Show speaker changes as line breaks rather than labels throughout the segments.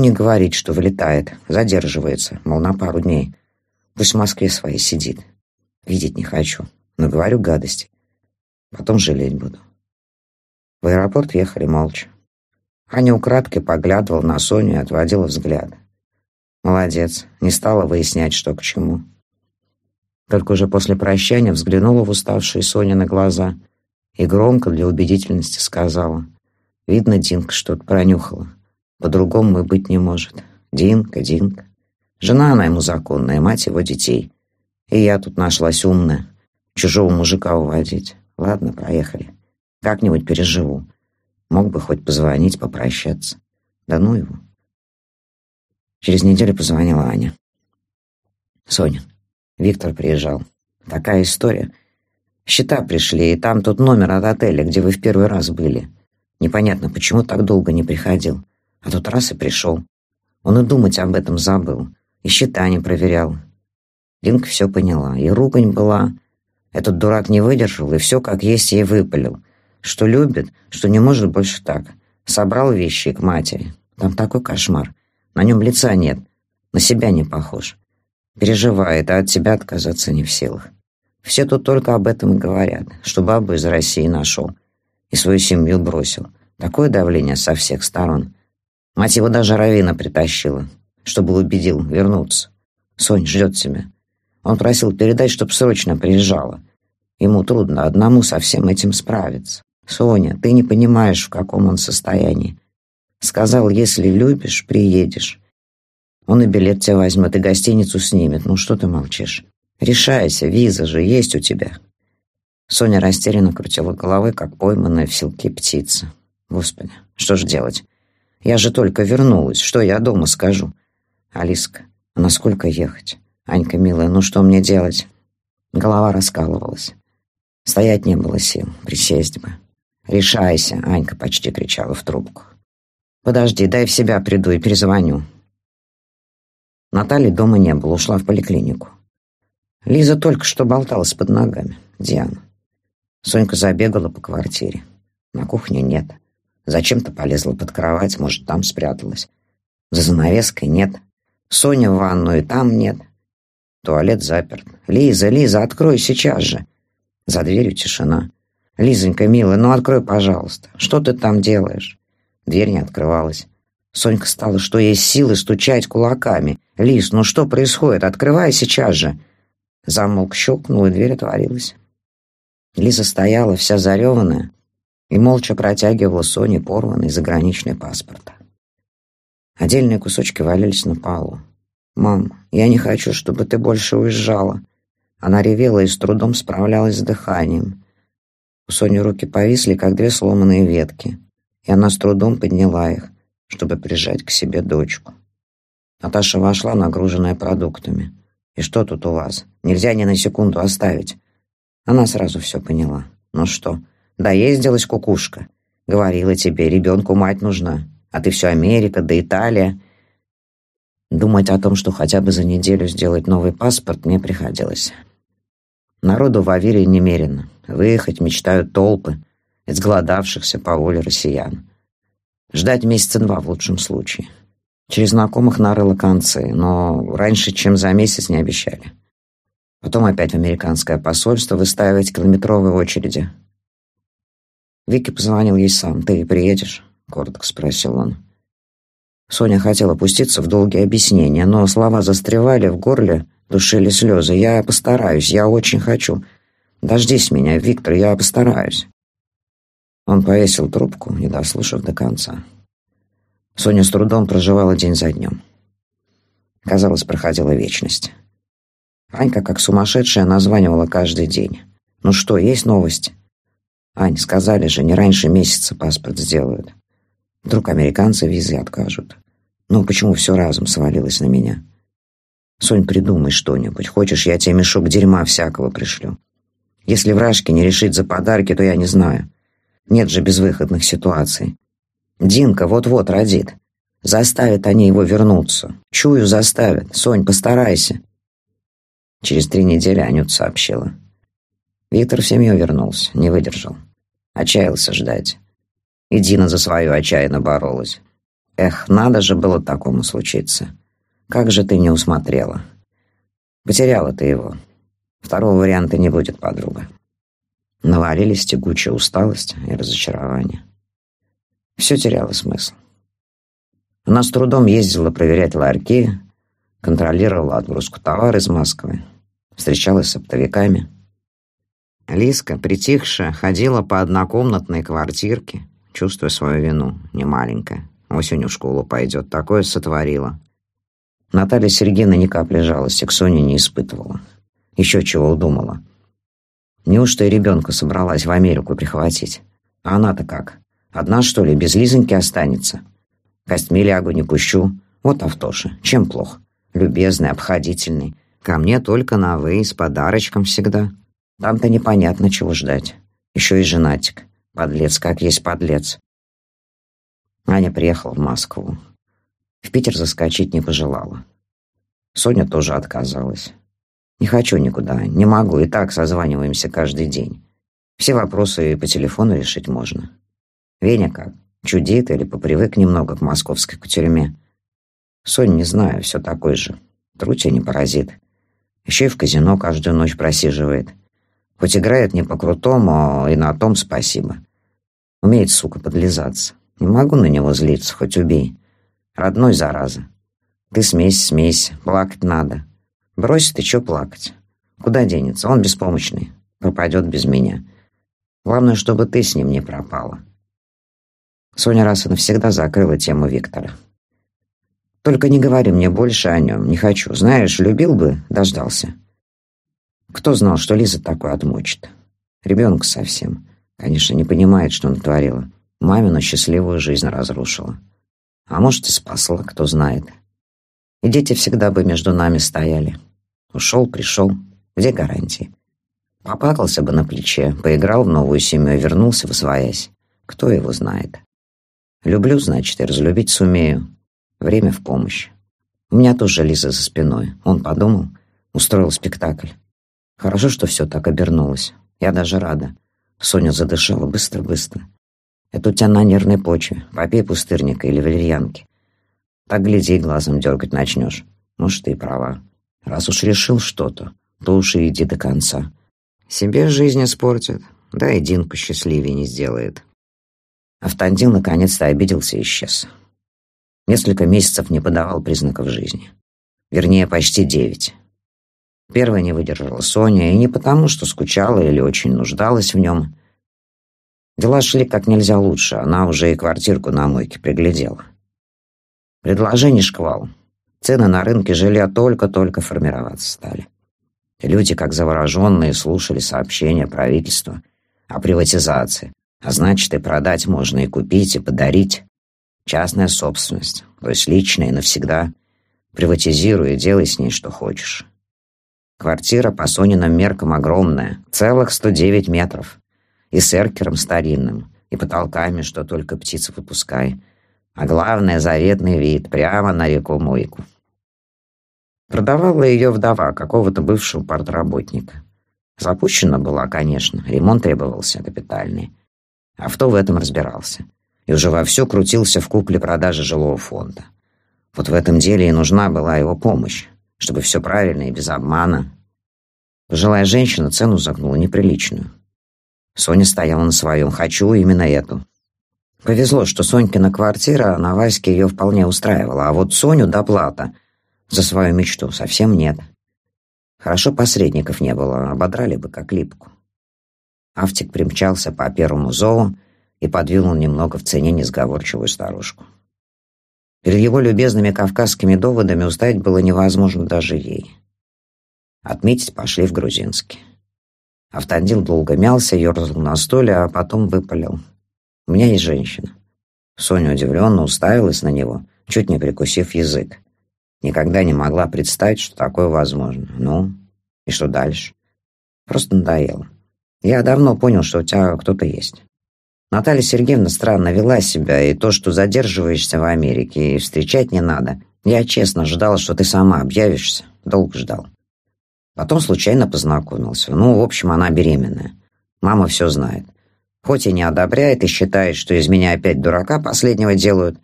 Соне говорит, что вылетает, задерживается, мол, на пару дней. Пусть в Москве своей сидит. Видеть не хочу, но говорю гадости. Потом жалеть буду. В аэропорт ехали молча. Аня украдкой поглядывала на Соню и отводила взгляд. Молодец, не стала выяснять, что к чему. Только уже после прощания взглянула в уставшие Соня на глаза и громко для убедительности сказала. Видно, Динка что-то пронюхала. По-другому и быть не может. Динка, Динка. Жена она ему законная, мать его детей. И я тут нашлась умная. Чужого мужика уводить. Ладно, проехали. Как-нибудь переживу. Мог бы хоть позвонить, попрощаться. Да ну его. Через неделю позвонила Аня. «Соня, Виктор приезжал. Такая история. Счета пришли, и там тот номер от отеля, где вы в первый раз были. Непонятно, почему так долго не приходил. А тут раз и пришел. Он и думать об этом забыл. И счета не проверял. Линка все поняла. И ругань была. Этот дурак не выдержал, и все как есть ей выпалил. Что любит, что не может больше так. Собрал вещи к матери. Там такой кошмар. На нем лица нет. На себя не похож. Переживает, а от себя отказаться не в силах. Все тут только об этом и говорят, что бабу из России нашел. И свою семью бросил. Такое давление со всех сторон. Мать его даже Равина притащила, чтобы убедил вернуться. Сонь ждет тебя. Он просил передать, чтоб срочно приезжала. Ему трудно одному со всем этим справиться. Соня, ты не понимаешь, в каком он состоянии. Сказал, если любишь, приедешь. Он и билет тебя возьмет, и гостиницу снимет. Ну что ты молчишь? Решайся, виза же есть у тебя. Соня растерянно крутила головой, как пойманная в селке птица. Господи, что же делать? Я же только вернулась. Что я дома скажу? Алиска, а насколько ехать? Анька, милая, ну что мне делать? Голова раскалывалась. Стоять не было сил, присесть бы. «Решайся!» — Анька почти кричала в трубку. «Подожди, дай в себя приду и перезвоню». Натальи дома не было, ушла в поликлинику. Лиза только что болталась под ногами. Диана. Сонька забегала по квартире. На кухне нет. Зачем-то полезла под кровать, может, там спряталась. За занавеской нет. Соня в ванную, там нет. Туалет заперт. «Лиза, Лиза, открой сейчас же!» За дверью тишина. «Лизонька, милая, ну открой, пожалуйста. Что ты там делаешь?» Дверь не открывалась. Сонька стала, что есть силы, стучать кулаками. «Лиз, ну что происходит? Открывай сейчас же!» Замок щелкнул, и дверь отворилась. Лиза стояла, вся зареванная, и молча протягивала Соне порванный заграничный паспорт. Отдельные кусочки валялись на полу. «Мам, я не хочу, чтобы ты больше уезжала». Она ревела и с трудом справлялась с дыханием. У Сони руки повисли, как две сломанные ветки, и она с трудом подняла их, чтобы прижать к себе дочку. Наташа вошла, нагруженная продуктами. «И что тут у вас? Нельзя ни на секунду оставить». Она сразу все поняла. «Ну что, доездилась кукушка? Говорила тебе, ребенку мать нужна. А ты все Америка, да Италия». Думать о том, что хотя бы за неделю сделать новый паспорт, не приходилось. Народу в Аверии немерено. Выехать мечтают толпы, изголодавшихся по воле россиян. Ждать месяца два в лучшем случае. Через знакомых нарыло концы, но раньше, чем за месяц, не обещали. Потом опять в американское посольство выстаивать километровые очереди. Вики позвонил ей сам. «Ты приедешь?» — коротко спросил он. Соня хотела пуститься в долгие объяснения, но слова застревали в горле, душили слезы. «Я постараюсь, я очень хочу. Дождись меня, Виктор, я постараюсь». Он повесил трубку, не дослушав до конца. Соня с трудом проживала день за днем. Казалось, проходила вечность. Анька, как сумасшедшая, названивала каждый день. «Ну что, есть новости?» «Ань, сказали же, не раньше месяца паспорт сделают. Вдруг американцы визы откажут. Ну, почему все разом свалилось на меня?» «Сонь, придумай что-нибудь. Хочешь, я тебе мешок дерьма всякого пришлю. Если вражки не решить за подарки, то я не знаю. Нет же безвыходных ситуаций. Динка вот-вот родит. Заставят они его вернуться. Чую, заставят. Сонь, постарайся. Через три недели Анют сообщила. Виктор в семью вернулся, не выдержал. Отчаялся ждать. И Дина за свою отчаянно боролась. Эх, надо же было такому случиться. Как же ты не усмотрела. Потеряла ты его. Второго варианта не будет, подруга. Навалились тягучая усталость и разочарование. Все теряло смысл. Она с трудом ездила проверять ларьки, контролировала отгрузку товара из Москвы, встречалась с оптовиками. Лиска, притихшая, ходила по однокомнатной квартирке, чувствуя свою вину, немаленькая. Осенью в школу пойдет, такое сотворила. Наталья Сергеевна ни капли жалости к Соне не испытывала. Еще чего удумала. Неужто и ребенка собралась в Америку прихватить? А она-то как? Одна, что ли, без Лизоньки останется? Костьми лягу не пущу. Вот Автоша. Чем плох? Любезный, обходительный. Ко мне только на «вы» с подарочком всегда. Там-то непонятно, чего ждать. Еще и женатик. Подлец, как есть подлец. Аня приехала в Москву. В Питер заскочить не пожелала. Соня тоже отказалась. «Не хочу никуда, не могу, и так созваниваемся каждый день. Все вопросы по телефону решить можно. Веня как, чудит или попривык немного к московской тюрьме? Соня, не знаю, все такой же. Трутия не паразит. Еще и в казино каждую ночь просиживает. Хоть играет не по-крутому, и на том спасибо. Умеет, сука, подлизаться. Не могу на него злиться, хоть убей. Родной, зараза. Ты смесь, смесь, плакать надо. Брось ты, чё плакать? Куда денется? Он беспомощный. Пропадет без меня. Главное, чтобы ты с ним не пропала. Соня раз и навсегда закрыла тему Виктора. Только не говори мне больше о нем, не хочу. Знаешь, любил бы, дождался. Кто знал, что Лиза такой отмучит? Ребенка совсем. Конечно, не понимает, что натворила. Мамину счастливую жизнь разрушила. А может, и спасла, кто знает. И дети всегда бы между нами стояли. Ушел, пришел. Где гарантии? Поплакался бы на плече, поиграл в новую семью, вернулся в своясь. Кто его знает? Люблю, значит, и разлюбить сумею. Время в помощь. У меня тоже Лиза за спиной. Он подумал, устроил спектакль. Хорошо, что все так обернулось. Я даже рада. Соня задышала быстро-быстро. Это у тебя на нервной почве. Попей пустырника или валерьянки. Так, гляди, глазом дергать начнешь. Может, ты и права. Раз уж решил что-то, то уж и иди до конца. Себе жизнь испортит, да и Динку счастливее не сделает. Автандил наконец-то обиделся и исчез. Несколько месяцев не подавал признаков жизни. Вернее, почти девять. Первая не выдержала Соня, и не потому, что скучала или очень нуждалась в нем, Дела шли как нельзя лучше, она уже и квартирку на мойке приглядела. Предложений шквал. Цены на рынке жилья только-только формироваться стали. Люди, как завороженные, слушали сообщения правительства о приватизации, а значит и продать можно, и купить, и подарить. Частная собственность, то есть личная навсегда. Приватизируй и делай с ней что хочешь. Квартира по Сониным меркам огромная, целых 109 метров и с эркером старинным, и потолками, что только птицы выпускай. А главное, заветный вид, прямо на реку Мойку. Продавала ее вдова какого-то бывшего портработника. Запущена была, конечно, ремонт требовался капитальный. Авто в этом разбирался. И уже вовсю крутился в купле-продаже жилого фонда. Вот в этом деле и нужна была его помощь, чтобы все правильно и без обмана. Пожилая женщина цену загнула неприличную. Соня стояла на своем «хочу именно эту». Повезло, что Сонькина квартира на Ваське ее вполне устраивала, а вот Соню доплата за свою мечту совсем нет. Хорошо посредников не было, ободрали бы как липку. Автик примчался по первому зову и подвинул немного в цене несговорчивую старушку. Перед его любезными кавказскими доводами устоять было невозможно даже ей. Отметить пошли в грузинский. Автандил долго мялся, ерзал на стуле, а потом выпалил. «У меня есть женщина». Соня удивленно уставилась на него, чуть не прикусив язык. Никогда не могла представить, что такое возможно. Ну, и что дальше? Просто надоело. Я давно понял, что у тебя кто-то есть. Наталья Сергеевна странно вела себя, и то, что задерживаешься в Америке, и встречать не надо. Я честно ждал, что ты сама объявишься. Долго ждал. Потом случайно познакомился. Ну, в общем, она беременная. Мама все знает. Хоть и не одобряет и считает, что из меня опять дурака последнего делают,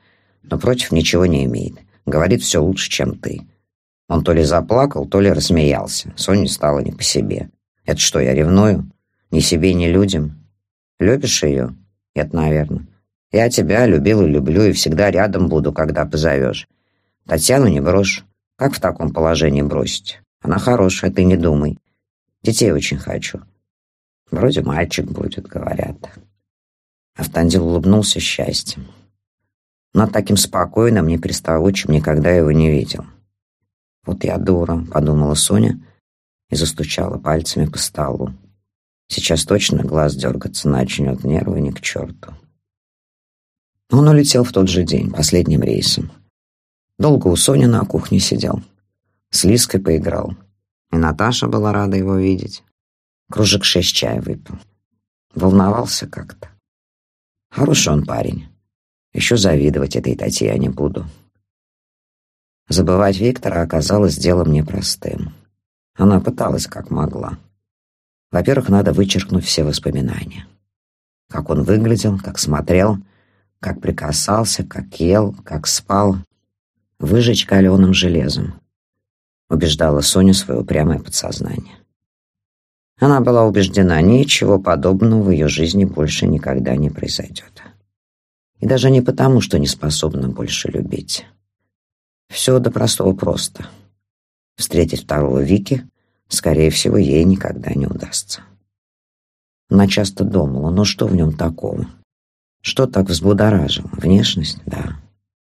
но против ничего не имеет. Говорит все лучше, чем ты. Он то ли заплакал, то ли рассмеялся. Соне стало не по себе. Это что, я ревную? Ни себе, ни людям. Любишь ее? Нет, наверное. Я тебя любил и люблю, и всегда рядом буду, когда позовешь. Татьяну не брошь. Как в таком положении бросить? Она хорошая, ты не думай. Детей очень хочу. Вроде мальчик будет, говорят. Автандил улыбнулся счастьем. Но таким спокойным, неприставучим никогда его не видел. «Вот я дура», — подумала Соня и застучала пальцами по столу. Сейчас точно глаз дергаться начнет, нервы ни к черту. Он улетел в тот же день, последним рейсом. Долго у Сони на кухне сидел. С Лиской поиграл. И Наташа была рада его видеть. Кружек шесть чая выпил. Волновался как-то. Хороший он парень. Еще завидовать этой Татьяне буду. Забывать Виктора оказалось делом непростым. Она пыталась как могла. Во-первых, надо вычеркнуть все воспоминания. Как он выглядел, как смотрел, как прикасался, как ел, как спал. Выжечь каленым железом. Убеждала Соню свое упрямое подсознание. Она была убеждена, ничего подобного в ее жизни больше никогда не произойдет. И даже не потому, что не способна больше любить. Все до простого просто. Встретить второго Вики, скорее всего, ей никогда не удастся. Она часто думала, ну что в нем такого? Что так взбудоражило? Внешность? Да.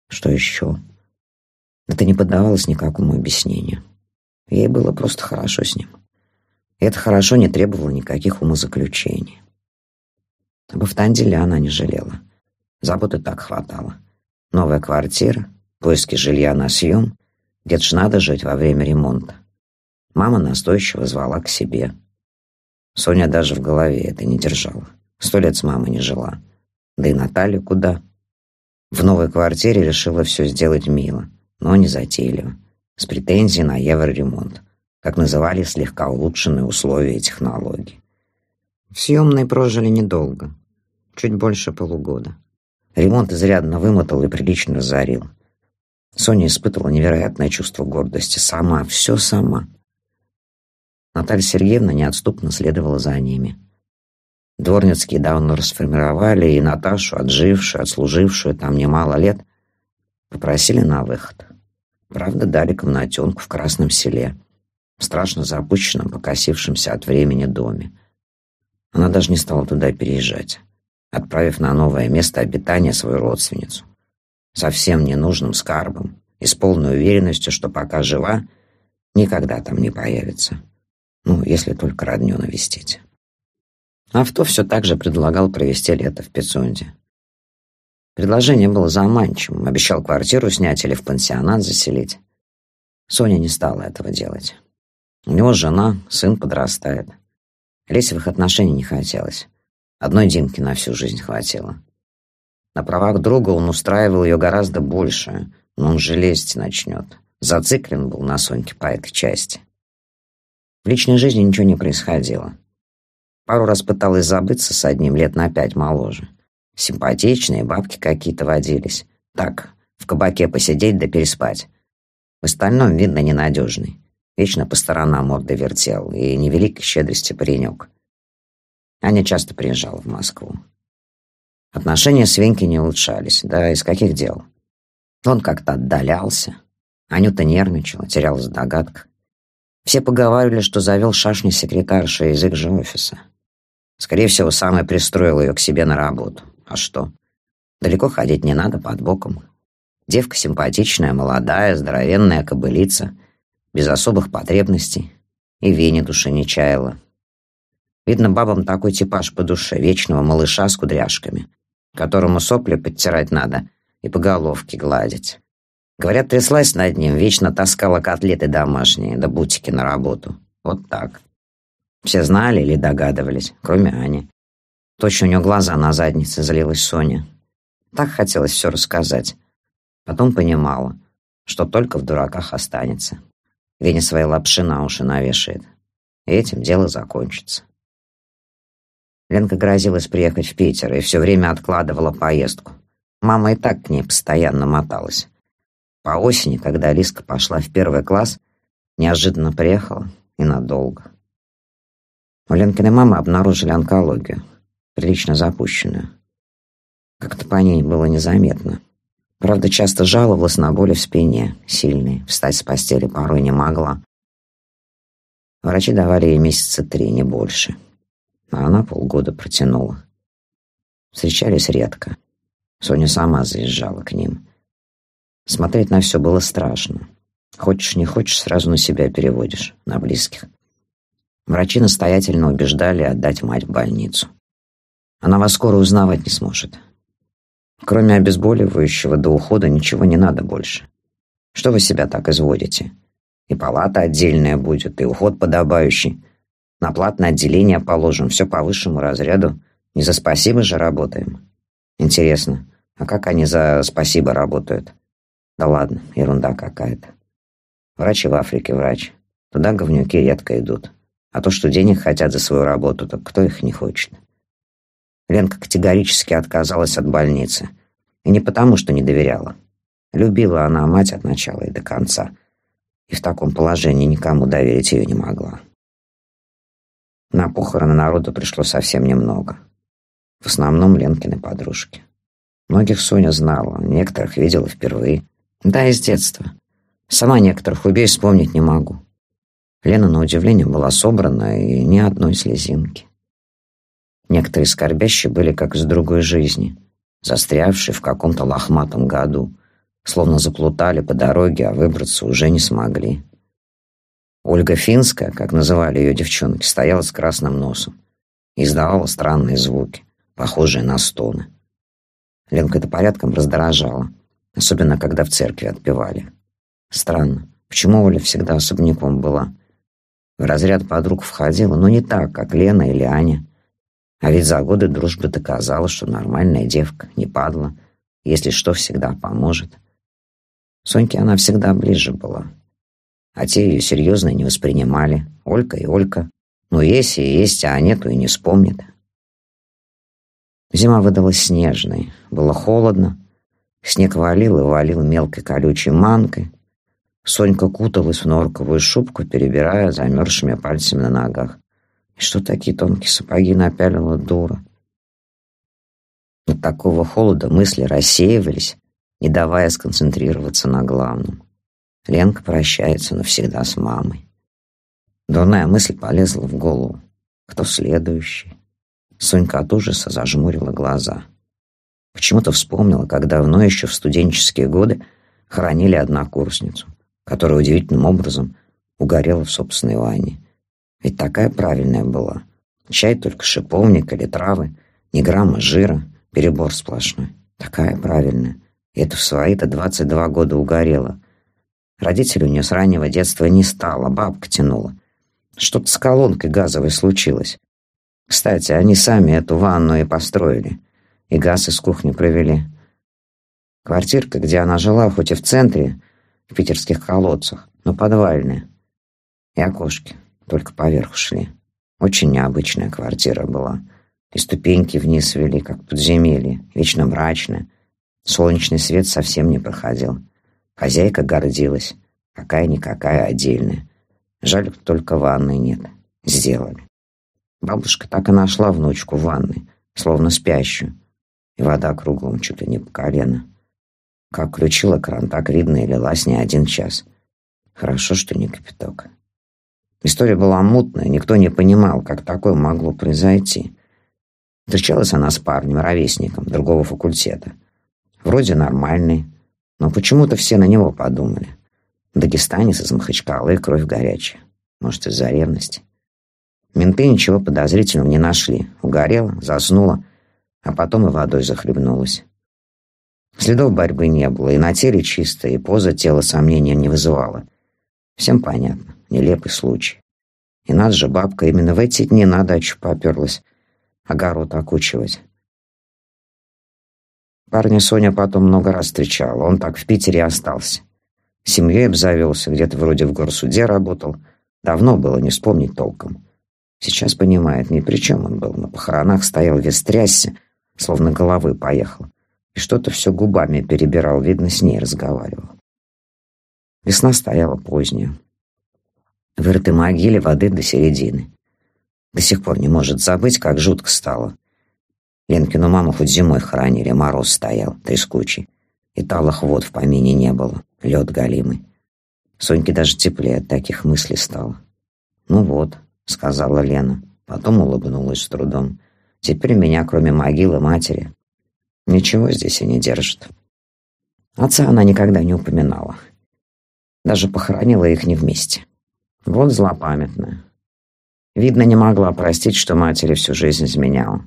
Что еще? Это не поддавалось никакому объяснению. Ей было просто хорошо с ним. Это хорошо не требовало никаких умозаключений. Об Автанделе она не жалела. Заботы так хватало. Новая квартира, поиски жилья на съем, где ж надо жить во время ремонта. Мама настойчиво звала к себе. Соня даже в голове это не держала. Сто лет с мамой не жила. Да и Наталья куда? В новой квартире решила все сделать мило, но не затейливо, с претензией на евроремонт, как называли слегка улучшенные условия и технологии. В съемной прожили недолго, чуть больше полугода. Ремонт изрядно вымотал и прилично разорил. Соня испытывала невероятное чувство гордости. Сама, все сама. Наталья Сергеевна неотступно следовала за ними. Дворницкие давно расформировали, и Наташу, отжившую, отслужившую там немало лет, попросили на выход. Правда, дали комнатенку в Красном селе, в страшно запущенном, покосившемся от времени доме. Она даже не стала туда переезжать отправив на новое место обитания свою родственницу. Совсем ненужным скарбом и с полной уверенностью, что пока жива, никогда там не появится. Ну, если только родню навестить. Авто все так же предлагал провести лето в Пицунде. Предложение было заманчивым. Обещал квартиру снять или в пансионат заселить. Соня не стала этого делать. У него жена, сын подрастает. Их отношения не хотелось. Одной Димки на всю жизнь хватило. На правах друга он устраивал ее гораздо больше, но он же лезть начнет. Зациклен был на Соньке по этой части. В личной жизни ничего не происходило. Пару раз пыталась забыться с одним лет на пять моложе. Симпатичные, бабки какие-то водились. Так, в кабаке посидеть да переспать. В остальном, видно, ненадежный. Вечно по сторонам морды вертел, и невеликой щедрости паренек. Аня часто приезжала в Москву. Отношения с Венькой не улучшались, да из каких дел? Он как-то отдалялся. Анюта нервничала, терялась в догадках. Все поговаривали, что завел шашни секретарша из их же офиса. Скорее всего, сам и пристроил ее к себе на работу. А что? Далеко ходить не надо, под боком. Девка симпатичная, молодая, здоровенная кобылица, без особых потребностей. И Вене души не чаяла. Видно, бабам такой типаж по душе, вечного малыша с кудряшками, которому сопли подтирать надо и по головке гладить. Говорят, тряслась над ним, вечно таскала котлеты домашние, да бутики на работу. Вот так. Все знали или догадывались, кроме Ани. Точно у нее глаза на заднице залилась Соня. Так хотелось все рассказать. Потом понимала, что только в дураках останется. Веня свои лапши на уши навешает. И этим дело закончится. Ленка грозилась приехать в Питер и все время откладывала поездку. Мама и так к ней постоянно моталась. По осени, когда Алиска пошла в первый класс, неожиданно приехала и надолго. У Ленкиной мамы обнаружили онкологию, прилично запущенную. Как-то по ней было незаметно. Правда, часто жаловалась на боли в спине, сильные, встать с постели порой не могла. Врачи давали ей месяца три, не больше. А она полгода протянула. Встречались редко. Соня сама заезжала к ним. Смотреть на все было страшно. Хочешь, не хочешь, сразу на себя переводишь, на близких. Врачи настоятельно убеждали отдать мать в больницу. Она вас скоро узнавать не сможет. Кроме обезболивающего до ухода ничего не надо больше. Что вы себя так изводите? И палата отдельная будет, и уход подобающий. На платное отделение положим, все по высшему разряду. Не за спасибо же работаем. Интересно, а как они за спасибо работают? Да ладно, ерунда какая-то. Врачи в Африке врач. Туда говнюки редко идут. А то, что денег хотят за свою работу, так кто их не хочет? Ленка категорически отказалась от больницы. И не потому, что не доверяла. Любила она мать от начала и до конца. И в таком положении никому доверить ее не могла. На похороны народу пришло совсем немного. В основном Ленкины подружки. Многих Соня знала, некоторых видела впервые. Да, из детства. Сама некоторых убей вспомнить не могу. Лена, на удивление, была собрана и ни одной слезинки. Некоторые скорбящие были как из другой жизни, застрявшие в каком-то лохматом году, словно заплутали по дороге, а выбраться уже не смогли. Ольга Финская, как называли ее девчонки, стояла с красным носом и издавала странные звуки, похожие на стоны. Ленка это порядком раздражала, особенно когда в церкви отпевали. Странно, почему Оля всегда особняком была? В разряд подруг входила, но не так, как Лена или Аня. А ведь за годы дружбы доказала, что нормальная девка, не падла, если что, всегда поможет. Соньке она всегда ближе была. А те ее серьезно не воспринимали. Олька и Олька. Ну, есть и есть, а нету и не вспомнит. Зима выдалась снежной. Было холодно. Снег валил и валил мелкой колючей манкой. Сонька куталась в норковую шубку, перебирая замерзшими пальцами на ногах. И что такие тонкие сапоги напялила дура? От такого холода мысли рассеивались, не давая сконцентрироваться на главном. Ленка прощается навсегда с мамой. Дурная мысль полезла в голову. Кто следующий? Сонька от ужаса зажмурила глаза. Почему-то вспомнила, как давно еще в студенческие годы хоронили однокурсницу, которая удивительным образом угорела в собственной ванне. Ведь такая правильная была. Чай только шиповник или травы, ни грамма жира, перебор сплошной. Такая правильная. И это в свои-то 22 года угорела. Родителей у нее с раннего детства не стало, бабка тянула. Что-то с колонкой газовой случилось. Кстати, они сами эту ванну и построили. И газ из кухни провели. Квартирка, где она жила, хоть и в центре, в питерских колодцах, но подвальная. И окошки только поверху шли. Очень необычная квартира была. И ступеньки вниз вели, как подземелье, вечно мрачная. Солнечный свет совсем не проходил. Хозяйка гордилась. Какая-никакая отдельная. Жаль, только ванной нет. Сделали. Бабушка так и нашла внучку в ванной, словно спящую. И вода кругом чуть ли не по колено. Как включила кран, так видно и лилась не один час. Хорошо, что не кипяток. История была мутная, никто не понимал, как такое могло произойти. Встречалась она с парнем, ровесником другого факультета. Вроде нормальный, но почему-то все на него подумали. Дагестанец из Махачкалы, кровь горячая. Может, из-за ревности. Менты ничего подозрительного не нашли. Угорела, заснула, а потом и водой захлебнулась. Следов борьбы не было, и на теле чисто, и поза тела сомнения не вызывала. Всем понятно. Нелепый случай. И надо же, бабка, именно в эти дни на дачу поперлась огород окучивать. Парня Соня потом много раз встречала. Он так в Питере остался. Семьей обзавелся, где-то вроде в горсуде работал. Давно было, не вспомнить толком. Сейчас понимает, ни при чем он был. На похоронах стоял весь трясся, словно головы поехал. и что-то все губами перебирал, видно, с ней разговаривал. Весна стояла поздняя. В этой могиле воды до середины. До сих пор не может забыть, как жутко стало. Ленкину маму хоть зимой хоронили, мороз стоял, трескучий. И талых вод в помине не было, лед галимый. Соньке даже теплее от таких мыслей стало. «Ну вот», — сказала Лена, потом улыбнулась с трудом. «Теперь меня, кроме могилы матери, ничего здесь и не держит». Отца она никогда не упоминала. Даже похоронила их не вместе. Вот злопамятная. Видно, не могла простить, что матери всю жизнь изменяла.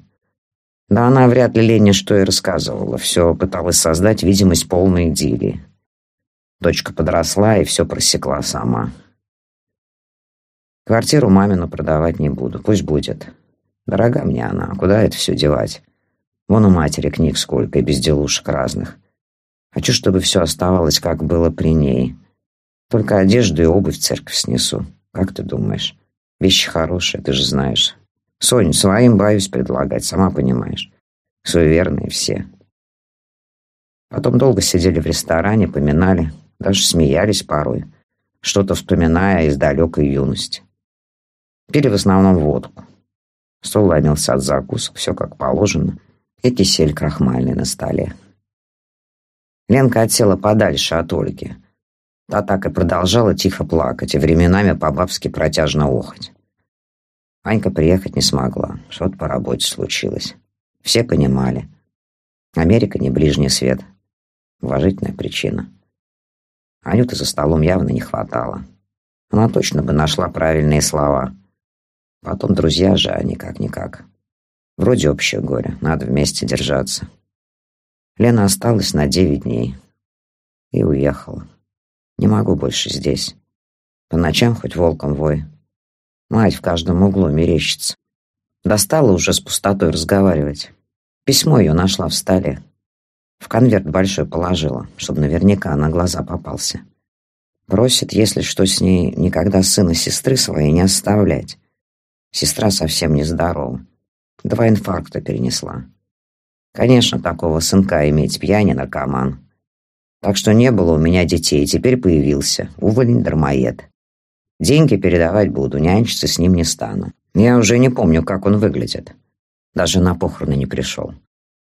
Да она вряд ли Лене что и рассказывала. Все пыталась создать видимость полной идиллии. Дочка подросла и все просекла сама. Квартиру мамину продавать не буду, пусть будет. Дорога мне она, куда это все девать? Вон у матери книг сколько и безделушек разных. Хочу, чтобы все оставалось, как было при ней. Только одежду и обувь в церковь снесу. Как ты думаешь? Вещи хорошие, ты же знаешь. Сонь, своим боюсь предлагать, сама понимаешь. Суеверные все. Потом долго сидели в ресторане, поминали, даже смеялись порой, что-то вспоминая из далекой юности. Пили в основном водку. Стол ломился от закусок, все как положено, и кисель крахмальный на столе. Ленка отсела подальше от Ольги, Та так и продолжала тихо плакать и временами по-бабски протяжно охать. Анька приехать не смогла, что-то по работе случилось. Все понимали. Америка не ближний свет. Уважительная причина. Анюты за столом явно не хватало. Она точно бы нашла правильные слова. Потом друзья же, они как-никак. Вроде общее горе, надо вместе держаться. Лена осталась на девять дней и уехала. Не могу больше здесь. По ночам хоть волком вой. Мать в каждом углу мерещится. Достала уже с пустотой разговаривать. Письмо ее нашла в столе. В конверт большой положила, чтобы наверняка на глаза попался. Просит, если что с ней, никогда сына сестры своей не оставлять. Сестра совсем нездорова. Два инфаркта перенесла. Конечно, такого сынка иметь пьяни наркоман. Так что не было у меня детей, теперь появился. Уволень дармоед. Деньги передавать буду, нянчиться с ним не стану. Я уже не помню, как он выглядит. Даже на похороны не пришел.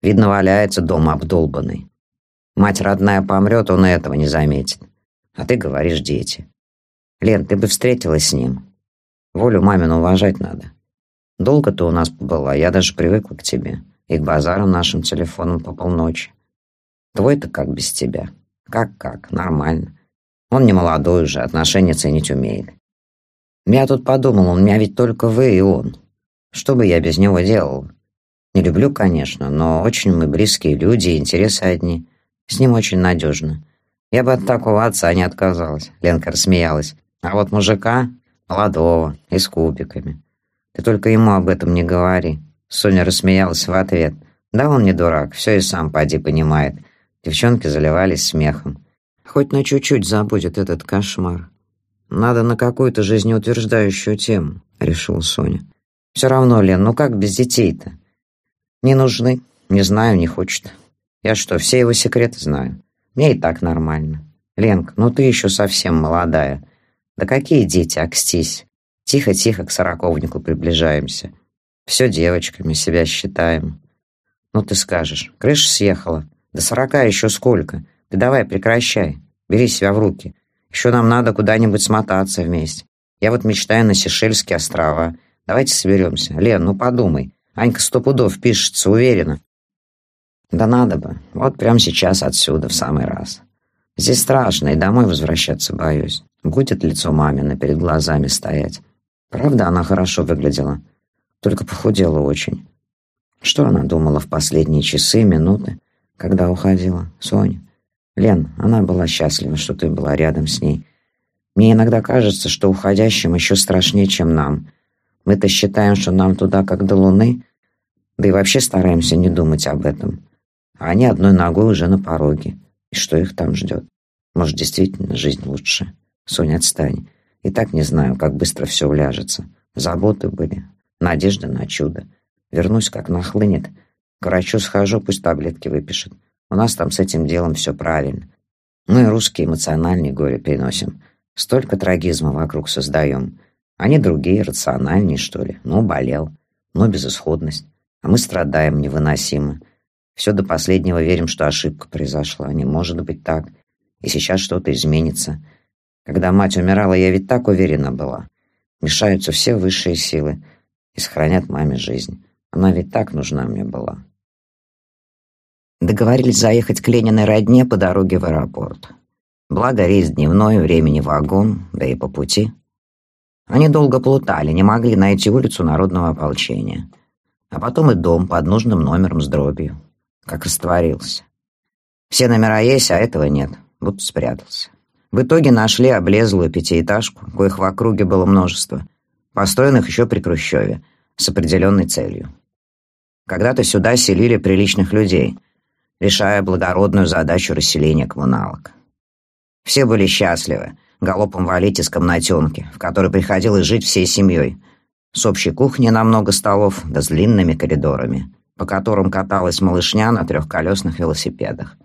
Видно, валяется дома обдолбанный. Мать родная помрет, он этого не заметит. А ты говоришь дети. Лен, ты бы встретилась с ним. Волю мамину уважать надо. Долго ты у нас побыла, я даже привыкла к тебе. И к базарам нашим телефоном по полночи. Твой-то как без тебя? Как-как? Нормально. Он не молодой уже, отношения ценить умеет. Я тут подумал, у меня ведь только вы и он. Что бы я без него делал? Не люблю, конечно, но очень мы близкие люди, интересы одни. С ним очень надежно. Я бы от такого отца не отказалась. Ленка рассмеялась. А вот мужика, молодого и с кубиками. Ты только ему об этом не говори. Соня рассмеялась в ответ. Да он не дурак, все и сам поди понимает. Девчонки заливались смехом. Хоть на чуть-чуть забудет этот кошмар. Надо на какую-то жизнеутверждающую тему, решила Соня. Все равно, Лен, ну как без детей-то? Не нужны. Не знаю, не хочет. Я что, все его секреты знаю? Мне и так нормально. Ленка, ну ты еще совсем молодая. Да какие дети, окстись. Тихо-тихо к сороковнику приближаемся. Все девочками себя считаем. Ну ты скажешь, крыша съехала. До сорока еще сколько? Ты давай прекращай. Бери себя в руки. Еще нам надо куда-нибудь смотаться вместе. Я вот мечтаю на Сешельские острова. Давайте соберемся. Лен, ну подумай. Анька сто пудов пишется, уверена. Да надо бы. Вот прямо сейчас отсюда, в самый раз. Здесь страшно, и домой возвращаться боюсь. Будет лицо мамина перед глазами стоять. Правда, она хорошо выглядела. Только похудела очень. Что она думала в последние часы, минуты? когда уходила, Соня. Лен, она была счастлива, что ты была рядом с ней. Мне иногда кажется, что уходящим еще страшнее, чем нам. Мы-то считаем, что нам туда как до луны, да и вообще стараемся не думать об этом. А они одной ногой уже на пороге. И что их там ждет? Может, действительно жизнь лучше? Соня, отстань. И так не знаю, как быстро все уляжется. Заботы были, надежда на чудо. Вернусь, как нахлынет — к врачу схожу, пусть таблетки выпишет. У нас там с этим делом все правильно. Мы, русские, эмоциональнее горе переносим. Столько трагизма вокруг создаем. Они другие, рациональнее, что ли. Ну, болел. Ну, безысходность. А мы страдаем невыносимо. Все до последнего верим, что ошибка произошла. Не может быть так. И сейчас что-то изменится. Когда мать умирала, я ведь так уверена была. Мешаются все высшие силы и сохранят маме жизнь. Она ведь так нужна мне была. Договорились заехать к Лениной родне по дороге в аэропорт. Благо, рейс дневной, времени вагон, да и по пути. Они долго плутали, не могли найти улицу народного ополчения. А потом и дом под нужным номером с дробью. Как растворился. Все номера есть, а этого нет. Будто спрятался. В итоге нашли облезлую пятиэтажку, коих в округе было множество, построенных еще при Хрущеве, с определенной целью. Когда-то сюда селили приличных людей, решая благородную задачу расселения коммуналок. Все были счастливы, галопом валить из комнатенки, в которой приходилось жить всей семьей, с общей кухней на много столов, да с длинными коридорами, по которым каталась малышня на трехколесных велосипедах,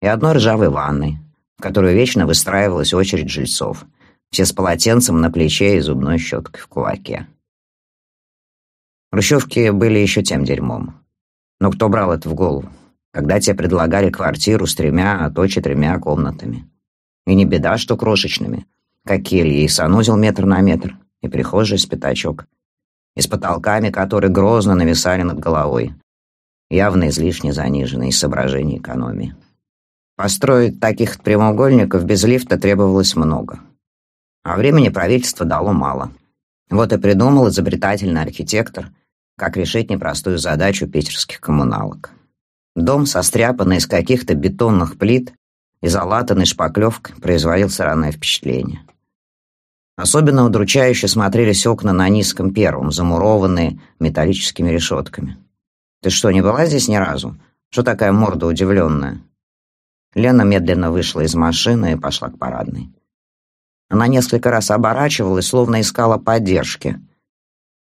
и одной ржавой ванной, в которую вечно выстраивалась очередь жильцов, все с полотенцем на плече и зубной щеткой в кулаке. Хрущевки были еще тем дерьмом. Но кто брал это в голову? Когда тебе предлагали квартиру с тремя, а то четырьмя комнатами. И не беда, что крошечными. Как кельи, и санузел метр на метр, и прихожая с пятачок. И с потолками, которые грозно нависали над головой. Явно излишне заниженные из соображений экономии. Построить таких прямоугольников без лифта требовалось много. А времени правительство дало мало. Вот и придумал изобретательный архитектор, как решить непростую задачу питерских коммуналок. Дом, состряпанный из каких-то бетонных плит и залатанный шпаклевкой, производил сраное впечатление. Особенно удручающе смотрелись окна на низком первом, замурованные металлическими решетками. «Ты что, не была здесь ни разу? Что такая морда удивленная?» Лена медленно вышла из машины и пошла к парадной. Она несколько раз оборачивалась, словно искала поддержки.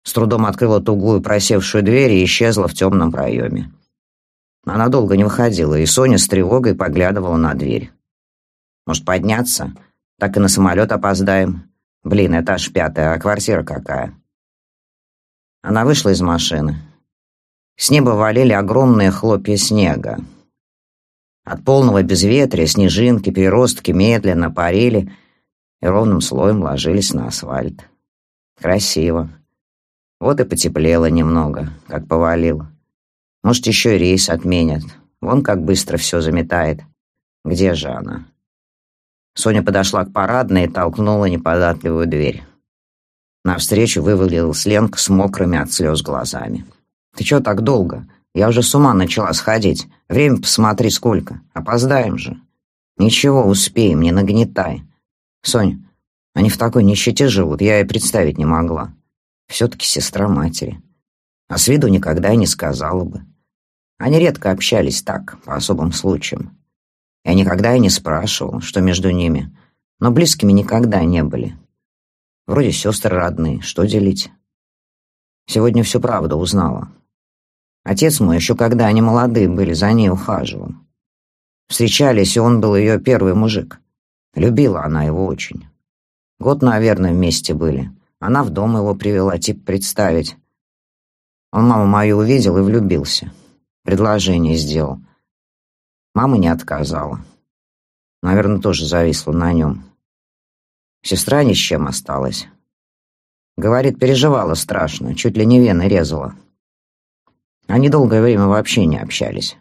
С трудом открыла тугую просевшую дверь и исчезла в темном проеме. Она долго не выходила, и Соня с тревогой поглядывала на дверь. «Может, подняться? Так и на самолет опоздаем. Блин, этаж пятый, а квартира какая?» Она вышла из машины. С неба валили огромные хлопья снега. От полного безветрия снежинки, переростки медленно парили и ровным слоем ложились на асфальт. Красиво. Вот и потеплело немного, как повалило. Может, еще рейс отменят. Вон как быстро все заметает. Где же она? Соня подошла к парадной и толкнула неподатливую дверь. Навстречу вывалилась Ленка с мокрыми от слез глазами. «Ты чего так долго? Я уже с ума начала сходить. Время посмотри сколько. Опоздаем же». «Ничего, успеем, не нагнетай». «Сонь, они в такой нищете живут, я и представить не могла. Все-таки сестра матери. А с виду никогда и не сказала бы. Они редко общались так, по особым случаям. Я никогда и не спрашивал, что между ними, но близкими никогда не были. Вроде сестры родные, что делить? Сегодня всю правду узнала. Отец мой еще когда они молодые были, за ней ухаживал. Встречались, и он был ее первый мужик. Любила она его очень. Год, наверное, вместе были. Она в дом его привела, тип представить. Он маму мою увидел и влюбился. Предложение сделал. Мама не отказала. Наверное, тоже зависла на нем. Сестра ни с чем осталась. Говорит, переживала страшно, чуть ли не вены резала. Они долгое время вообще не общались.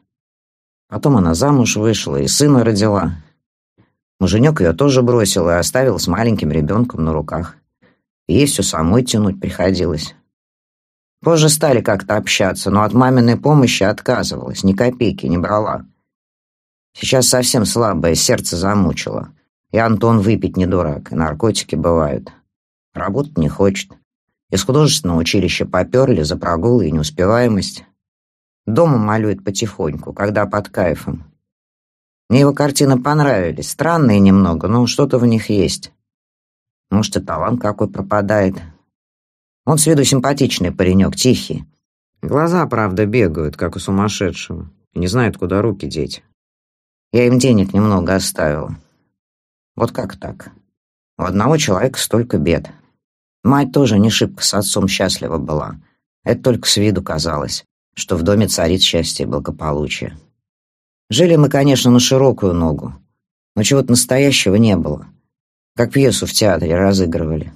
Потом она замуж вышла и сына родила. Муженек ее тоже бросил и оставил с маленьким ребенком на руках. Ей все самой тянуть приходилось. Позже стали как-то общаться, но от маминой помощи отказывалась, ни копейки не брала. Сейчас совсем слабое, сердце замучило. И Антон выпить не дурак, и наркотики бывают. Работать не хочет. Из художественного училища поперли за прогулы и неуспеваемость. Дома малюет потихоньку, когда под кайфом. Мне его картины понравились, странные немного, но что-то в них есть. Может, и талант какой пропадает, он с виду симпатичный паренек, тихий. Глаза, правда, бегают, как у сумасшедшего, и не знает, куда руки деть. Я им денег немного оставила. Вот как так? У одного человека столько бед. Мать тоже не шибко с отцом счастлива была. Это только с виду казалось, что в доме царит счастье и благополучие. Жили мы, конечно, на широкую ногу, но чего-то настоящего не было. Как пьесу в театре разыгрывали.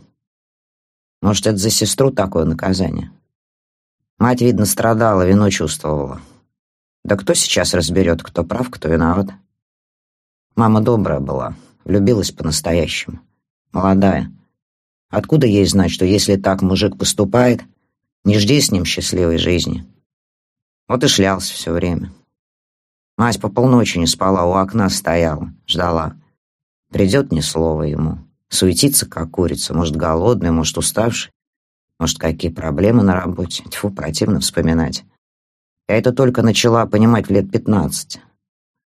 Может, это за сестру такое наказание? Мать, видно, страдала, вину чувствовала. Да кто сейчас разберет, кто прав, кто виноват? Мама добрая была, влюбилась по-настоящему. Молодая. Откуда ей знать, что если так мужик поступает, не жди с ним счастливой жизни? Вот и шлялся все время. Мать по полночи не спала, у окна стояла, ждала. Придет ни слова ему. Суетится, как курица, может, голодный, может, уставший. Может, какие проблемы на работе. Тьфу, противно вспоминать. Я это только начала понимать в лет пятнадцать.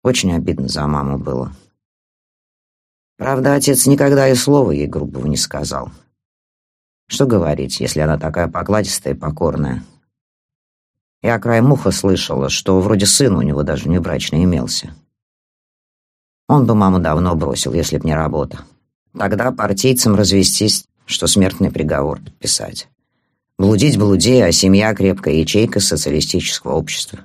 Очень обидно за маму было. Правда, отец никогда и слова ей грубого не сказал. Что говорить, если она такая покладистая и покорная? Я краем уха слышала, что вроде сын у него даже внебрачный имелся. Он бы маму давно бросил, если б не работа. Тогда партийцам развестись, что смертный приговор подписать. Блудить блуди, а семья крепкая ячейка социалистического общества.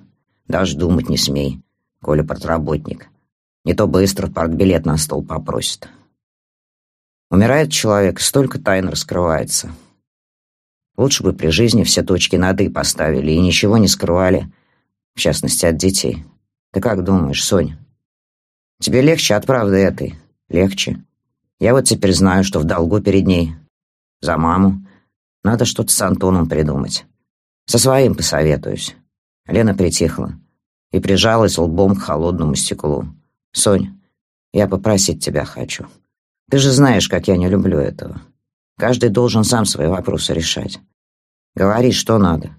Даже думать не смей. Коля портработник. Не то быстро партбилет на стол попросит. Умирает человек, столько тайн раскрывается. Лучше бы при жизни все точки над «и» поставили и ничего не скрывали, в частности, от детей. Ты как думаешь, Соня? Тебе легче от правды этой? Легче. Я вот теперь знаю, что в долгу перед ней. За маму. Надо что-то с Антоном придумать. Со своим посоветуюсь. Лена притихла и прижалась лбом к холодному стеклу. «Сонь, я попросить тебя хочу. Ты же знаешь, как я не люблю этого. Каждый должен сам свои вопросы решать. Говори, что надо.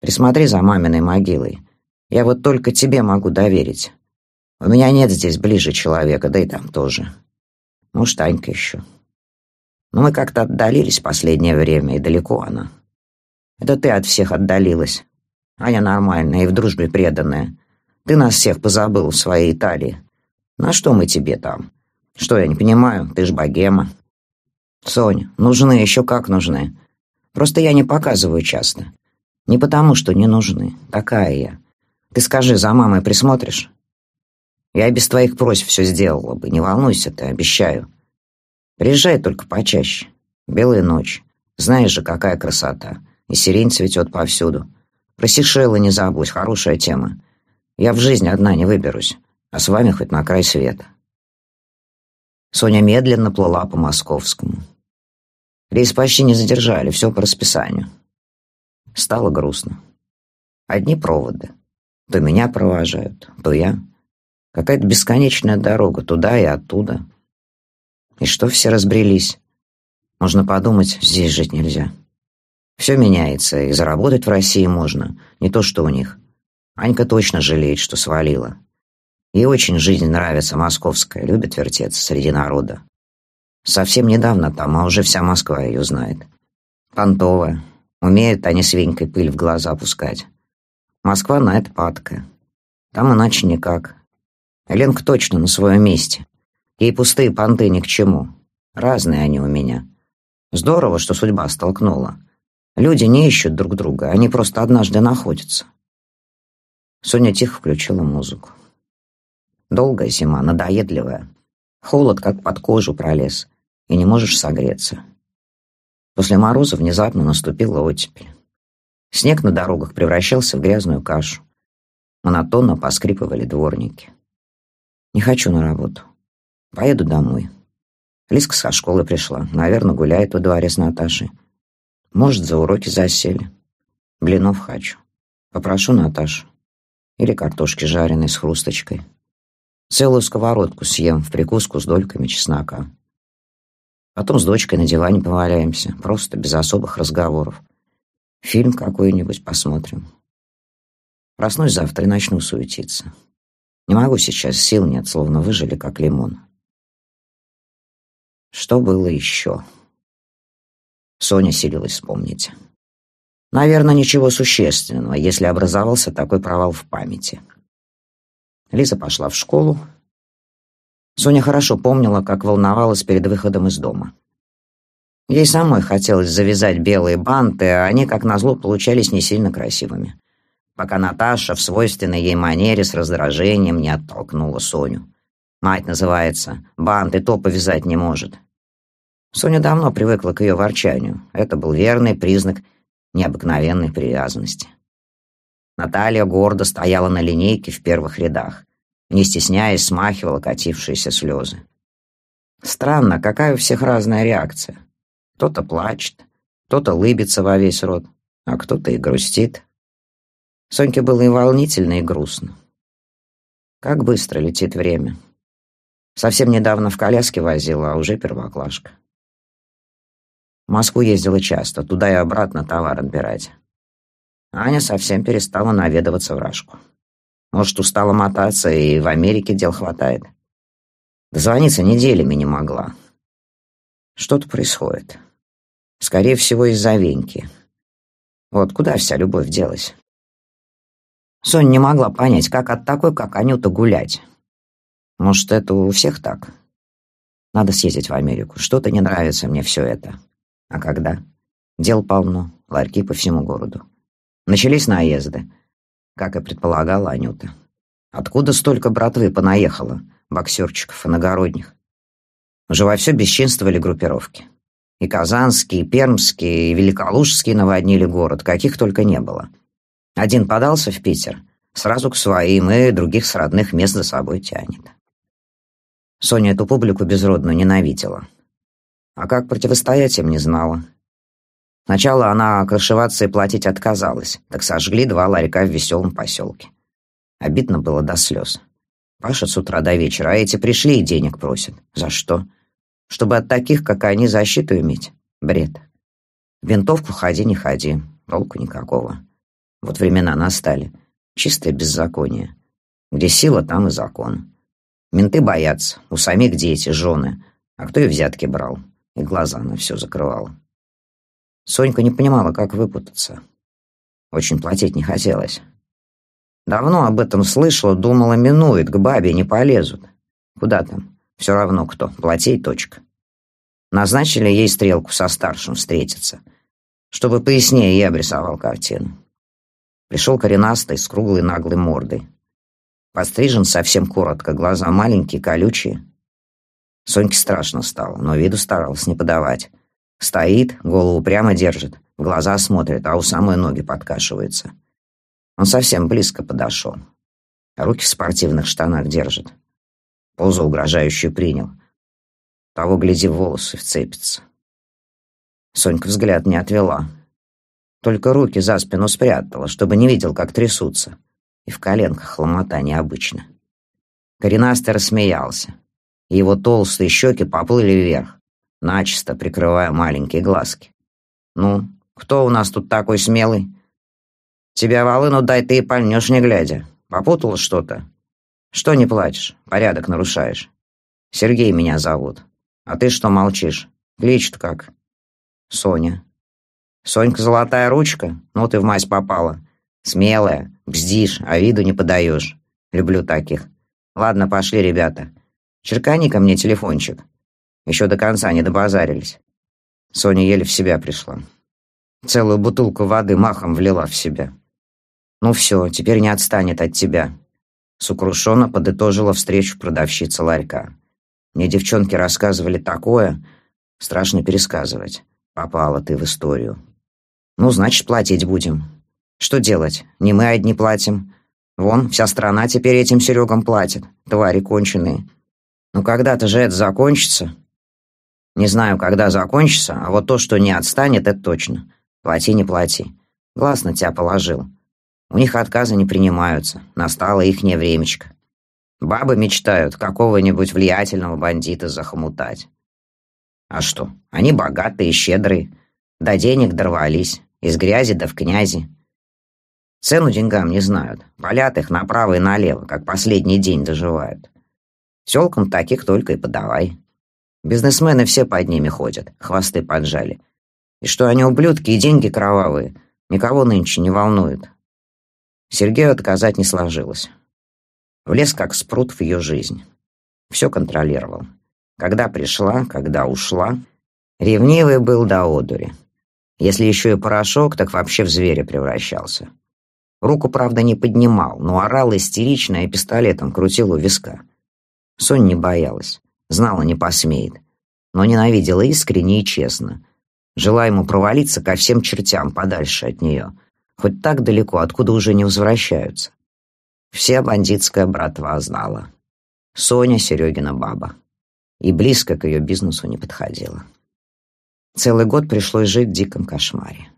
Присмотри за маминой могилой. Я вот только тебе могу доверить. У меня нет здесь ближе человека, да и там тоже. Может, Танька еще. Но мы как-то отдалились последнее время, и далеко она. Это ты от всех отдалилась. Аня нормальная и в дружбе преданная. Ты нас всех позабыл в своей Италии. На что мы тебе там? Что, я не понимаю, ты ж богема. Сонь, нужны, еще как нужны. Просто я не показываю часто. Не потому, что не нужны. Такая я. Ты скажи, за мамой присмотришь? Я без твоих просьб все сделала бы. Не волнуйся ты, обещаю. Приезжай только почаще. Белая ночь. Знаешь же, какая красота. И сирень цветет повсюду. Про Сейшелы не забудь, хорошая тема. Я в жизни одна не выберусь, а с вами хоть на край света. Соня медленно плыла по московскому. Рейс почти не задержали, все по расписанию. Стало грустно. Одни проводы. То меня провожают, то я. Какая-то бесконечная дорога туда и оттуда. И что все разбрелись? Можно подумать, здесь жить нельзя. Все меняется, и заработать в России можно, не то что у них. Анька точно жалеет, что свалила. Ей очень жизнь нравится московская, любит вертеться среди народа. Совсем недавно там, а уже вся Москва ее знает. Понтовая. Умеют они свинькой пыль в глаза пускать. Москва на это падка. Там иначе никак. Ленка точно на своем месте. Ей пустые понты ни к чему. Разные они у меня. Здорово, что судьба столкнула. Люди не ищут друг друга, они просто однажды находятся. Соня тихо включила музыку. Долгая зима, надоедливая. Холод как под кожу пролез, и не можешь согреться. После мороза внезапно наступила оттепель. Снег на дорогах превращался в грязную кашу. Монотонно поскрипывали дворники. Не хочу на работу. Поеду домой. Лиска со школы пришла. Наверное, гуляет во дворе с Наташей. Может, за уроки засели. Блинов хочу. Попрошу Наташу. Или картошки жареной с хрусточкой. Целую сковородку съем в прикуску с дольками чеснока. Потом с дочкой на диване поваляемся, просто без особых разговоров. Фильм какой-нибудь посмотрим. Проснусь завтра и начну суетиться. Не могу сейчас, сил нет, словно выжили, как лимон. Что было еще? Соня силилась вспомнить. Наверное, ничего существенного, если образовался такой провал в памяти. Лиза пошла в школу. Соня хорошо помнила, как волновалась перед выходом из дома. Ей самой хотелось завязать белые банты, а они, как назло, получались не сильно красивыми. Пока Наташа в свойственной ей манере с раздражением не оттолкнула Соню. Мать называется, банты то повязать не может. Соня давно привыкла к ее ворчанию. Это был верный признак необыкновенной привязанности. Наталья гордо стояла на линейке в первых рядах, не стесняясь смахивала катившиеся слезы. Странно, какая у всех разная реакция. Кто-то плачет, кто-то лыбится во весь рот, а кто-то и грустит. Соньке было и волнительно, и грустно. Как быстро летит время. Совсем недавно в коляске возила, а уже первоклашка. В Москву ездила часто, туда и обратно товар отбирать. Аня совсем перестала наведываться в Рашку. Может, устала мотаться, и в Америке дел хватает. Дозвониться неделями не могла. Что-то происходит. Скорее всего, из-за Веньки. Вот куда вся любовь делась? Соня не могла понять, как от такой, как Анюта, гулять. Может, это у всех так? Надо съездить в Америку. Что-то не нравится мне все это. А когда? Дел полно, ларьки по всему городу. Начались наезды, как и предполагала Анюта. Откуда столько братвы понаехало, боксерчиков иногородних? Уже во все бесчинствовали группировки. И казанские, и пермские, и великолужские наводнили город, каких только не было. Один подался в Питер, сразу к своим, и других с родных мест за собой тянет. Соня эту публику безродную ненавидела. А как противостоять им не знала. Сначала она крышеваться и платить отказалась, так сожгли два ларька в веселом поселке. Обидно было до слез. Паша с утра до вечера, а эти пришли и денег просят. За что? Чтобы от таких, как они, защиту иметь? Бред. Винтовку ходи, не ходи. Толку никакого. Вот времена настали. Чистое беззаконие. Где сила, там и закон. Менты боятся. У самих дети, жены. А кто и взятки брал? И глаза на все закрывал. Сонька не понимала, как выпутаться. Очень платить не хотелось. Давно об этом слышала, думала, минует, к бабе не полезут. Куда там? Все равно кто. Платей точка. Назначили ей стрелку со старшим встретиться. Чтобы пояснее я обрисовал картину. Пришел коренастый, с круглой наглой мордой. Подстрижен совсем коротко, глаза маленькие, колючие. Соньке страшно стало, но виду старалась не подавать. Стоит, голову прямо держит, в глаза смотрит, а у самой ноги подкашивается. Он совсем близко подошел. Руки в спортивных штанах держит. Позу угрожающую принял. Того, гляди, волосы вцепится. Сонька взгляд не отвела. Только руки за спину спрятала, чтобы не видел, как трясутся. И в коленках ломота необычно. Коренастый рассмеялся. Его толстые щеки поплыли вверх начисто прикрывая маленькие глазки. «Ну, кто у нас тут такой смелый? Тебя волыну дай ты и пальнешь не глядя. Попутал что-то? Что не плачешь? Порядок нарушаешь. Сергей меня зовут. А ты что молчишь? Кличут как?» «Соня». «Сонька золотая ручка? Ну ты в мазь попала. Смелая, бздишь, а виду не подаешь. Люблю таких. Ладно, пошли, ребята. Черкани ко мне телефончик. Еще до конца не добазарились. Соня еле в себя пришла. Целую бутылку воды махом влила в себя. «Ну все, теперь не отстанет от тебя», — сокрушенно подытожила встречу продавщица ларька. «Мне девчонки рассказывали такое, страшно пересказывать. Попала ты в историю. Ну, значит, платить будем. Что делать? Не мы одни платим. Вон, вся страна теперь этим Серегам платит. Твари конченые. Ну, когда-то же это закончится. Не знаю, когда закончится, а вот то, что не отстанет, это точно. Плати, не плати. Глаз на тебя положил. У них отказы не принимаются. Настало ихнее времечко. Бабы мечтают какого-нибудь влиятельного бандита захомутать. А что, они богатые щедрые. До денег дорвались. Из грязи да в князи. Цену деньгам не знают. Палят их направо и налево, как последний день доживают. Селкам таких только и подавай. Бизнесмены все под ними ходят, хвосты поджали. И что они ублюдки и деньги кровавые, никого нынче не волнует. Сергею отказать не сложилось. Влез как спрут в ее жизнь. Все контролировал. Когда пришла, когда ушла. Ревнивый был до одури. Если еще и порошок, так вообще в зверя превращался. Руку, правда, не поднимал, но орал истерично и пистолетом крутил у виска. Сонь не боялась. Знала, не посмеет. Но ненавидела искренне и честно. Жила ему провалиться ко всем чертям подальше от нее. Хоть так далеко, откуда уже не возвращаются. Вся бандитская братва знала. Соня Серегина баба. И близко к ее бизнесу не подходила. Целый год пришлось жить в диком кошмаре.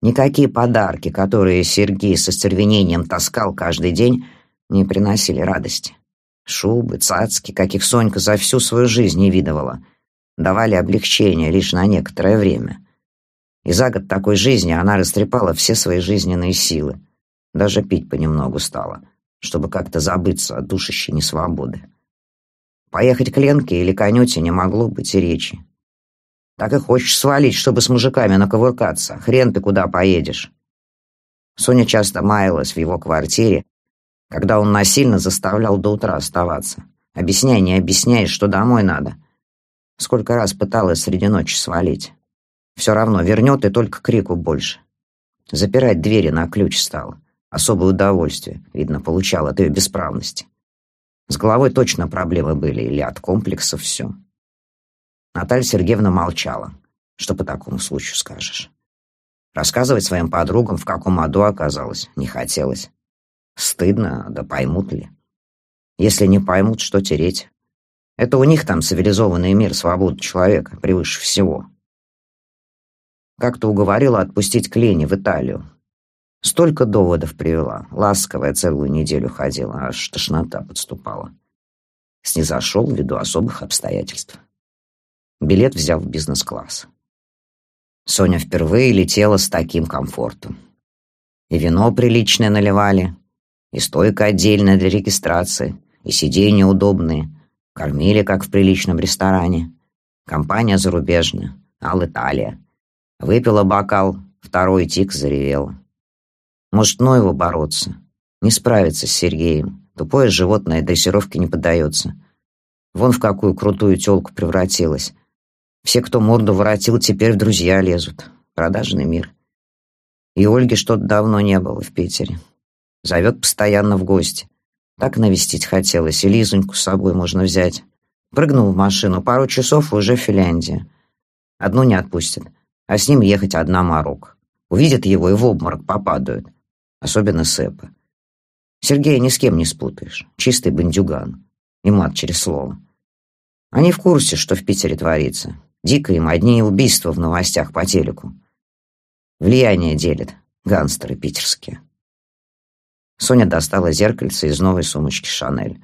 Никакие подарки, которые Сергей со стервенением таскал каждый день, не приносили радости. Шубы, цацки, каких Сонька за всю свою жизнь не видывала, давали облегчение лишь на некоторое время. И за год такой жизни она растрепала все свои жизненные силы. Даже пить понемногу стала, чтобы как-то забыться от душащей несвободы. Поехать к Ленке или Конюте не могло быть и речи. Так и хочешь свалить, чтобы с мужиками наковыркаться. Хрен ты куда поедешь. Соня часто маялась в его квартире, когда он насильно заставлял до утра оставаться. Объясняй, не объясняй, что домой надо. Сколько раз пыталась среди ночи свалить. Все равно вернет и только крику больше. Запирать двери на ключ стало. Особое удовольствие, видно, получал от ее бесправности. С головой точно проблемы были, или от комплексов все. Наталья Сергеевна молчала. Что по такому случаю скажешь? Рассказывать своим подругам, в каком аду оказалось, не хотелось. Стыдно, да поймут ли? Если не поймут, что тереть? Это у них там цивилизованный мир, свобода человека, превыше всего. Как-то уговорила отпустить к Лене в Италию. Столько доводов привела. Ласковая целую неделю ходила, аж тошнота подступала. Снизошел ввиду особых обстоятельств. Билет взял в бизнес-класс. Соня впервые летела с таким комфортом. И вино приличное наливали, и стойка отдельная для регистрации, и сиденья удобные, кормили, как в приличном ресторане. Компания зарубежная, ал Италия. Выпила бокал, второй тик заревела. Может, ну его бороться. Не справиться с Сергеем. Тупое животное дрессировке не поддается. Вон в какую крутую тёлку превратилась. Все, кто морду воротил, теперь в друзья лезут. Продажный мир. И Ольги что-то давно не было в Питере. Зовет постоянно в гости. Так навестить хотелось, и Лизоньку с собой можно взять. Прыгнул в машину, пару часов и уже Финляндии. Одну не отпустят а с ним ехать одна Марок. Увидят его и в обморок попадают, особенно Сэпа. Сергея ни с кем не спутаешь, чистый бандюган, и мат через слово. Они в курсе, что в Питере творится. Дико им одни убийства в новостях по телеку. Влияние делят, гангстеры питерские. Соня достала зеркальце из новой сумочки «Шанель».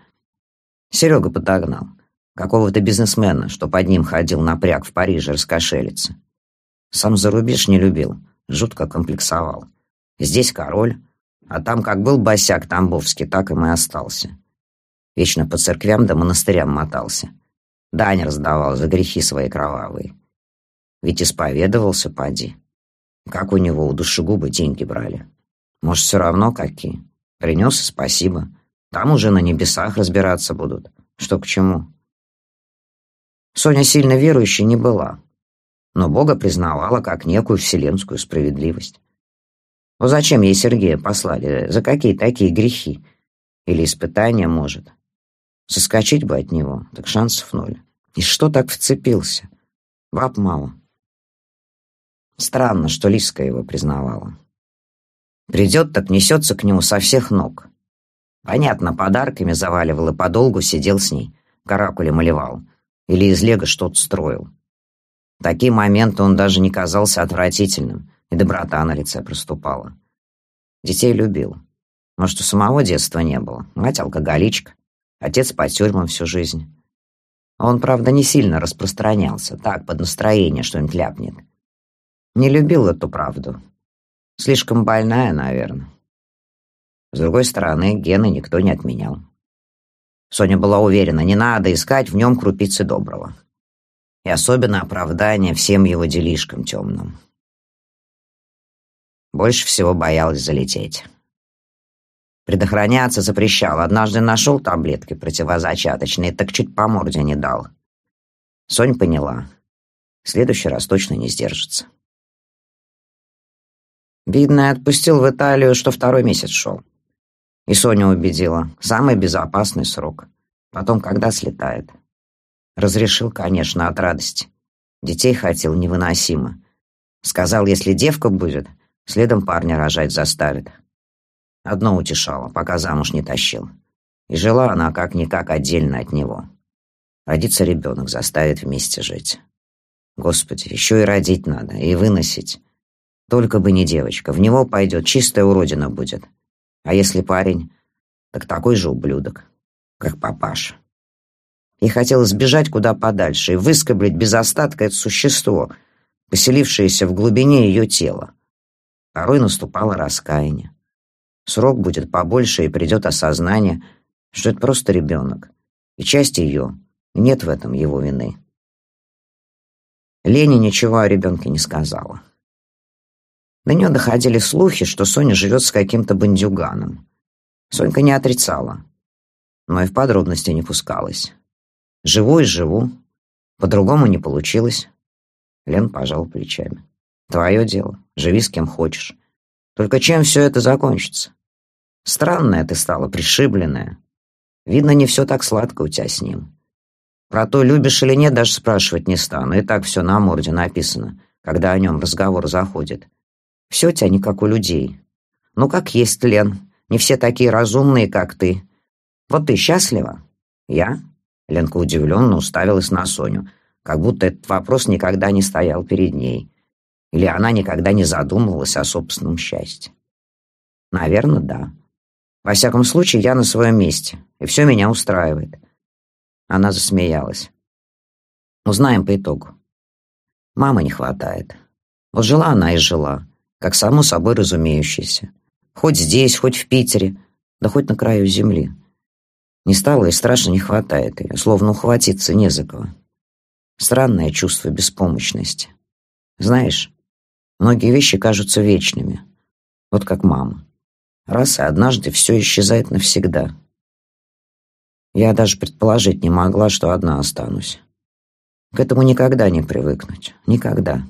Серега подогнал. Какого-то бизнесмена, что под ним ходил напряг в Париже раскошелиться. Сам за рубеж не любил, жутко комплексовал. Здесь король, а там как был босяк Тамбовский, так им и остался. Вечно по церквям да монастырям мотался. Дань раздавал за грехи свои кровавые. Ведь исповедовался, поди. Как у него у душегубы деньги брали? Может, все равно какие? Принес спасибо. Там уже на небесах разбираться будут. Что к чему? Соня сильно верующей не была, но Бога признавала как некую вселенскую справедливость. Но зачем ей Сергея послали? За какие такие грехи? Или испытания, может? Соскочить бы от него, так шансов ноль. И что так вцепился? Баб мало. Странно, что Лиска его признавала. Придет, так несется к нему со всех ног. Понятно, подарками заваливал и подолгу сидел с ней, каракули малевал. Или из лего что-то строил. В такие моменты он даже не казался отвратительным, и доброта на лице проступала. Детей любил. Может, у самого детства не было. Мать алкоголичка, отец по тюрьмам всю жизнь. Он, правда, не сильно распространялся, так, под настроение что-нибудь ляпнет. Не любил эту правду. Слишком больная, наверное. С другой стороны, гены никто не отменял. Соня была уверена, не надо искать в нем крупицы доброго и особенно оправдание всем его делишкам темным. Больше всего боялась залететь. Предохраняться запрещал. Однажды нашел таблетки противозачаточные, так чуть по морде не дал. Сонь поняла. В следующий раз точно не сдержится. Видно, отпустил в Италию, что второй месяц шел. И Соня убедила. Самый безопасный срок. Потом, когда слетает. Разрешил, конечно, от радости. Детей хотел невыносимо. Сказал, если девка будет, следом парня рожать заставит. Одно утешало, пока замуж не тащил. И жила она как-никак отдельно от него. Родится ребенок, заставит вместе жить. Господи, еще и родить надо, и выносить. Только бы не девочка, в него пойдет, чистая уродина будет. А если парень, так такой же ублюдок, как папаша. И хотел сбежать куда подальше и выскоблить без остатка это существо, поселившееся в глубине ее тела. Порой наступало раскаяние. Срок будет побольше, и придет осознание, что это просто ребенок, и часть ее, нет в этом его вины. Лене ничего о ребенке не сказала. До нее доходили слухи, что Соня живет с каким-то бандюганом. Сонька не отрицала, но и в подробности не пускалась. Живу и живу. По-другому не получилось. Лен пожал плечами. Твое дело. Живи с кем хочешь. Только чем все это закончится? Странная ты стала, пришибленная. Видно, не все так сладко у тебя с ним. Про то, любишь или нет, даже спрашивать не стану. И так все на морде написано, когда о нем разговор заходит. Все не как у людей. Ну, как есть, Лен. Не все такие разумные, как ты. Вот ты счастлива? Я? Ленка удивленно уставилась на Соню, как будто этот вопрос никогда не стоял перед ней. Или она никогда не задумывалась о собственном счастье. Наверное, да. Во всяком случае, я на своем месте, и все меня устраивает. Она засмеялась. Узнаем по итогу. Мамы не хватает. Вот жила она и жила, как само собой разумеющееся. Хоть здесь, хоть в Питере, да хоть на краю земли. Не стало и страшно не хватает ее, словно ухватиться не за кого. Странное чувство беспомощности. Знаешь, многие вещи кажутся вечными. Вот как мама. Раз и однажды все исчезает навсегда. Я даже предположить не могла, что одна останусь. К этому никогда не привыкнуть. Никогда.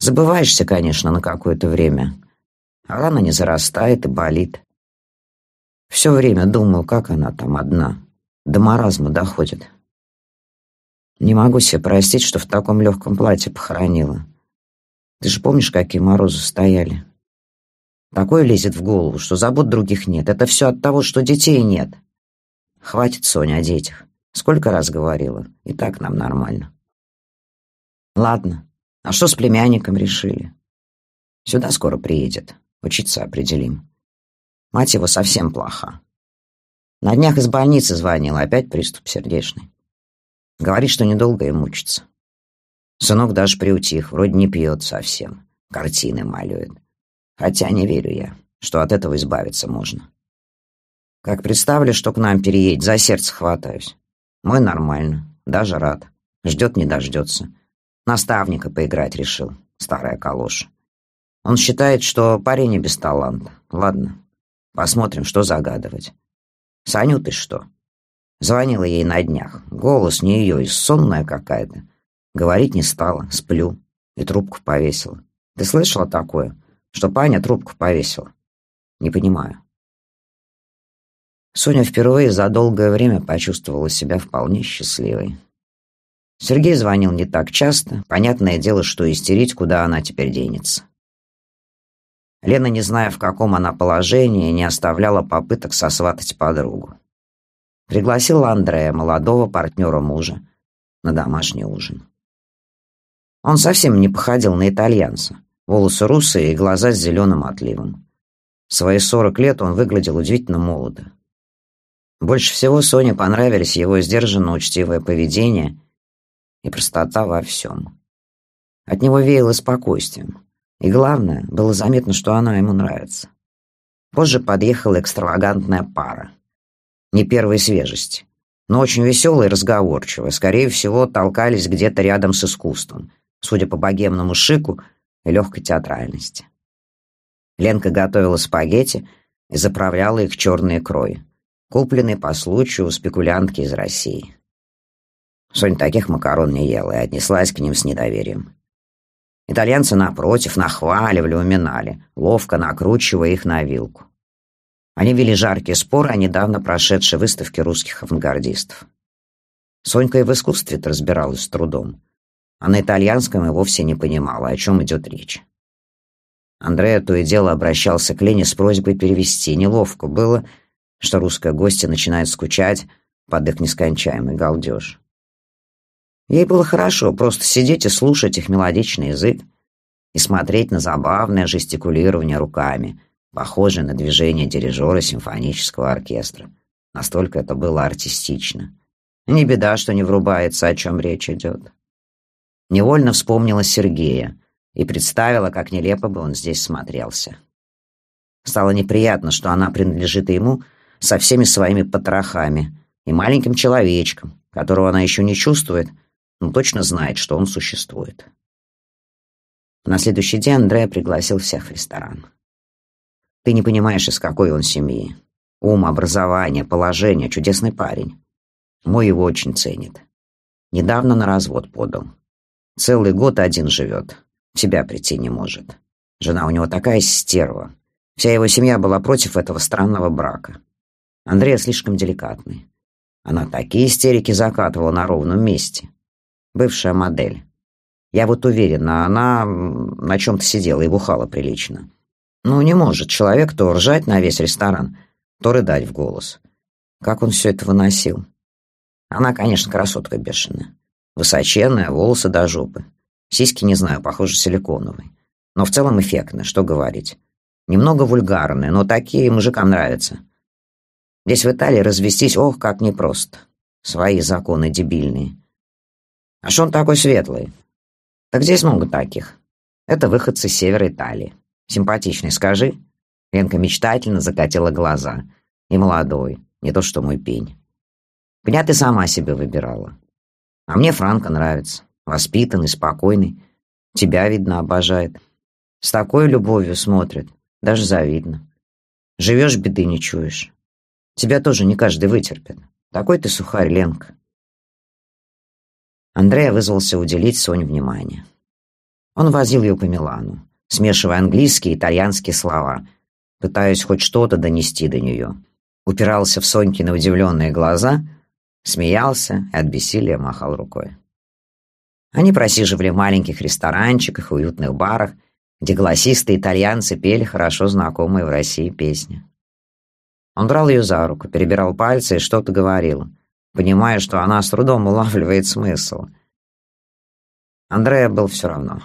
Забываешься, конечно, на какое-то время. А рана не зарастает и болит. Все время думаю, как она там одна. До маразма доходит. Не могу себе простить, что в таком легком платье похоронила. Ты же помнишь, какие морозы стояли? Такое лезет в голову, что забот других нет. Это все от того, что детей нет. Хватит, Соня, о детях. Сколько раз говорила. И так нам нормально. Ладно. А что с племянником решили? Сюда скоро приедет. Учиться определим. Мать его совсем плоха. На днях из больницы звонила. Опять приступ сердечный. Говорит, что недолго и мучится. Сынок даже приутих. Вроде не пьет совсем. Картины малюет. Хотя не верю я, что от этого избавиться можно. Как представлю, что к нам переедет, за сердце хватаюсь. Мой нормально, даже рад. Ждет не дождется. Наставника поиграть решил, старая калоша. Он считает, что парень не без таланта. Ладно, посмотрим, что загадывать. Саню ты что? Звонила ей на днях. Голос не ее, и сонная какая-то. Говорить не стала, сплю. И трубку повесила. Ты слышала такое? Что Паня трубку повесила? Не понимаю. Соня впервые за долгое время почувствовала себя вполне счастливой. Сергей звонил не так часто, понятное дело, что истерить, куда она теперь денется. Лена, не зная, в каком она положении, не оставляла попыток сосватать подругу. Пригласила Андрея, молодого партнера мужа, на домашний ужин. Он совсем не походил на итальянца. Волосы русые и глаза с зеленым отливом. В свои сорок лет он выглядел удивительно молодо. Больше всего Соне понравились его сдержанно учтивое поведение и простота во всем. От него веяло спокойствием. И главное, было заметно, что она ему нравится. Позже подъехала экстравагантная пара. Не первой свежести, но очень веселая и разговорчивая. Скорее всего, толкались где-то рядом с искусством. Судя по богемному шику и легкой театральности. Ленка готовила спагетти, и заправляла их черные крои, купленные по случаю у спекулянтки из России. Соня таких макарон не ела и отнеслась к ним с недоверием. Итальянцы, напротив, нахваливали, уминали, ловко накручивая их на вилку. Они вели жаркие споры о недавно прошедшей выставке русских авангардистов. Сонька и в искусстве-то разбиралась с трудом, а на итальянском и вовсе не понимала, о чем идет речь. Андрея то и дело обращался к Лене с просьбой перевести. Неловко было, что русская гостья начинает скучать под их нескончаемый галдеж. Ей было хорошо просто сидеть и слушать их мелодичный язык и смотреть на забавное жестикулирование руками, похожее на движение дирижера симфонического оркестра. Настолько это было артистично. Не беда, что не врубается, о чем речь идет. Невольно вспомнила Сергея и представила, как нелепо бы он здесь смотрелся. Стало неприятно, что она принадлежит ему со всеми своими потрохами и маленьким человечком, которого она еще не чувствует, но точно знает, что он существует. На следующий день Андрея пригласил всех в ресторан. Ты не понимаешь, из какой он семьи. Ум, образование, положение, чудесный парень. Мой его очень ценит. Недавно на развод подал. Целый год один живет. В себя прийти не может. Жена у него такая стерва. Вся его семья была против этого странного брака. Андрея слишком деликатный. Она такие истерики закатывала на ровном месте бывшая модель. Я вот уверена, она на чем-то сидела и бухала прилично. Ну, не может человек то ржать на весь ресторан, то рыдать в голос. Как он все это выносил? Она, конечно, красотка бешеная. Высоченная, волосы до жопы. Сиськи, не знаю, похоже, силиконовые. Но в целом эффектно, что говорить. Немного вульгарные, но такие мужикам нравятся. Здесь в Италии развестись, ох, как непросто. Свои законы дебильные. А что он такой светлый? Так здесь много таких. Это выходцы с севера Италии. Симпатичный, скажи. Ленка мечтательно закатила глаза. И молодой, не то что мой пень. Пня ты сама себе выбирала. А мне Франко нравится. Воспитанный, спокойный. Тебя, видно, обожает. С такой любовью смотрит. Даже завидно. Живешь, беды не чуешь. Тебя тоже не каждый вытерпит. Такой ты сухарь, Ленка. Андрея вызвался уделить Соне внимание. Он возил ее по Милану, смешивая английские и итальянские слова, пытаясь хоть что-то донести до нее. Упирался в Сонькины удивленные глаза, смеялся и от бессилия махал рукой. Они просиживали в маленьких ресторанчиках и уютных барах, где голосистые итальянцы пели хорошо знакомые в России песни. Он брал ее за руку, перебирал пальцы и что-то говорил — понимая, что она с трудом улавливает смысл. Андрея был все равно.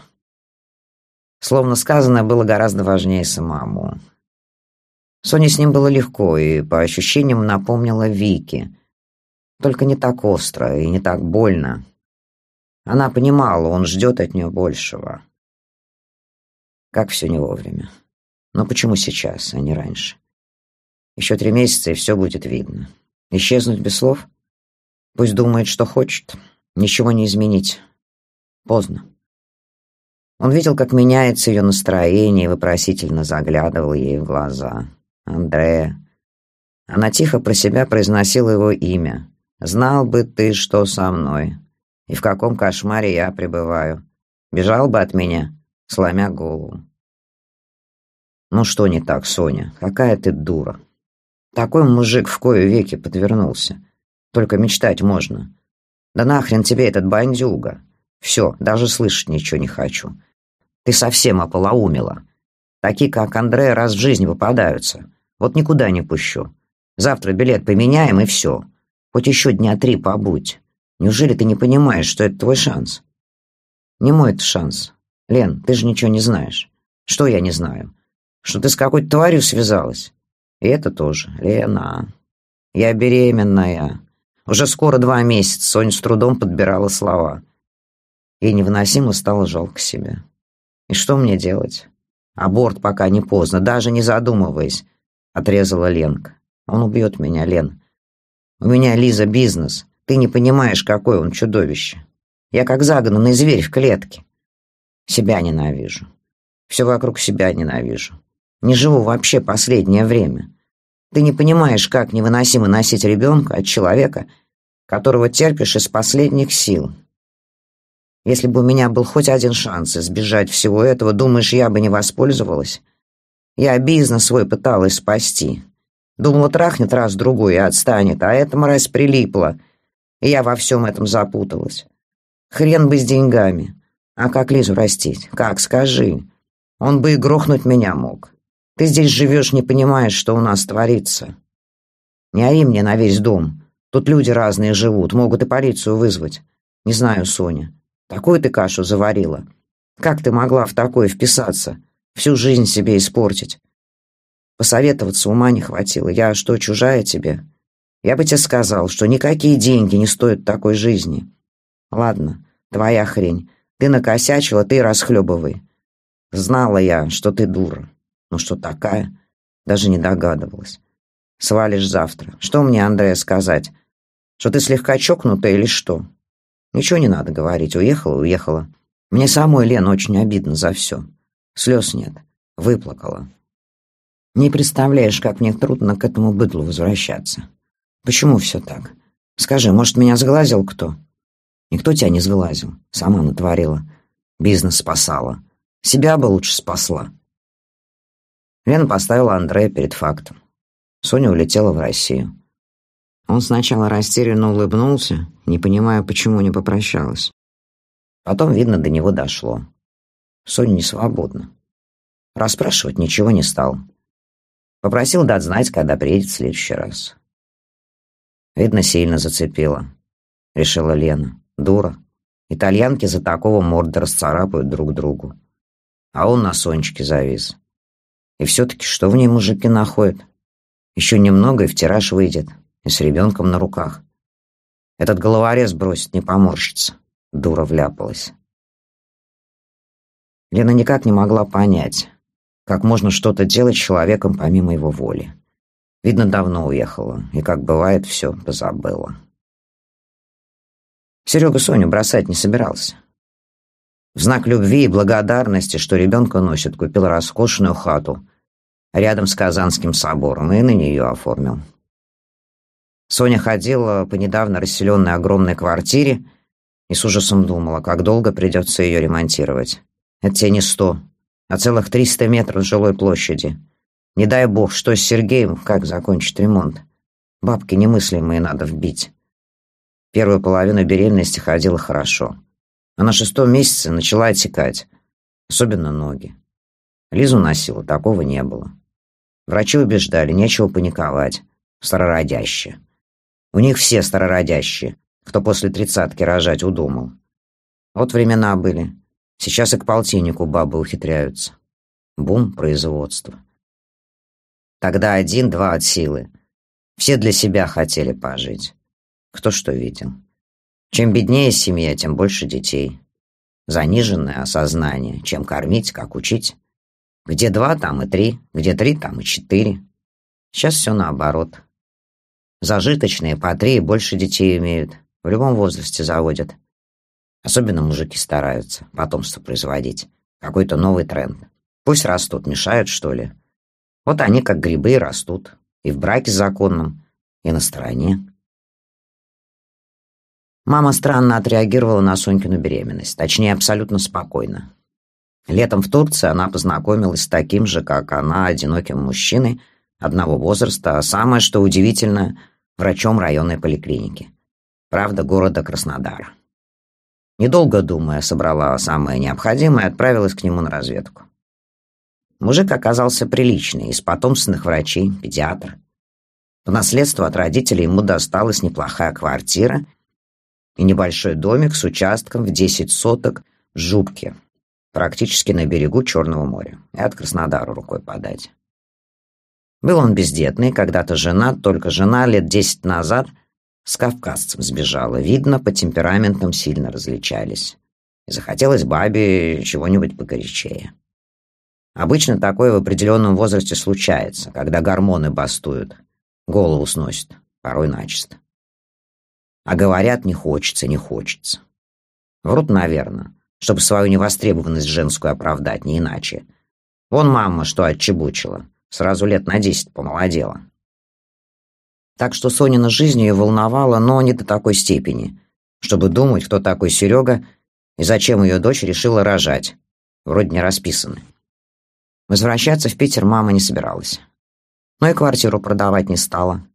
Словно сказанное было гораздо важнее самому. Соне с ним было легко и, по ощущениям, напомнила Вики. Только не так остро и не так больно. Она понимала, он ждет от нее большего. Как все не вовремя. Но почему сейчас, а не раньше? Еще три месяца, и все будет видно. Исчезнуть без слов? Пусть думает, что хочет. Ничего не изменить. Поздно. Он видел, как меняется ее настроение, и вопросительно заглядывал ей в глаза. «Андрея». Она тихо про себя произносила его имя. «Знал бы ты, что со мной, и в каком кошмаре я пребываю. Бежал бы от меня, сломя голову». «Ну что не так, Соня? Какая ты дура!» Такой мужик в кое веки подвернулся. Только мечтать можно. Да нахрен тебе этот бандюга. Все, даже слышать ничего не хочу. Ты совсем ополоумела. Такие, как Андре, раз в жизни выпадаются. Вот никуда не пущу. Завтра билет поменяем, и все. Хоть еще дня три побудь. Неужели ты не понимаешь, что это твой шанс? Не мой это шанс. Лен, ты же ничего не знаешь. Что я не знаю? Что ты с какой-то тварью связалась? И это тоже. Лена, я беременная. Уже скоро два месяца Соня с трудом подбирала слова. Ей невыносимо стало жалко себя. И что мне делать? Аборт пока не поздно, даже не задумываясь, отрезала Ленка. Он убьет меня, Лен. У меня, Лиза, бизнес. Ты не понимаешь, какое он чудовище. Я как загнанный зверь в клетке. Себя ненавижу. Все вокруг себя ненавижу. Не живу вообще последнее время. Ты не понимаешь, как невыносимо носить ребенка от человека, которого терпишь из последних сил. Если бы у меня был хоть один шанс избежать всего этого, думаешь, я бы не воспользовалась? Я бизнес свой пыталась спасти. Думала, трахнет раз-другой и отстанет, а эта мразь прилипла, и я во всем этом запуталась. Хрен бы с деньгами. А как Лизу растить? Как, скажи? Он бы и грохнуть меня мог. Ты здесь живешь, не понимаешь, что у нас творится. Не ори мне на весь дом. Тут люди разные живут, могут и полицию вызвать. Не знаю, Соня. Такую ты кашу заварила. Как ты могла в такое вписаться? Всю жизнь себе испортить. Посоветоваться ума не хватило. Я что, чужая тебе? Я бы тебе сказал, что никакие деньги не стоят такой жизни. Ладно, твоя хрень. Ты накосячила, ты расхлебывай. Знала я, что ты дура. Ну что такая? Даже не догадывалась. Свалишь завтра. Что мне, Андрея, сказать? Что ты слегка чокнутая или что? Ничего не надо говорить. Уехала, уехала. Мне самой, Лен, очень обидно за все. Слез нет. Выплакала. Не представляешь, как мне трудно к этому быдлу возвращаться. Почему все так? Скажи, может, меня сглазил кто? Никто тебя не сглазил. Сама натворила. Бизнес спасала. Себя бы лучше спасла. Лена поставила Андрея перед фактом. Соня улетела в Россию. Он сначала растерянно улыбнулся, не понимая, почему не попрощалась. Потом, видно, до него дошло. Соня не свободна. Расспрашивать ничего не стал. Попросил дать знать, когда приедет в следующий раз. Видно, сильно зацепило, решила Лена. Дура. Итальянки за такого морда расцарапают друг другу. А он на Сонечке завис. И все-таки что в ней мужики находят? Еще немного и в тираж выйдет, и с ребенком на руках. Этот головорез бросит, не поморщится. Дура вляпалась. Лена никак не могла понять, как можно что-то делать с человеком помимо его воли. Видно, давно уехала, и, как бывает, все позабыла. Серега Соню бросать не собирался. В знак любви и благодарности, что ребенка носит, купил роскошную хату рядом с Казанским собором и на нее оформил. Соня ходила по недавно расселенной огромной квартире и с ужасом думала, как долго придется ее ремонтировать. Это тебе не сто, а целых 300 метров жилой площади. Не дай бог, что с Сергеем, как закончить ремонт. Бабки немыслимые надо вбить. Первую половину беременности ходила хорошо. А на шестом месяце начала отекать, особенно ноги. Лизу носила, такого не было. Врачи убеждали, нечего паниковать. Старородящие. У них все старородящие, кто после тридцатки рожать удумал. Вот времена были. Сейчас и к полтиннику бабы ухитряются. Бум производства. Тогда один-два от силы. Все для себя хотели пожить. Кто что видел. Чем беднее семья, тем больше детей. Заниженное осознание. Чем кормить, как учить. Где два, там и три. Где три, там и четыре. Сейчас все наоборот. Зажиточные по три и больше детей имеют. В любом возрасте заводят. Особенно мужики стараются потомство производить. Какой-то новый тренд. Пусть растут, мешают, что ли. Вот они как грибы растут. И в браке законном, и на стороне. Мама странно отреагировала на Сонькину беременность. Точнее, абсолютно спокойно. Летом в Турции она познакомилась с таким же, как она, одиноким мужчиной одного возраста, а самое, что удивительно, врачом районной поликлиники. Правда, города Краснодара. Недолго думая, собрала самое необходимое и отправилась к нему на разведку. Мужик оказался приличный, из потомственных врачей, педиатр. По наследству от родителей ему досталась неплохая квартира и небольшой домик с участком в 10 соток в Жубке, практически на берегу Черного моря, и от Краснодара рукой подать. Был он бездетный, когда-то женат, только жена лет десять назад – с кавказцем сбежала. Видно, по темпераментам сильно различались. И захотелось бабе чего-нибудь погорячее. Обычно такое в определенном возрасте случается, когда гормоны бастуют, голову сносит, порой начисто. А говорят, не хочется, не хочется. Врут, наверное, чтобы свою невостребованность женскую оправдать, не иначе. Вон мама что отчебучила, сразу лет на десять помолодела. Так что Сонина жизнь ее волновала, но не до такой степени, чтобы думать, кто такой Серега и зачем ее дочь решила рожать. Вроде не расписаны. Возвращаться в Питер мама не собиралась. Но и квартиру продавать не стала.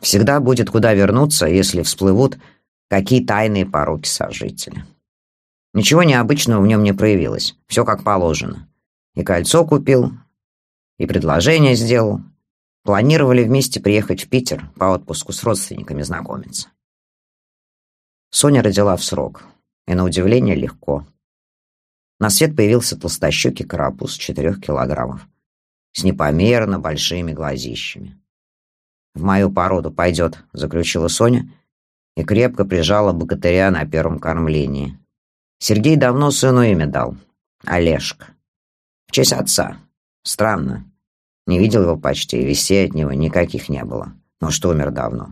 Всегда будет куда вернуться, если всплывут какие тайные пороки сожителя. Ничего необычного в нем не проявилось. Все как положено. И кольцо купил, и предложение сделал. Планировали вместе приехать в Питер по отпуску с родственниками знакомиться. Соня родила в срок, и на удивление легко. На свет появился толстощекий карапуз четырех килограммов с непомерно большими глазищами. «В мою породу пойдет», — заключила Соня и крепко прижала богатыря на первом кормлении. Сергей давно сыну имя дал — Олежка. В честь отца. Странно. Не видел его почти, и вестей от него никаких не было. Может, умер давно.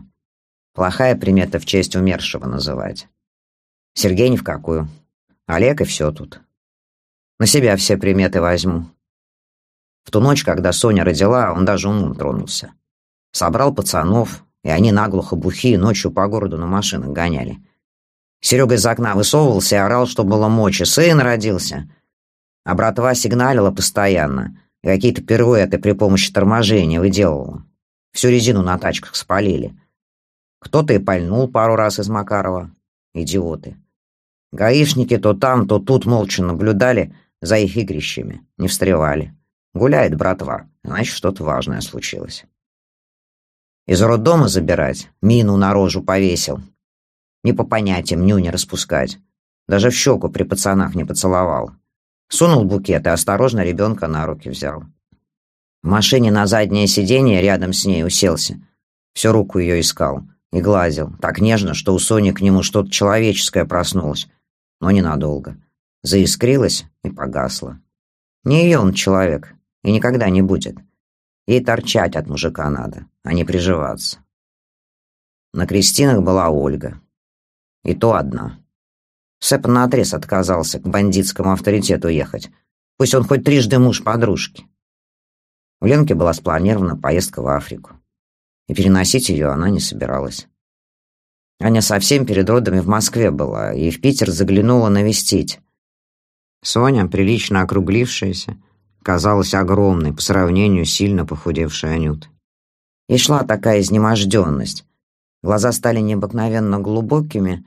Плохая примета в честь умершего называть. Сергей ни в какую. Олег и все тут. На себя все приметы возьму. В ту ночь, когда Соня родила, он даже умом тронулся. Собрал пацанов, и они наглухо бухие ночью по городу на машинах гоняли. Серега из окна высовывался и орал, что было мочи. Сын родился. А братва сигналила постоянно. Какие-то пируэты при помощи торможения выделывала. Всю резину на тачках спалили. Кто-то и пальнул пару раз из Макарова. Идиоты. Гаишники то там, то тут молча наблюдали за их игрищами. Не встревали. Гуляет братва, значит, что-то важное случилось. Из роддома забирать, мину на рожу повесил. Не по понятиям нюни распускать. Даже в щеку при пацанах не поцеловал. Сунул букет и осторожно ребенка на руки взял. В машине на заднее сиденье рядом с ней уселся. Всю руку ее искал и глазил, так нежно, что у Сони к нему что-то человеческое проснулось, но ненадолго. Заискрилось и погасло. Не ее он человек, и никогда не будет. Ей торчать от мужика надо, а не приживаться. На крестинах была Ольга. И то одна. Сэп наотрез отказался к бандитскому авторитету ехать. Пусть он хоть трижды муж подружки. У Ленки была спланирована поездка в Африку. И переносить ее она не собиралась. Аня совсем перед родами в Москве была и в Питер заглянула навестить. Соня, прилично округлившаяся, казалась огромной по сравнению с сильно похудевшей Анют. И шла такая изнеможденность. Глаза стали необыкновенно глубокими,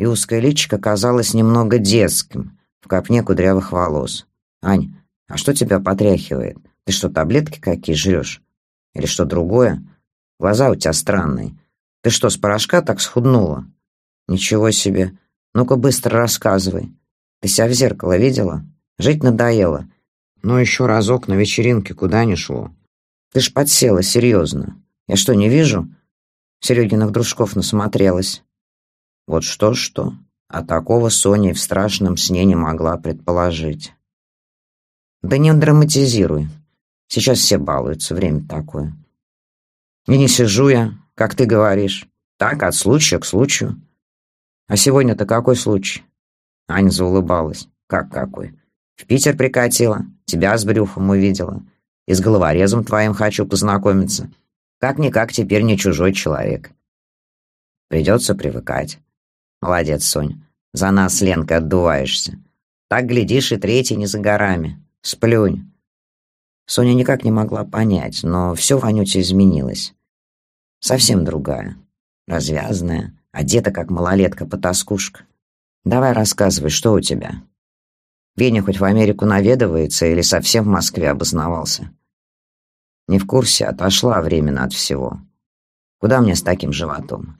и узкое личико казалось немного детским, в копне кудрявых волос. «Ань, а что тебя потряхивает? Ты что, таблетки какие жрешь? Или что другое? Глаза у тебя странные. Ты что, с порошка так схуднула?» «Ничего себе. Ну-ка быстро рассказывай. Ты себя в зеркало видела? Жить надоело. Но еще разок на вечеринке куда ни шло. Ты ж подсела, серьезно. Я что, не вижу? Серегина в дружков насмотрелась. Вот что-что, а такого Соня в страшном сне не могла предположить. Да не драматизируй. Сейчас все балуются, время такое. И не сижу я, как ты говоришь. Так, от случая к случаю. А сегодня-то какой случай? Аня заулыбалась. Как какой? В Питер прикатила, тебя с брюхом увидела. И с головорезом твоим хочу познакомиться. Как-никак теперь не чужой человек. Придется привыкать. Молодец, Сонь. За нас с Ленкой отдуваешься. Так, глядишь, и третий не за горами. Сплюнь. Соня никак не могла понять, но все в Анюте изменилось. Совсем другая. Развязная, одета как малолетка-потаскушка. Давай рассказывай, что у тебя. Веня хоть в Америку наведывается или совсем в Москве обосновался? Не в курсе, отошла временно от всего. Куда мне с таким животом?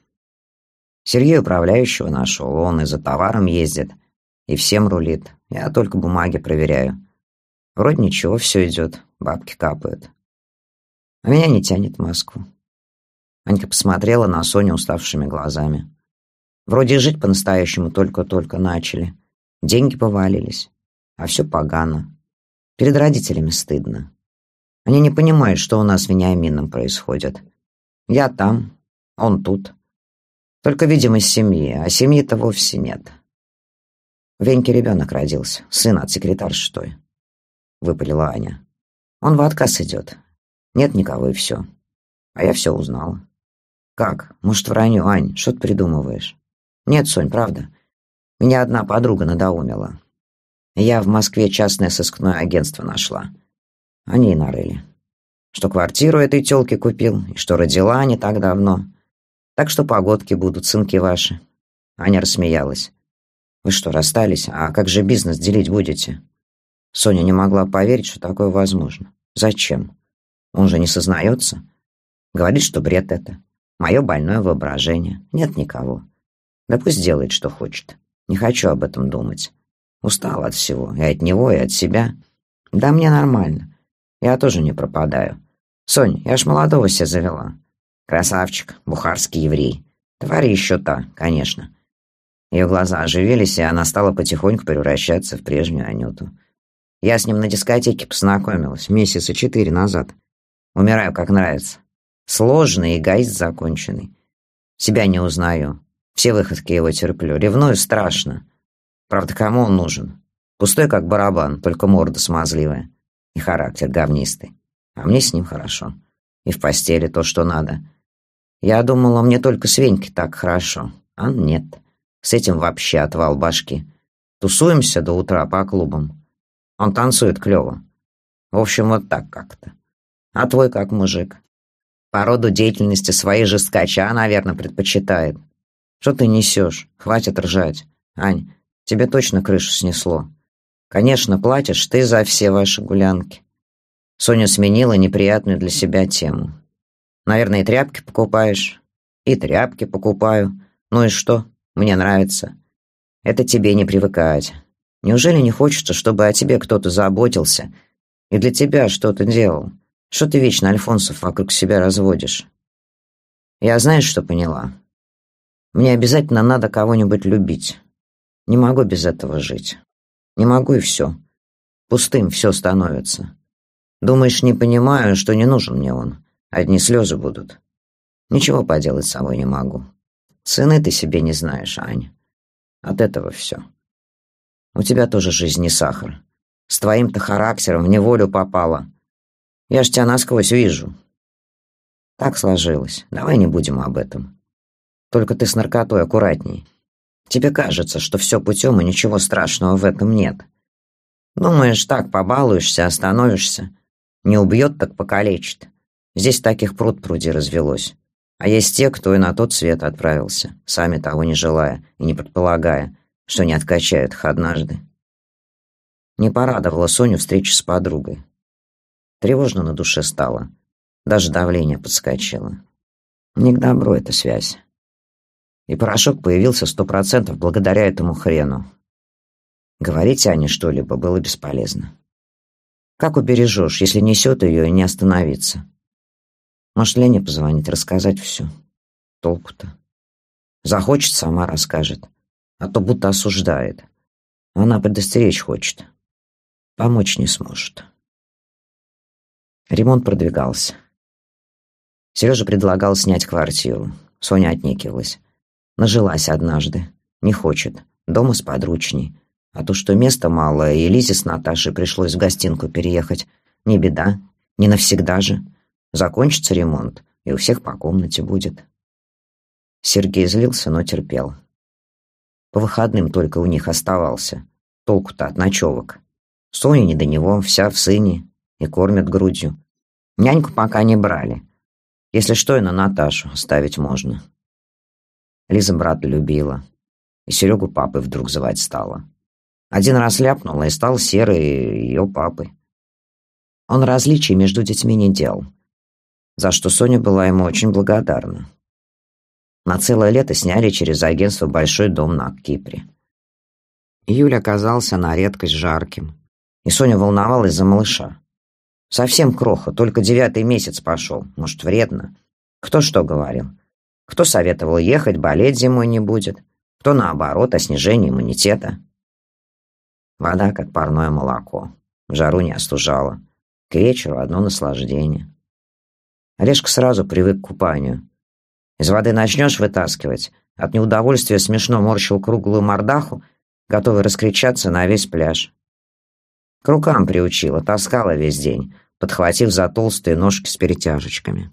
Сергей управляющего нашел, он и за товаром ездит, и всем рулит. Я только бумаги проверяю. Вроде ничего, все идет, бабки капают. А меня не тянет в Москву. Анька посмотрела на Соню уставшими глазами. Вроде жить по-настоящему только-только начали. Деньги повалились. А все погано. Перед родителями стыдно. Они не понимают, что у нас с Вениамином происходит. Я там, он тут. Только, видимо, из семьи, а семьи-то вовсе нет. У Веньки ребенок родился, сын от секретарши той. Выпалила Аня. Он в отказ идет. Нет никого и все. А я все узнала. Как? Может, вранье, Ань? Что ты придумываешь? Нет, Сонь, правда. Меня одна подруга надоумила. Я в Москве частное сыскное агентство нашла. Они и нарыли. Что квартиру этой тёлке купил, и что родила не так давно. Так что погодки будут, сынки ваши. Аня рассмеялась. Вы что, расстались? А как же бизнес делить будете? Соня не могла поверить, что такое возможно. Зачем? Он же не сознается. Говорит, что бред это. Мое больное воображение. Нет никого. Да пусть делает, что хочет. Не хочу об этом думать. Устал от всего. И от него, и от себя. Да мне нормально. Я тоже не пропадаю. Сонь, я ж молодого себя завела. Красавчик, бухарский еврей. Тварь еще та, конечно. Ее глаза оживились, и она стала потихоньку превращаться в прежнюю Анюту. Я с ним на дискотеке познакомилась месяца четыре назад. Умираю, как нравится. Сложный эгоист законченный. Себя не узнаю. Все выходки его терплю. Ревную страшно. Правда, кому он нужен? Пустой, как барабан, только морда смазливая. И характер говнистый. А мне с ним хорошо. И в постели то, что надо. Я думала, мне только с Венькой так хорошо. А нет. С этим вообще отвал башки. Тусуемся до утра по клубам. Он танцует клёво. В общем, вот так как-то. А твой как мужик? По роду деятельности своей же скача, наверное, предпочитает. Что ты несешь? Хватит ржать. Ань, тебе точно крышу снесло. Конечно, платишь ты за все ваши гулянки. Соня сменила неприятную для себя тему. Наверное, и тряпки покупаешь? И тряпки покупаю. Ну и что? Мне нравится. Это тебе не привыкать. Неужели не хочется, чтобы о тебе кто-то заботился и для тебя что-то делал? Что ты вечно Альфонсов вокруг себя разводишь? Я знаешь, что поняла? Мне обязательно надо кого-нибудь любить. Не могу без этого жить. Не могу и все. Пустым все становится. Думаешь, не понимаю, что не нужен мне он. Одни слезы будут. Ничего поделать с собой не могу. Цены ты себе не знаешь, Аня. От этого все. У тебя тоже жизнь не сахар. С твоим-то характером в неволю попала. Я ж тебя насквозь вижу. Так сложилось. Давай не будем об этом. Только ты с наркотой аккуратней. Тебе кажется, что все путем и ничего страшного в этом нет. Думаешь, так побалуешься, остановишься, не убьет, так покалечит. Здесь таких пруд пруди развелось. А есть те, кто и на тот свет отправился, сами того не желая и не предполагая, что не откачают их однажды. Не порадовала Соню встреча с подругой. Тревожно на душе стало. Даже давление подскочило. Не к добру эта связь. И порошок появился сто процентов благодаря этому хрену. Говорить Ане что-либо было бесполезно. Как убережешь, если несет ее и не остановиться? Может, Лене позвонить, рассказать все. Толку-то. Захочет, сама расскажет. А то будто осуждает. Она предостеречь хочет. Помочь не сможет. Ремонт продвигался. Сережа предлагал снять квартиру. Соня отнекивалась. Нажилась однажды. Не хочет. Дома с подручней. А то, что места мало, и Лизе с Наташей пришлось в гостинку переехать. Не беда, не навсегда же. Закончится ремонт, и у всех по комнате будет. Сергей злился, но терпел. По выходным только у них оставался. Толку-то от ночевок. Соня не до него, вся в сыне, и кормят грудью. Няньку пока не брали. Если что, и на Наташу оставить можно. Лиза брата любила. И Серегу папой вдруг звать стала. Один раз ляпнула и стал серой ее папой. Он различий между детьми не делал, за что Соня была ему очень благодарна. На целое лето сняли через агентство большой дом на Кипре. Июль оказался на редкость жарким, и Соня волновалась за малыша. Совсем кроха, только девятый месяц пошел, может, вредно. Кто что говорил? Кто советовал ехать, болеть зимой не будет, кто наоборот, о снижении иммунитета. Вода, как парное молоко. Жару не остужала. К вечеру одно наслаждение. Олежка сразу привык к купанию. Из воды начнешь вытаскивать, от неудовольствия смешно морщил круглую мордаху, готовый раскричаться на весь пляж. К рукам приучила, таскала весь день, подхватив за толстые ножки с перетяжечками.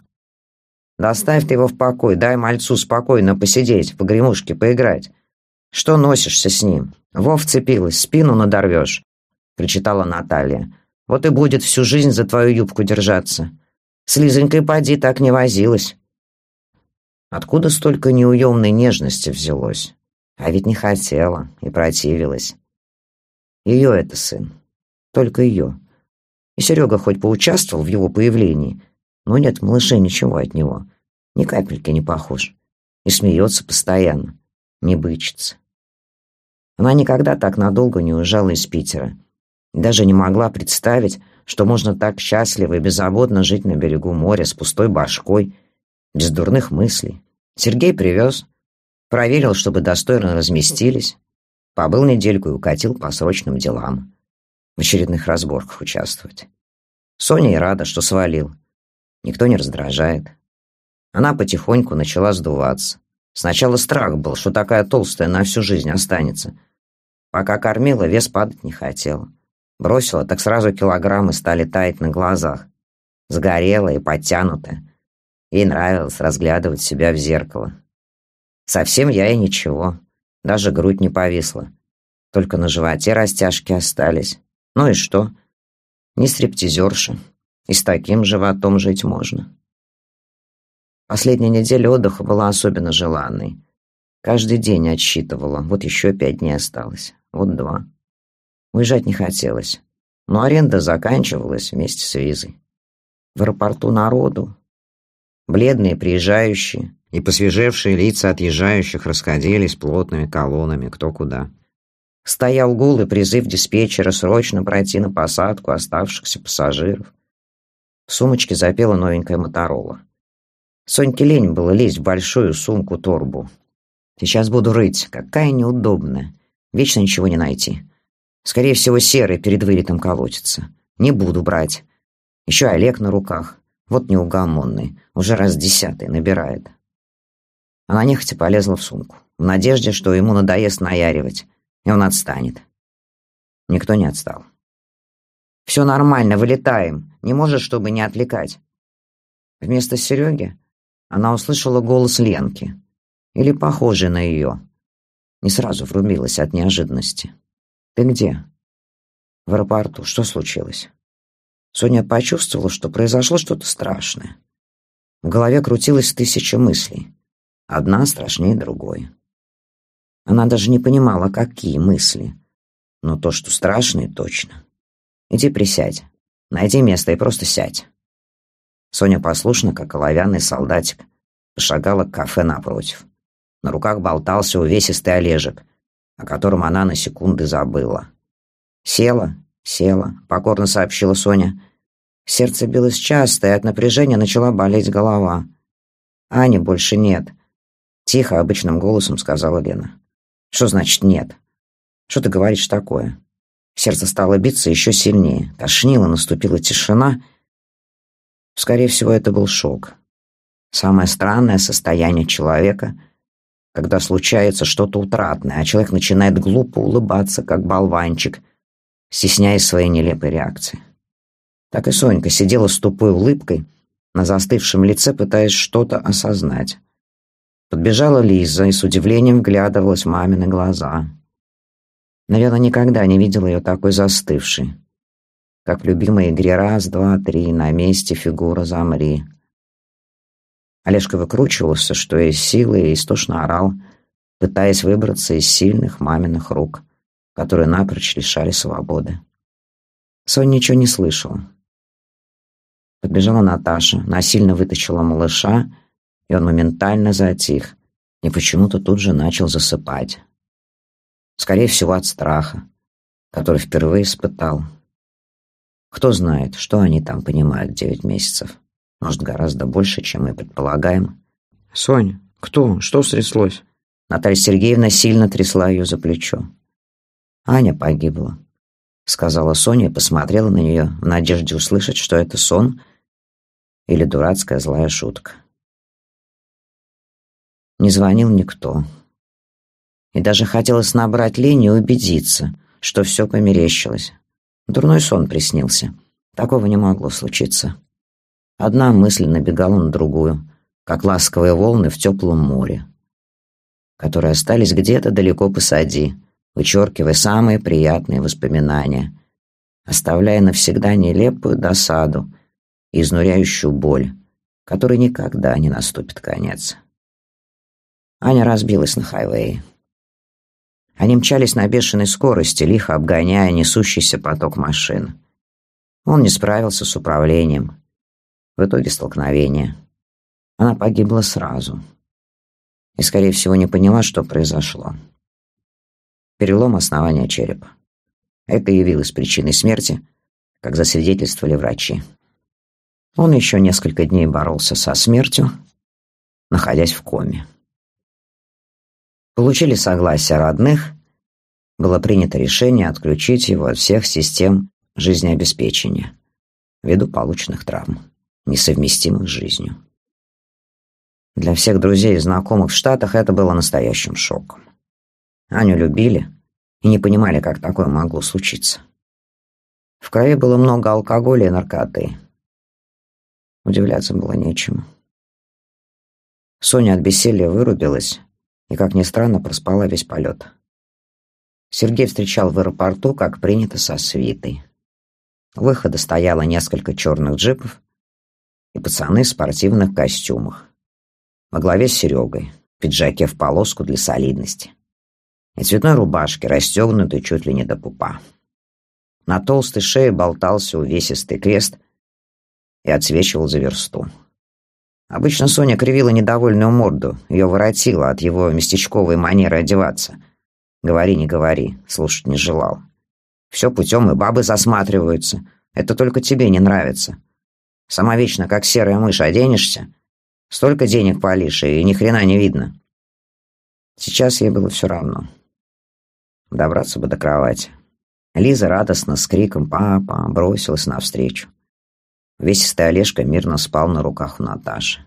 Доставь ты его в покой, дай мальцу спокойно посидеть, в погремушке поиграть. Что носишься с ним? Вов цепилась, спину надорвешь, причитала Наталья. Вот и будет всю жизнь за твою юбку держаться. С Лизонькой поди так не возилась. Откуда столько неуемной нежности взялось? А ведь не хотела и противилась. Ее это сын. Только ее. И Серега хоть поучаствовал в его появлении, но нет в малыше ничего от него. Ни капельки не похож. И смеется постоянно. Не бычится. Она никогда так надолго не уезжала из Питера. даже не могла представить, что можно так счастливо и беззаботно жить на берегу моря с пустой башкой, без дурных мыслей. Сергей привез, проверил, чтобы достойно разместились, побыл недельку и укатил по срочным делам, в очередных разборках участвовать. Соня и рада, что свалил. Никто не раздражает. Она потихоньку начала сдуваться. Сначала страх был, что такая толстая на всю жизнь останется. Пока кормила, вес падать не хотела. Бросила, так сразу килограммы стали таять на глазах. Сгорела и подтянутая. Ей нравилось разглядывать себя в зеркало. Совсем я и ничего. Даже грудь не повисла. Только на животе растяжки остались. Ну и что? Не стриптизерша. И с таким животом жить можно. Последняя неделя отдыха была особенно желанной. Каждый день отсчитывала. Вот еще пять дней осталось. Вот два. Уезжать не хотелось. Но аренда заканчивалась вместе с визой. В аэропорту народу, Бледные приезжающие и посвежевшие лица отъезжающих расходились плотными колоннами кто куда. Стоял гул и призыв диспетчера срочно пройти на посадку оставшихся пассажиров. В сумочке запела новенькая Моторола. Соньке лень было лезть в большую сумку-торбу. Сейчас буду рыть, какая неудобная. Вечно ничего не найти. Скорее всего, серый перед вылетом колотится. Не буду брать. Еще Олег на руках. Вот неугомонный, уже раз десятый набирает. Она нехотя полезла в сумку, в надежде, что ему надоест наяривать, и он отстанет. Никто не отстал. «Все нормально, вылетаем. Не можешь, чтобы не отвлекать». Вместо Сереги она услышала голос Ленки, или похожий на ее. Не сразу врубилась от неожиданности. «Ты где?» «В аэропорту. Что случилось?» Соня почувствовала, что произошло что-то страшное. В голове крутилось тысяча мыслей. Одна страшнее другой. Она даже не понимала, какие мысли. Но то, что страшное, точно. Иди присядь. Найди место и просто сядь. Соня послушно, как оловянный солдатик, пошагала к кафе напротив. На руках болтался увесистый Олежек, о котором она на секунды забыла. Села «Села», — покорно сообщила Соня. Сердце билось часто, и от напряжения начала болеть голова. «Ани больше нет», — тихо, обычным голосом сказала Лена. «Что значит нет? Что ты говоришь такое?» Сердце стало биться еще сильнее. Тошнило, наступила тишина. Скорее всего, это был шок. Самое странное состояние человека, когда случается что-то утратное, а человек начинает глупо улыбаться, как болванчик — стесняясь своей нелепой реакции. Так и Сонька сидела с тупой улыбкой на застывшем лице, пытаясь что-то осознать. Подбежала Лиза и с удивлением вглядывалась в мамины глаза. Наверное, никогда не видела ее такой застывшей. Как в любимой игре «Раз, два, три, на месте, фигура, замри». Олежка выкручивался, что из силы, и истошно орал, пытаясь выбраться из сильных маминых рук которые напрочь лишали свободы. Соня ничего не слышала. Подбежала Наташа, насильно вытащила малыша, и он моментально затих, и почему-то тут же начал засыпать. Скорее всего, от страха, который впервые испытал. Кто знает, что они там понимают девять месяцев. Может, гораздо больше, чем мы предполагаем. «Соня, кто? Что стряслось?» Наталья Сергеевна сильно трясла ее за плечо. Аня погибла», — сказала Соня и посмотрела на нее в надежде услышать, что это сон или дурацкая злая шутка. Не звонил никто. И даже хотелось набрать лень и убедиться, что все померещилось. Дурной сон приснился. Такого не могло случиться. Одна мысль набегала на другую, как ласковые волны в теплом море, которые остались где-то далеко посади, вычеркивая самые приятные воспоминания, оставляя навсегда нелепую досаду и изнуряющую боль, которой никогда не наступит конец. Аня разбилась на хайвее. Они мчались на бешеной скорости, лихо обгоняя несущийся поток машин. Он не справился с управлением. В итоге столкновение. Она погибла сразу. И, скорее всего, не поняла, что произошло. Перелом основания черепа. Это явилось причиной смерти, как засвидетельствовали врачи. Он еще несколько дней боролся со смертью, находясь в коме. Получили согласие родных, было принято решение отключить его от всех систем жизнеобеспечения ввиду полученных травм, несовместимых с жизнью. Для всех друзей и знакомых в Штатах это было настоящим шоком. Аню любили и не понимали, как такое могло случиться. В крови было много алкоголя и наркоты. Удивляться было нечему. Соня от бессилия вырубилась и, как ни странно, проспала весь полет. Сергей встречал в аэропорту, как принято, со свитой. У выхода стояло несколько черных джипов и пацаны в спортивных костюмах. Во главе с Серегой, в пиджаке в полоску для солидности. И цветной рубашке, расстегнутой чуть ли не до пупа. На толстой шее болтался увесистый крест и отсвечивал за версту. Обычно Соня кривила недовольную морду, ее воротило от его местечковой манеры одеваться. Говори, не говори, слушать не желал. Все путем и бабы засматриваются. Это только тебе не нравится. Сама вечно, как серая мышь, оденешься. Столько денег палишь, и ни хрена не видно. Сейчас ей было все равно. Добраться бы до кровати. Лиза радостно с криком «Папа!» бросилась навстречу. Весистый Олежка мирно спал на руках у Наташи.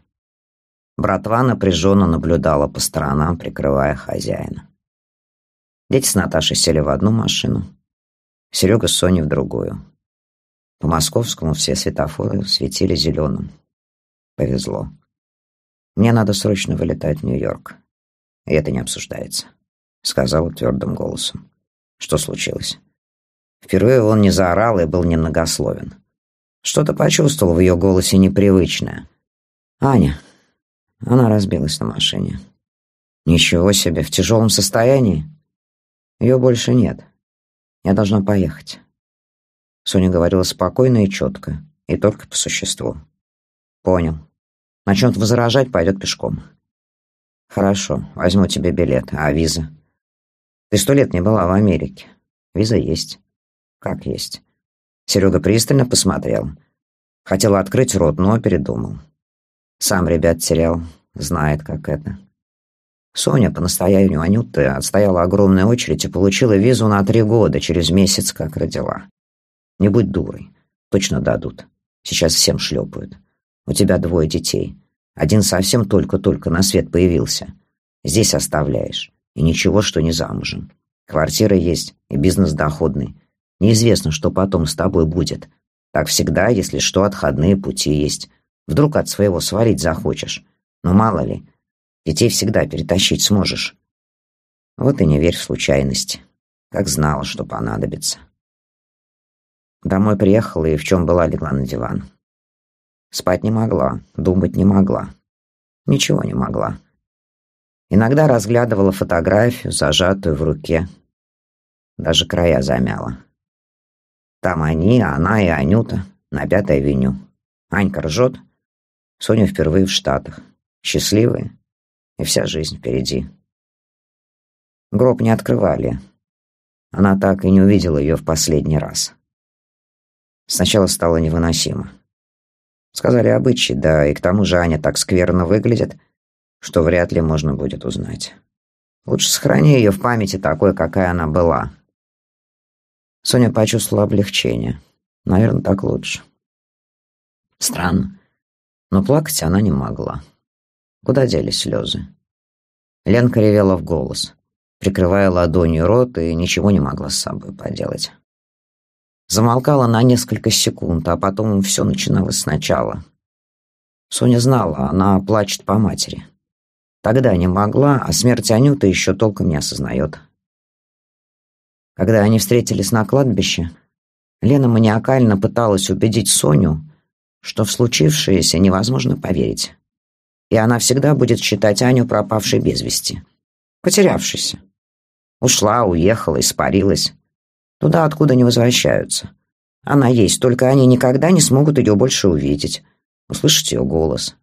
Братва напряженно наблюдала по сторонам, прикрывая хозяина. Дети с Наташей сели в одну машину, Серега с Соней в другую. По московскому все светофоры светили зеленым. Повезло. Мне надо срочно вылетать в Нью-Йорк. И это не обсуждается, сказал твердым голосом. Что случилось? Впервые он не заорал и был немногословен. Что-то почувствовал в ее голосе непривычное. Аня. Она разбилась на машине. Ничего себе, в тяжелом состоянии? Ее больше нет. Я должна поехать. Соня говорила спокойно и четко, и только по существу. Понял. Начнет возражать, пойдет пешком. Хорошо, возьму тебе билет. А виза? Ты сто лет не была в Америке. Виза есть. Как есть. Серега пристально посмотрел. Хотел открыть рот, но передумал. Сам ребят терял, знает, как это. Соня по настоянию Анюты отстояла огромную очередь и получила визу на три года, через месяц как родила. Не будь дурой. Точно дадут. Сейчас всем шлепают. У тебя двое детей. Один совсем только-только на свет появился. Здесь оставляешь. И ничего, что не замужем. Квартира есть, и бизнес доходный. Неизвестно, что потом с тобой будет. Так всегда, если что, отходные пути есть. Вдруг от своего свалить захочешь. Но мало ли, Детей всегда перетащить сможешь. Вот и не верь в случайности. Как знала, что понадобится. Домой приехала и в чем была легла на диван. Спать не могла, думать не могла. Ничего не могла. Иногда разглядывала фотографию, зажатую в руке. Даже края замяла. Там они, она и Анюта на Пятой авеню. Анька ржет. Соня впервые в Штатах. Счастливые, и вся жизнь впереди. Гроб не открывали. Она так и не увидела ее в последний раз. Сначала стало невыносимо. Сказали обычаи, да и к тому же Аня так скверно выглядит, что вряд ли можно будет узнать. Лучше сохрани ее в памяти такой, какая она была. Соня почувствовала облегчение. Наверное, так лучше. Странно, но плакать она не могла. Куда делись слезы? Ленка ревела в голос, прикрывая ладонью рот и ничего не могла с собой поделать. Замолкала на несколько секунд, а потом все начиналось сначала. Соня знала, она плачет по матери. Тогда не могла, а смерть Анюты еще толком не осознает. Когда они встретились на кладбище, Лена маниакально пыталась убедить Соню, что в случившееся невозможно поверить. И она всегда будет считать Аню пропавшей без вести, потерявшейся. Ушла, уехала, испарилась. Туда, откуда не возвращаются. Она есть, только они никогда не смогут ее больше увидеть, услышать ее голос.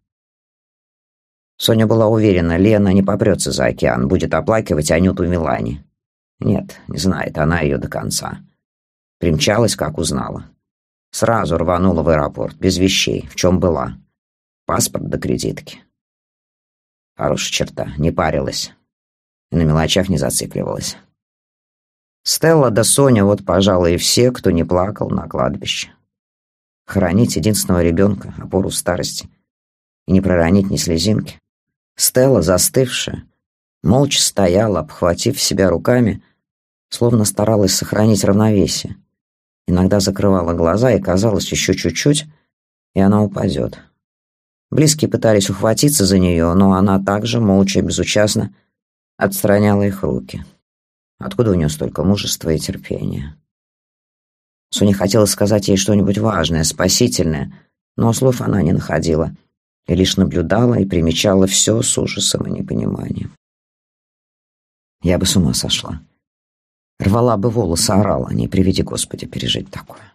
Соня была уверена, Лена не попрется за океан, будет оплакивать Анюту в Милане. Нет, не знает она ее до конца. Примчалась, как узнала. Сразу рванула в аэропорт, без вещей, в чем была. Паспорт до кредитки. Хорошая черта, не парилась. И на мелочах не зацикливалась. Стелла да Соня, вот, пожалуй, и все, кто не плакал на кладбище. Хранить единственного ребенка, опору старости, и не проронить ни слезинки. Стелла, застывшая, молча стояла, обхватив себя руками, словно старалась сохранить равновесие. Иногда закрывала глаза, и казалось, еще чуть-чуть, и она упадет. Близкие пытались ухватиться за нее, но она также, молча и безучастно, отстраняла их руки. Откуда у нее столько мужества и терпения? Соня хотела сказать ей что-нибудь важное, спасительное, но слов она не находила и лишь наблюдала и примечала все с ужасом и непониманием. Я бы с ума сошла. Рвала бы волосы, орала, не приведи Господи пережить такое.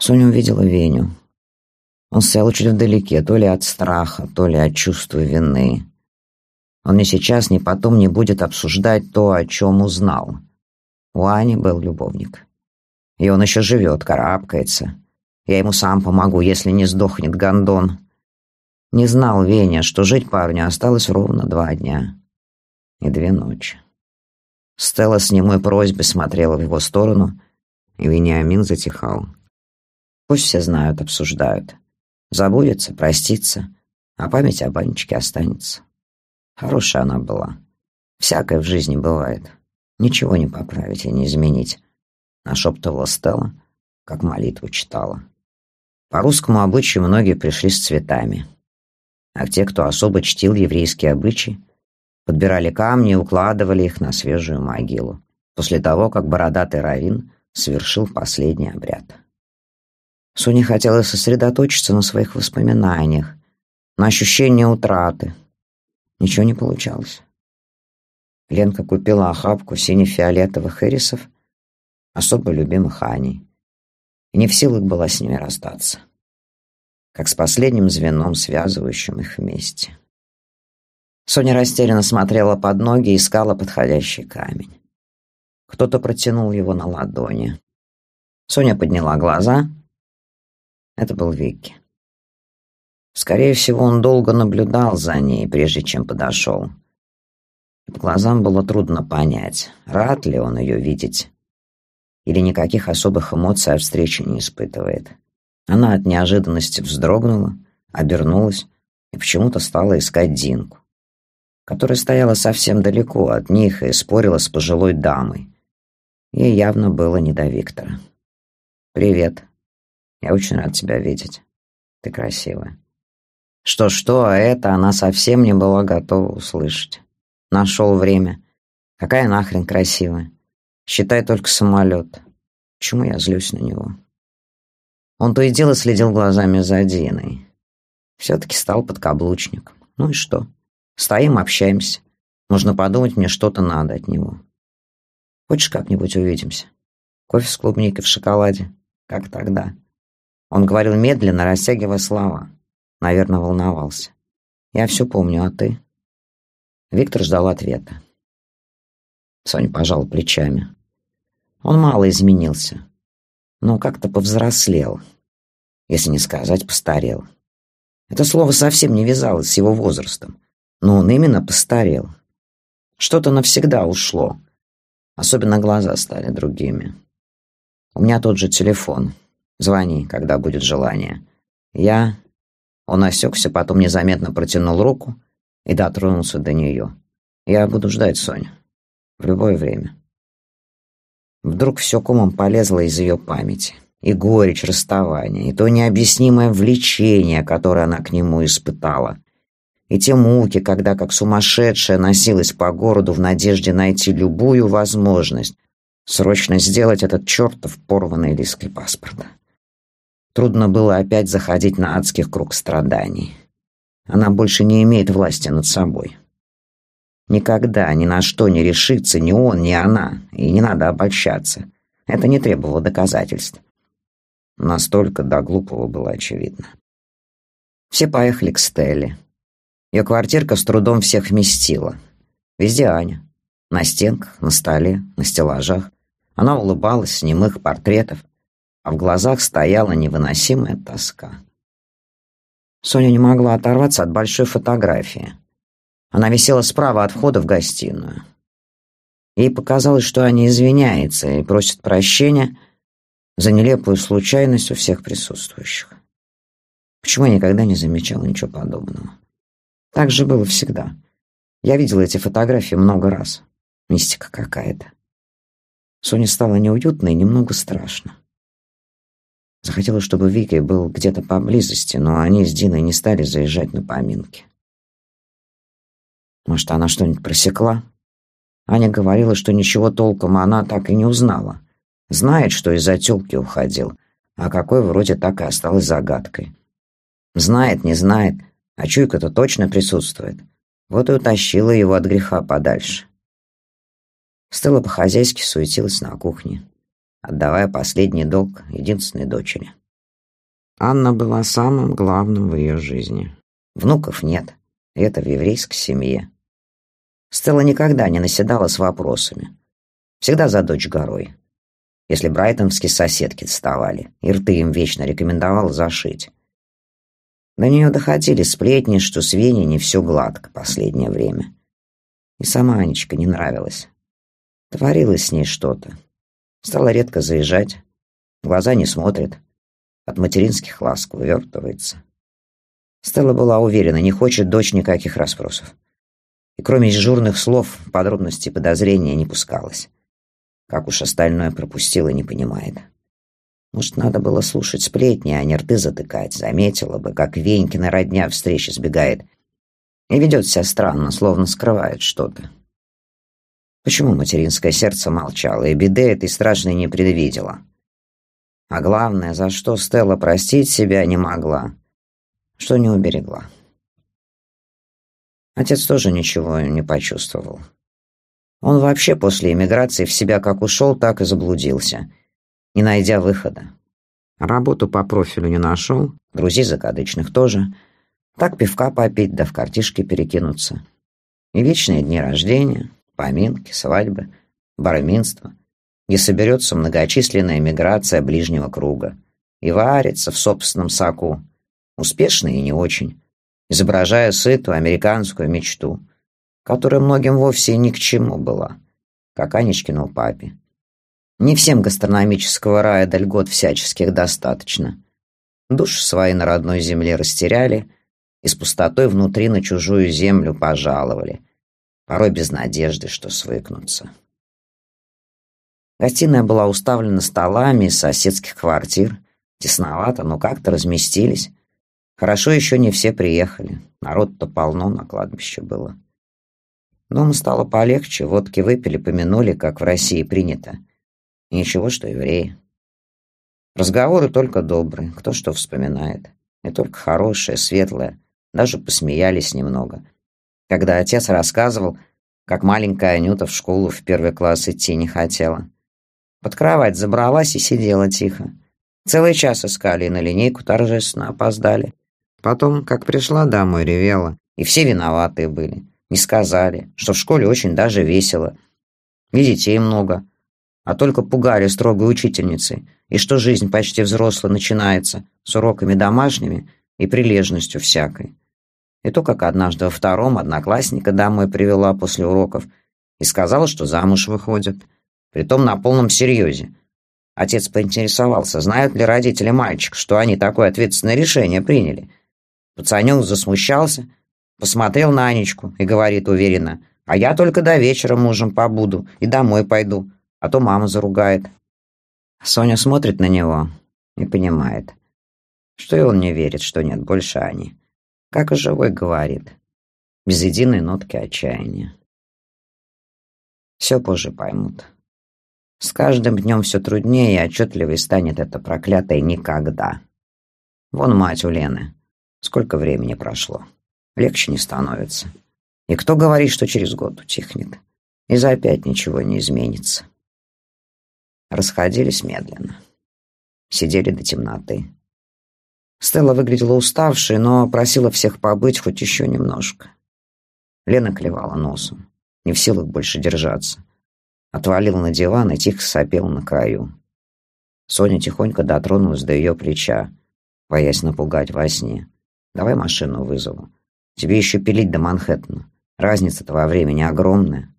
Соня увидела Веню. Он стоял очень вдалеке, то ли от страха, то ли от чувства вины. Он ни сейчас, ни потом не будет обсуждать то, о чем узнал. У Ани был любовник. И он еще живет, карабкается. Я ему сам помогу, если не сдохнет гондон. Не знал Веня, что жить парню осталось ровно два дня и две ночи. Стелла с немой просьбой смотрела в его сторону, и Вениамин затихал. Пусть все знают, обсуждают. Забудется, простится, а память о банечке останется. Хорошая она была. Всякое в жизни бывает. Ничего не поправить и не изменить. Нашептывала Стелла, как молитву читала. По русскому обычаю многие пришли с цветами. А те, кто особо чтил еврейские обычаи, Подбирали камни и укладывали их на свежую могилу, после того, как бородатый равин совершил последний обряд. Соня хотела сосредоточиться на своих воспоминаниях, на ощущении утраты. Ничего не получалось. Ленка купила охапку сине-фиолетовых ирисов, особо любимых Аней, и не в силах была с ними расстаться, как с последним звеном, связывающим их вместе. Соня растерянно смотрела под ноги и искала подходящий камень. Кто-то протянул его на ладони. Соня подняла глаза. Это был Вики. Скорее всего, он долго наблюдал за ней, прежде чем подошел. По глазам было трудно понять, рад ли он ее видеть, или никаких особых эмоций от встречи не испытывает. Она от неожиданности вздрогнула, обернулась и почему-то стала искать Динку которая стояла совсем далеко от них и спорила с пожилой дамой. Ей явно было не до Виктора. «Привет. Я очень рад тебя видеть. Ты красивая». Что-что, а это она совсем не была готова услышать. Нашел время. Какая нахрен красивая. Считай только самолет. Почему я злюсь на него? Он то и дело следил глазами за Диной. Все-таки стал подкаблучник. Ну и что? Стоим, общаемся. Можно подумать, мне что-то надо от него. Хочешь, как-нибудь увидимся? Кофе с клубникой в шоколаде. Как тогда? Он говорил медленно, растягивая слова. Наверное, волновался. Я все помню, а ты? Виктор ждал ответа. Соня пожал плечами. Он мало изменился, но как-то повзрослел, если не сказать постарел. Это слово совсем не вязалось с его возрастом но он именно постарел. Что-то навсегда ушло. Особенно глаза стали другими. У меня тот же телефон. Звони, когда будет желание. Я... Он осекся, потом незаметно протянул руку и дотронулся до нее. Я буду ждать Соню. В любое время. Вдруг все комом полезло из ее памяти. и горечь расставания, и то необъяснимое влечение, которое она к нему испытала, и те муки, когда как сумасшедшая носилась по городу в надежде найти любую возможность срочно сделать этот чертов порванный лист паспорта. Трудно было опять заходить на адских круг страданий. Она больше не имеет власти над собой. Никогда ни на что не решится ни он, ни она, и не надо обольщаться. Это не требовало доказательств. Настолько до глупого было очевидно. Все поехали к Стелле. Ее квартирка с трудом всех вместила. Везде Аня. На стенках, на столе, на стеллажах. Она улыбалась с немых портретов, а в глазах стояла невыносимая тоска. Соня не могла оторваться от большой фотографии. Она висела справа от входа в гостиную. Ей показалось, что Аня извиняется и просит прощения за нелепую случайность у всех присутствующих. Почему я никогда не замечала ничего подобного? Так же было всегда. Я видела эти фотографии много раз. Мистика какая-то. Соне стало неуютно и немного страшно. Захотелось, чтобы Вики был где-то поблизости, но они с Диной не стали заезжать на поминки. Может, она что-нибудь просекла? Аня говорила, что ничего толком она так и не узнала. Знает, что из-за тёлки уходил, а какой вроде так и осталась загадкой. Знает, не знает, а чуйка-то точно присутствует. Вот и утащила его от греха подальше. Стелла по-хозяйски суетилась на кухне отдавая последний долг единственной дочери. Анна была самым главным в ее жизни. Внуков нет, это в еврейской семье. Стелла никогда не наседала с вопросами. Всегда за дочь горой. Если брайтонские соседки вставали, и рты им вечно рекомендовал зашить. До нее доходили сплетни, что с Веней не все гладко последнее время. И сама Анечка не нравилась. Творилось с ней что-то, Стала редко заезжать. Глаза не смотрит. От материнских ласк вывертывается. Стелла была уверена, не хочет дочь никаких расспросов. И кроме дежурных слов, подробностей подозрения не пускалась. Как уж остальное пропустила, не понимает. Может, надо было слушать сплетни, а не рты затыкать. Заметила бы, как Венькина родня встречи сбегает. И ведет себя странно, словно скрывает что-то. Почему материнское сердце молчало, и беды этой страшной не предвидела? А главное, за что Стелла простить себя не могла, что не уберегла. Отец тоже ничего не почувствовал. Он вообще после эмиграции в себя как ушел, так и заблудился, не найдя выхода. Работу по профилю не нашел, друзей закадычных тоже. Так пивка попить, да в картишки перекинуться. И вечные дни рождения, поминки, свадьбы, барминство, где соберется многочисленная миграция ближнего круга и варится в собственном соку, успешно и не очень, изображая сытую американскую мечту, которая многим вовсе ни к чему была, как Анечкину папе. Не всем гастрономического рая до льгот всяческих достаточно. Души свои на родной земле растеряли и с пустотой внутри на чужую землю пожаловали – порой без надежды, что свыкнутся. Гостиная была уставлена столами из соседских квартир. Тесновато, но как-то разместились. Хорошо еще не все приехали. Народ-то полно на кладбище было. Дома стало полегче, водки выпили, помянули, как в России принято. Ничего, что евреи. Разговоры только добрые, кто что вспоминает. И только хорошее, светлое. Даже посмеялись немного — когда отец рассказывал, как маленькая Анюта в школу в первый класс идти не хотела. Под кровать забралась и сидела тихо. Целый час искали и на линейку торжественно опоздали. Потом, как пришла домой, ревела. И все виноватые были. Не сказали, что в школе очень даже весело. И детей много. А только пугали строгой учительницей. И что жизнь почти взрослая начинается с уроками домашними и прилежностью всякой. И то, как однажды во втором одноклассника домой привела после уроков и сказала, что замуж выходит. Притом на полном серьезе. Отец поинтересовался, знают ли родители мальчика, что они такое ответственное решение приняли. Пацанек засмущался, посмотрел на Анечку и говорит уверенно, «А я только до вечера мужем побуду и домой пойду, а то мама заругает». Соня смотрит на него, не понимает. Что и он не верит, что нет больше Ани. Как и живой говорит, без единой нотки отчаяния. Все позже поймут. С каждым днем все труднее и отчетливее станет это проклятое «никогда». Вон мать у Лены. Сколько времени прошло. Легче не становится. И кто говорит, что через год утихнет? И за опять ничего не изменится. Расходились медленно. Сидели до темноты. Стелла выглядела уставшей, но просила всех побыть хоть еще немножко. Лена клевала носом, не в силах больше держаться. Отвалила на диван и тихо сопела на краю. Соня тихонько дотронулась до ее плеча, боясь напугать во сне. «Давай машину вызову. Тебе еще пилить до Манхэттена. Разница-то во времени огромная.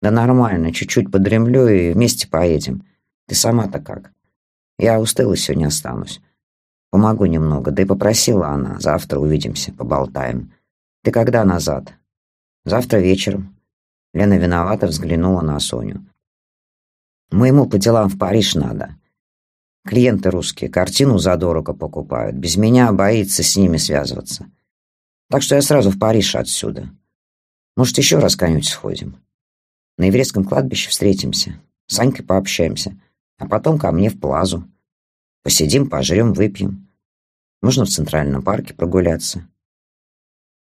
Да нормально, чуть-чуть подремлю и вместе поедем. Ты сама-то как? Я устала сегодня останусь. Помогу немного, да и попросила она. Завтра увидимся, поболтаем. Ты когда назад? Завтра вечером. Лена виновато взглянула на Соню. Моему по делам в Париж надо. Клиенты русские картину задорого покупают. Без меня боится с ними связываться. Так что я сразу в Париж отсюда. Может, еще раз как-нибудь сходим. На еврейском кладбище встретимся. С Анькой пообщаемся. А потом ко мне в плазу. Посидим, пожрем, выпьем. Можно в Центральном парке прогуляться.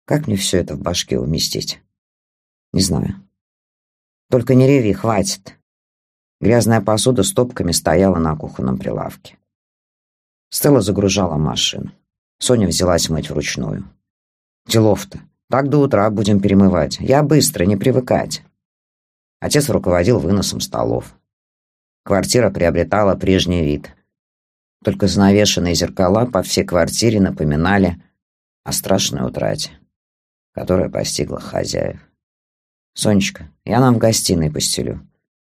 Как мне все это в башке уместить? Не знаю. Только не реви, хватит. Грязная посуда стопками стояла на кухонном прилавке. Стелла загружала машину. Соня взялась мыть вручную. Делов-то. Так до утра будем перемывать. Я быстро, не привыкать. Отец руководил выносом столов. Квартира приобретала прежний вид. Только занавешенные зеркала по всей квартире напоминали о страшной утрате, которая постигла хозяев. «Сонечка, я нам в гостиной постелю.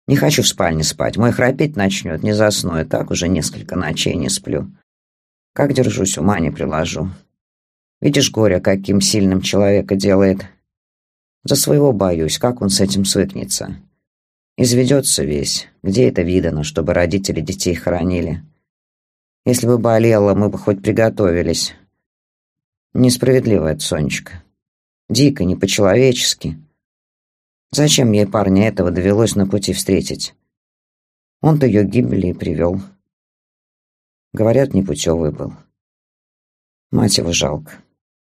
Не хочу в спальне спать. Мой храпеть начнет, не засну, и так уже несколько ночей не сплю. Как держусь, ума не приложу. Видишь, горе, каким сильным человека делает. За своего боюсь, как он с этим свыкнется. Изведется весь. Где это видано, чтобы родители детей хоронили? Если бы болела, мы бы хоть приготовились. Несправедливо это, Сонечка. Дико, не по-человечески. Зачем ей парня этого довелось на пути встретить? Он-то ее гибели и привел. Говорят, непутевый был. Мать его жалко.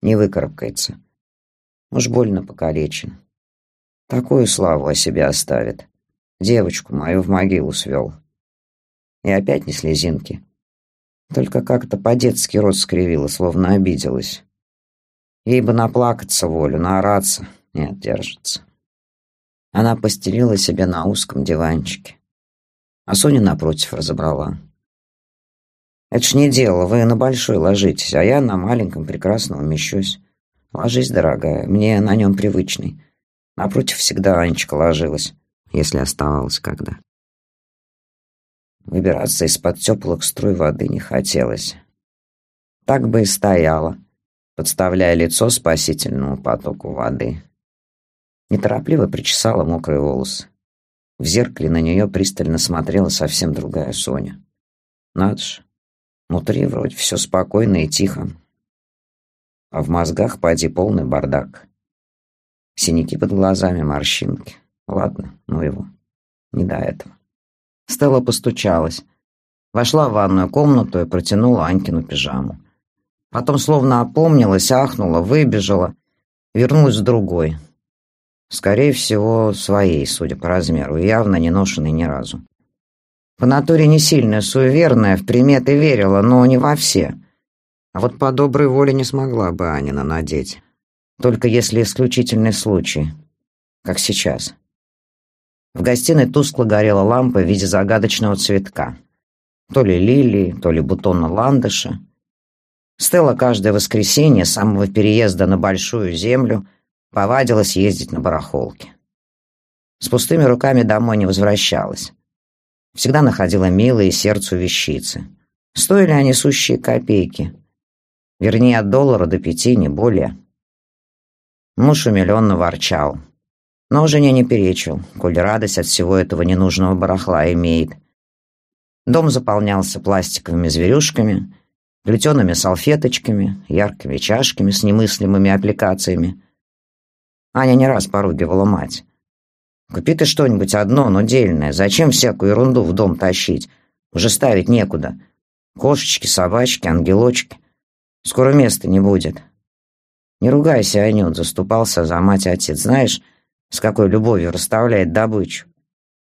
Не выкарабкается. Уж больно покалечен. Такую славу о себе оставит. Девочку мою в могилу свел. И опять не слезинки. Только как-то по-детски рот скривила, словно обиделась. Ей бы наплакаться волю, наораться. Нет, держится. Она постелила себе на узком диванчике. А Соня напротив разобрала. «Это ж не дело, вы на большой ложитесь, а я на маленьком прекрасно умещусь. Ложись, дорогая, мне на нем привычный. Напротив всегда Анечка ложилась, если оставалась когда». Выбираться из-под теплых струй воды не хотелось. Так бы и стояла, подставляя лицо спасительному потоку воды. Неторопливо причесала мокрые волосы. В зеркале на нее пристально смотрела совсем другая Соня. Надо же, внутри вроде все спокойно и тихо, а в мозгах поди полный бардак. Синяки под глазами, морщинки. Ладно, ну его, не до этого. Стелла постучалась. Вошла в ванную комнату и протянула Анькину пижаму. Потом словно опомнилась, ахнула, выбежала, вернулась с другой. Скорее всего, своей, судя по размеру, явно не ношенной ни разу. По натуре не сильно суеверная, в приметы верила, но не во все. А вот по доброй воле не смогла бы Анина надеть. Только если исключительный случай, как сейчас. В гостиной тускло горела лампа в виде загадочного цветка. То ли лилии, то ли бутона ландыша. Стелла каждое воскресенье с самого переезда на Большую Землю повадилась ездить на барахолке. С пустыми руками домой не возвращалась. Всегда находила милые сердцу вещицы. Стоили они сущие копейки. Вернее, от доллара до пяти, не более. Муж умиленно ворчал. Но жене не перечил, коль радость от всего этого ненужного барахла имеет. Дом заполнялся пластиковыми зверюшками, плетеными салфеточками, яркими чашками с немыслимыми аппликациями. Аня не раз поругивала мать. «Купи ты что-нибудь одно, но дельное. Зачем всякую ерунду в дом тащить? Уже ставить некуда. Кошечки, собачки, ангелочки. Скоро места не будет». «Не ругайся, Анют», — заступался за мать отец. «Знаешь, с какой любовью расставляет добычу?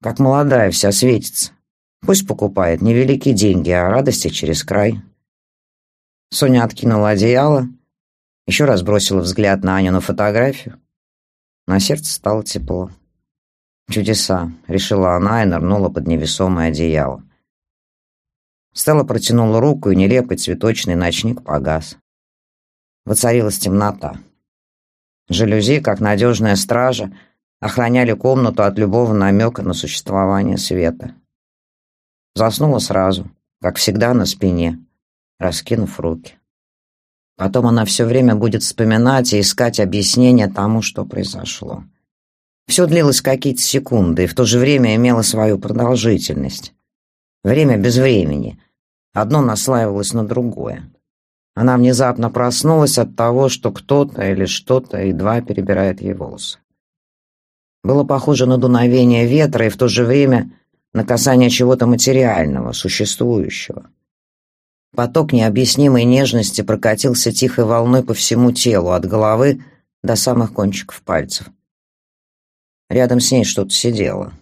Как молодая вся светится. Пусть покупает, невелики деньги, а радости через край». Соня откинула одеяло, еще раз бросила взгляд на Аню на фотографию. На сердце стало тепло. «Чудеса», — решила она и нырнула под невесомое одеяло. Стелла протянула руку, и нелепый цветочный ночник погас. Воцарилась темнота. Жалюзи, как надежная стража, охраняли комнату от любого намека на существование света. Заснула сразу, как всегда, на спине, раскинув руки. Потом она все время будет вспоминать и искать объяснение тому, что произошло. Все длилось какие-то секунды и в то же время имело свою продолжительность. Время без времени. Одно наслаивалось на другое. Она внезапно проснулась от того, что кто-то или что-то едва перебирает ей волосы. Было похоже на дуновение ветра и в то же время на касание чего-то материального, существующего. Поток необъяснимой нежности прокатился тихой волной по всему телу, от головы до самых кончиков пальцев. Рядом с ней что-то сидело.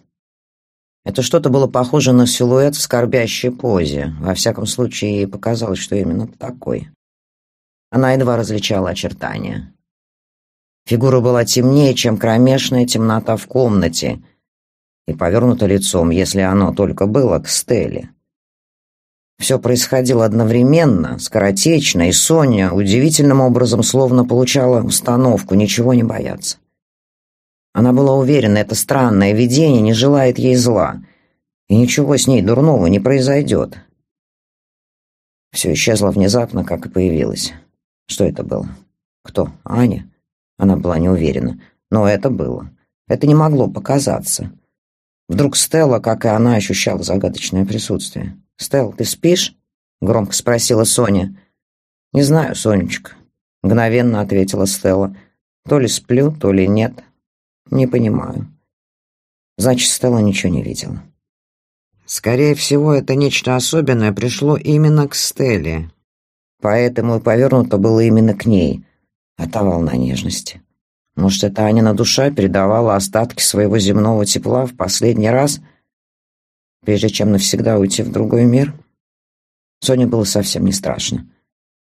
Это что-то было похоже на силуэт в скорбящей позе. Во всяком случае, ей показалось, что именно такой. Она едва различала очертания. Фигура была темнее, чем кромешная темнота в комнате, и повернута лицом, если оно только было, к Стелле. Все происходило одновременно, скоротечно, и Соня удивительным образом словно получала установку ничего не бояться. Она была уверена, это странное видение не желает ей зла, и ничего с ней дурного не произойдет. Все исчезло внезапно, как и появилось. Что это было? Кто? Аня? Она была не уверена. Но это было. Это не могло показаться. Вдруг Стелла, как и она, ощущала загадочное присутствие. «Стелл, ты спишь?» — громко спросила Соня. «Не знаю, Сонечка», — мгновенно ответила Стелла. «То ли сплю, то ли нет. Не понимаю». Значит, Стелла ничего не видела. Скорее всего, это нечто особенное пришло именно к Стелле. Поэтому и повернуто было именно к ней. Та волна нежности. Может, это Анина душа передавала остатки своего земного тепла в последний раз — прежде чем навсегда уйти в другой мир? Соне было совсем не страшно.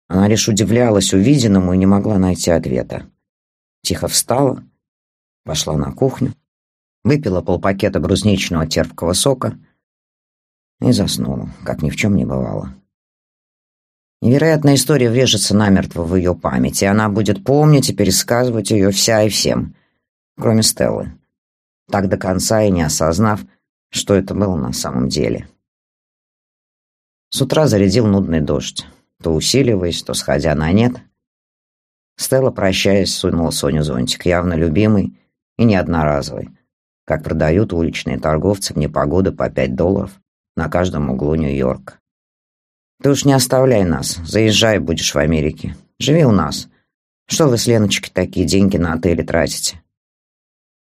Она лишь удивлялась увиденному и не могла найти ответа. Тихо встала, пошла на кухню, выпила полпакета брусничного терпкого сока и заснула, как ни в чем не бывало. Невероятная история врежется намертво в ее памяти, и она будет помнить и пересказывать ее вся и всем, кроме Стеллы, так до конца и не осознав, что это было на самом деле. С утра зарядил нудный дождь, то усиливаясь, то сходя на нет. Стелла, прощаясь, сунула Соню зонтик, явно любимый и не одноразовый, как продают уличные торговцы в непогоду по пять долларов на каждом углу Нью-Йорка. «Ты уж не оставляй нас, заезжай, будешь в Америке. Живи у нас. Что вы с Леночкой такие деньги на отели тратите?»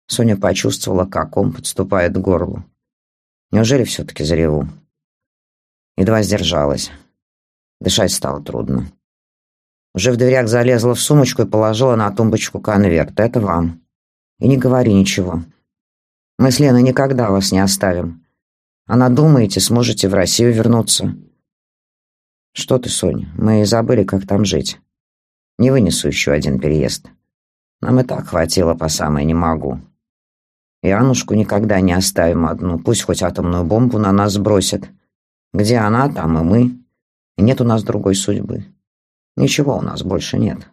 Соня почувствовала, как ком подступает к горлу. Неужели все-таки зареву? Едва сдержалась. Дышать стало трудно. Уже в дверях залезла в сумочку и положила на тумбочку конверт. Это вам. И не говори ничего. Мы с Леной никогда вас не оставим. А надумаете, сможете в Россию вернуться. Что ты, Соня, мы забыли, как там жить. Не вынесу еще один переезд. Нам и так хватило по самое не могу. И Аннушку никогда не оставим одну, пусть хоть атомную бомбу на нас сбросят. Где она, там и мы. И нет у нас другой судьбы. Ничего у нас больше нет.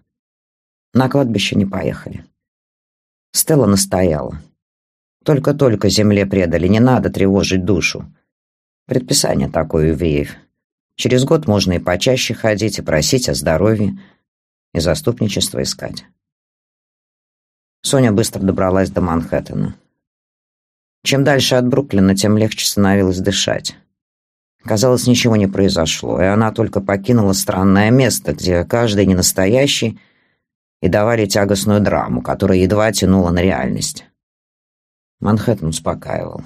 На кладбище не поехали. Стелла настояла. Только-только земле предали, не надо тревожить душу. Предписание такое у евреев. Через год можно и почаще ходить, и просить о здоровье, и заступничество искать. Соня быстро добралась до Манхэттена. Чем дальше от Бруклина, тем легче становилось дышать. Казалось, ничего не произошло, и она только покинула странное место, где каждый ненастоящий и давали тягостную драму, которая едва тянула на реальность. Манхэттен успокаивал.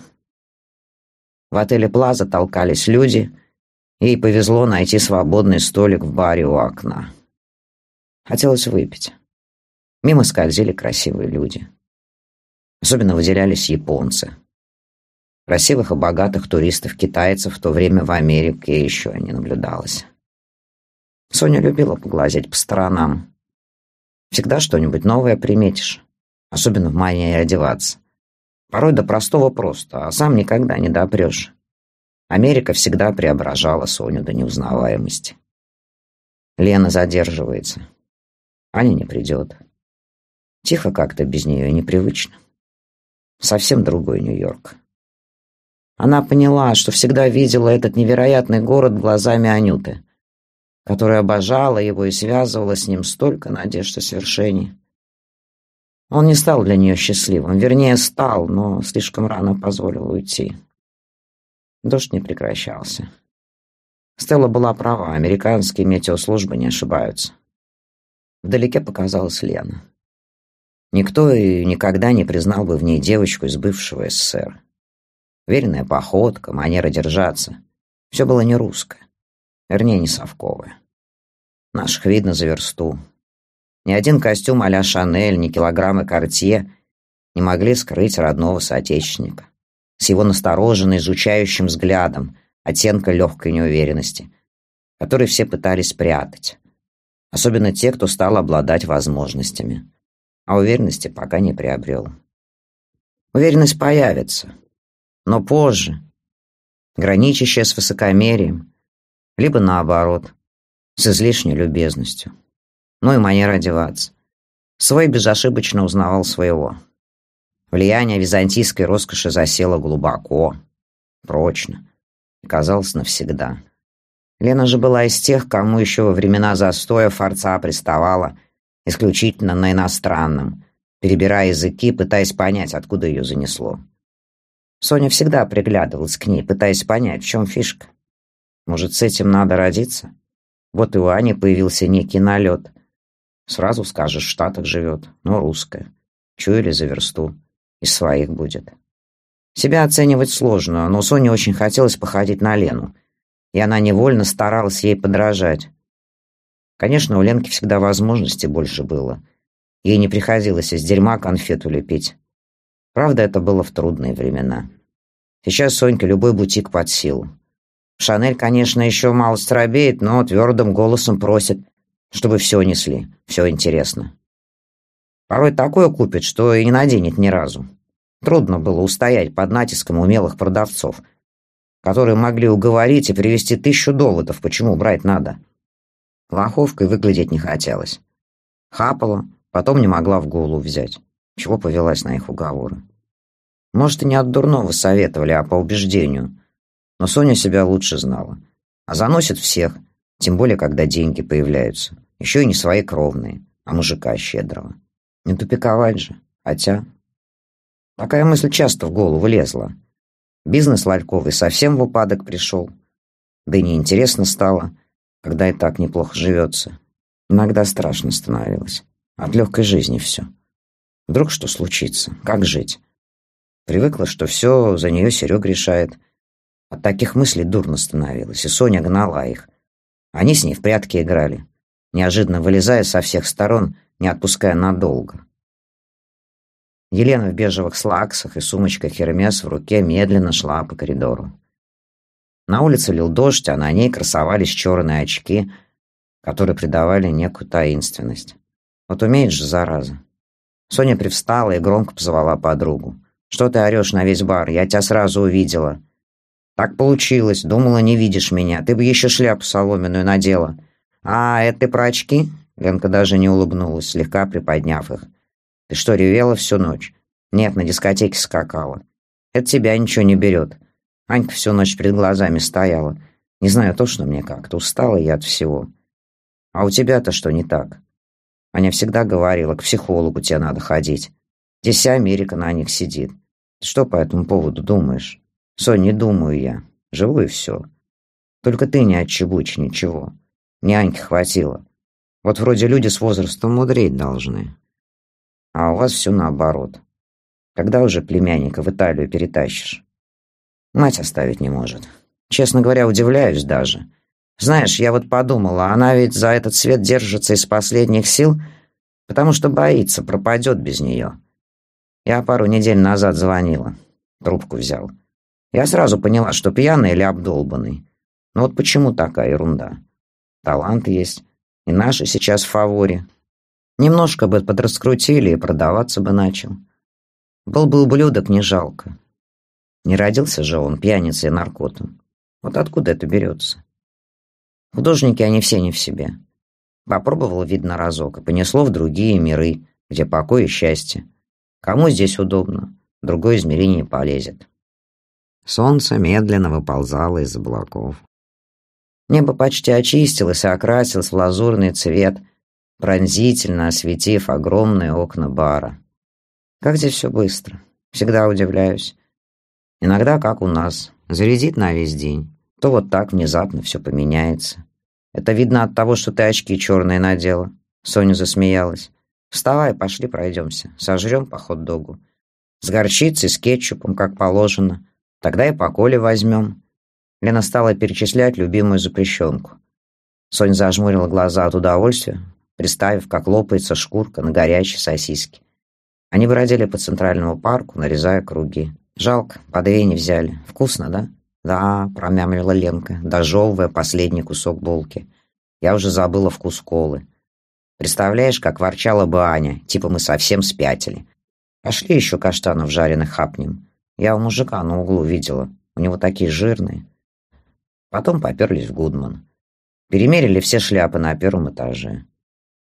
В отеле «Плаза» толкались люди, ей повезло найти свободный столик в баре у окна. Хотелось выпить. Мимо скользили красивые люди. Особенно выделялись японцы. Красивых и богатых туристов-китайцев в то время в Америке еще не наблюдалось. Соня любила поглазеть по сторонам. Всегда что-нибудь новое приметишь, особенно в манере одеваться. Порой до простого просто, а сам никогда не допрешь. Америка всегда преображала Соню до неузнаваемости. Лена задерживается. Аня не придет. Тихо как-то без нее непривычно. Совсем другой Нью-Йорк. Она поняла, что всегда видела этот невероятный город глазами Анюты, которая обожала его и связывала с ним столько надежд и свершений. Он не стал для нее счастливым, вернее, стал, но слишком рано позволил уйти. Дождь не прекращался. Стелла была права, американские метеослужбы не ошибаются. Вдалеке показалась Лена. Никто и никогда не признал бы в ней девочку из бывшего СССР. Веренная походка, манера держаться. Все было не русское. Вернее, не совковое. Наших видно за версту. Ни один костюм а-ля Шанель, ни килограммы Кортье не могли скрыть родного соотечественника. С его настороженным, изучающим взглядом, оттенка легкой неуверенности, который все пытались спрятать. Особенно те, кто стал обладать возможностями. А уверенности пока не приобрел. Уверенность появится, но позже, граничащая с высокомерием, либо наоборот, с излишней любезностью ну и манера одеваться. Свой безошибочно узнавал своего. Влияние византийской роскоши засело глубоко, прочно и казалось навсегда. Лена же была из тех, кому еще во времена застоя форца приставала исключительно на иностранном, перебирая языки, пытаясь понять, откуда ее занесло. Соня всегда приглядывалась к ней, пытаясь понять, в чем фишка. Может, с этим надо родиться? Вот и у Ани появился некий налет — Сразу скажешь, в Штатах живет, но русская. Чуяли за версту. Из своих будет. Себя оценивать сложно, но Соне очень хотелось походить на Лену, и она невольно старалась ей подражать. Конечно, у Ленки всегда возможностей больше было. Ей не приходилось из дерьма конфету лепить. Правда, это было в трудные времена. Сейчас Соньке любой бутик под силу. Шанель, конечно, еще мало стробеет, но твердым голосом просит чтобы все несли, все интересно. Порой такое купит, что и не наденет ни разу. Трудно было устоять под натиском умелых продавцов, которые могли уговорить и привести тысячу доводов, почему брать надо. Лоховкой выглядеть не хотелось. Хапала, потом не могла в голову взять, чего повелась на их уговоры. Может, и не от дурного советовали, а по убеждению. Но Соня себя лучше знала. А заносит всех, тем более, когда деньги появляются. Еще и не свои кровные, а мужика щедрого. Не тупиковать же. Хотя... Такая мысль часто в голову лезла. Бизнес Лальковый совсем в упадок пришел. Да и неинтересно стало, когда и так неплохо живется. Иногда страшно становилось. От легкой жизни все. Вдруг что случится? Как жить? Привыкла, что все за нее Серега решает. От таких мыслей дурно становилось, и Соня гнала их. Они с ней в прятки играли неожиданно вылезая со всех сторон, не отпуская надолго. Елена в бежевых слаксах и сумочкой Хермес в руке медленно шла по коридору. На улице лил дождь, а на ней красовались черные очки, которые придавали некую таинственность. Вот умеет же, зараза. Соня привстала и громко позвала подругу. «Что ты орешь на весь бар? Я тебя сразу увидела». «Так получилось. Думала, не видишь меня. Ты бы еще шляпу соломенную надела». «А, это ты про очки?» Ленка даже не улыбнулась, слегка приподняв их. «Ты что, ревела всю ночь?» «Нет, на дискотеке скакала». «Это тебя ничего не берет». Анька всю ночь перед глазами стояла. Не знаю точно мне как-то, устала я от всего. «А у тебя-то что не так?» Аня всегда говорила, к психологу тебе надо ходить. Здесь вся Америка на них сидит. Ты что по этому поводу думаешь? Сонь, не думаю я. Живу и все. Только ты не отчебучь ничего. Няньки хватило. Вот вроде люди с возрастом мудреть должны. А у вас все наоборот. Когда уже племянника в Италию перетащишь? Мать оставить не может. Честно говоря, удивляюсь даже. Знаешь, я вот подумала, она ведь за этот свет держится из последних сил, потому что боится, пропадет без нее. Я пару недель назад звонила, трубку взял. Я сразу поняла, что пьяный или обдолбанный. Но вот почему такая ерунда? Талант есть, и наши сейчас в фаворе. Немножко бы подраскрутили и продаваться бы начал. Был бы ублюдок, не жалко. Не родился же он пьяницей и наркотом. Вот откуда это берется? Художники, они все не в себе. Попробовал, видно, разок, и понесло в другие миры, где покой и счастье. Кому здесь удобно, другое измерение полезет. Солнце медленно выползало из облаков. Небо почти очистилось и окрасилось в лазурный цвет, пронзительно осветив огромные окна бара. Как здесь все быстро. Всегда удивляюсь. Иногда, как у нас, зарядит на весь день, то вот так внезапно все поменяется. Это видно от того, что ты очки черные надела. Соня засмеялась. Вставай, пошли пройдемся. Сожрем по хот-догу. С горчицей, с кетчупом, как положено. Тогда и по коле возьмем. Лена стала перечислять любимую запрещенку. Соня зажмурила глаза от удовольствия, представив, как лопается шкурка на горячей сосиске. Они бродили по центральному парку, нарезая круги. Жалко, по две не взяли. Вкусно, да? Да, промямлила Ленка, дожевывая последний кусок булки. Я уже забыла вкус колы. Представляешь, как ворчала бы Аня, типа мы совсем спятили. Пошли еще каштанов жареных хапнем. Я у мужика на углу видела, у него такие жирные. Потом поперлись в Гудман. Перемерили все шляпы на первом этаже.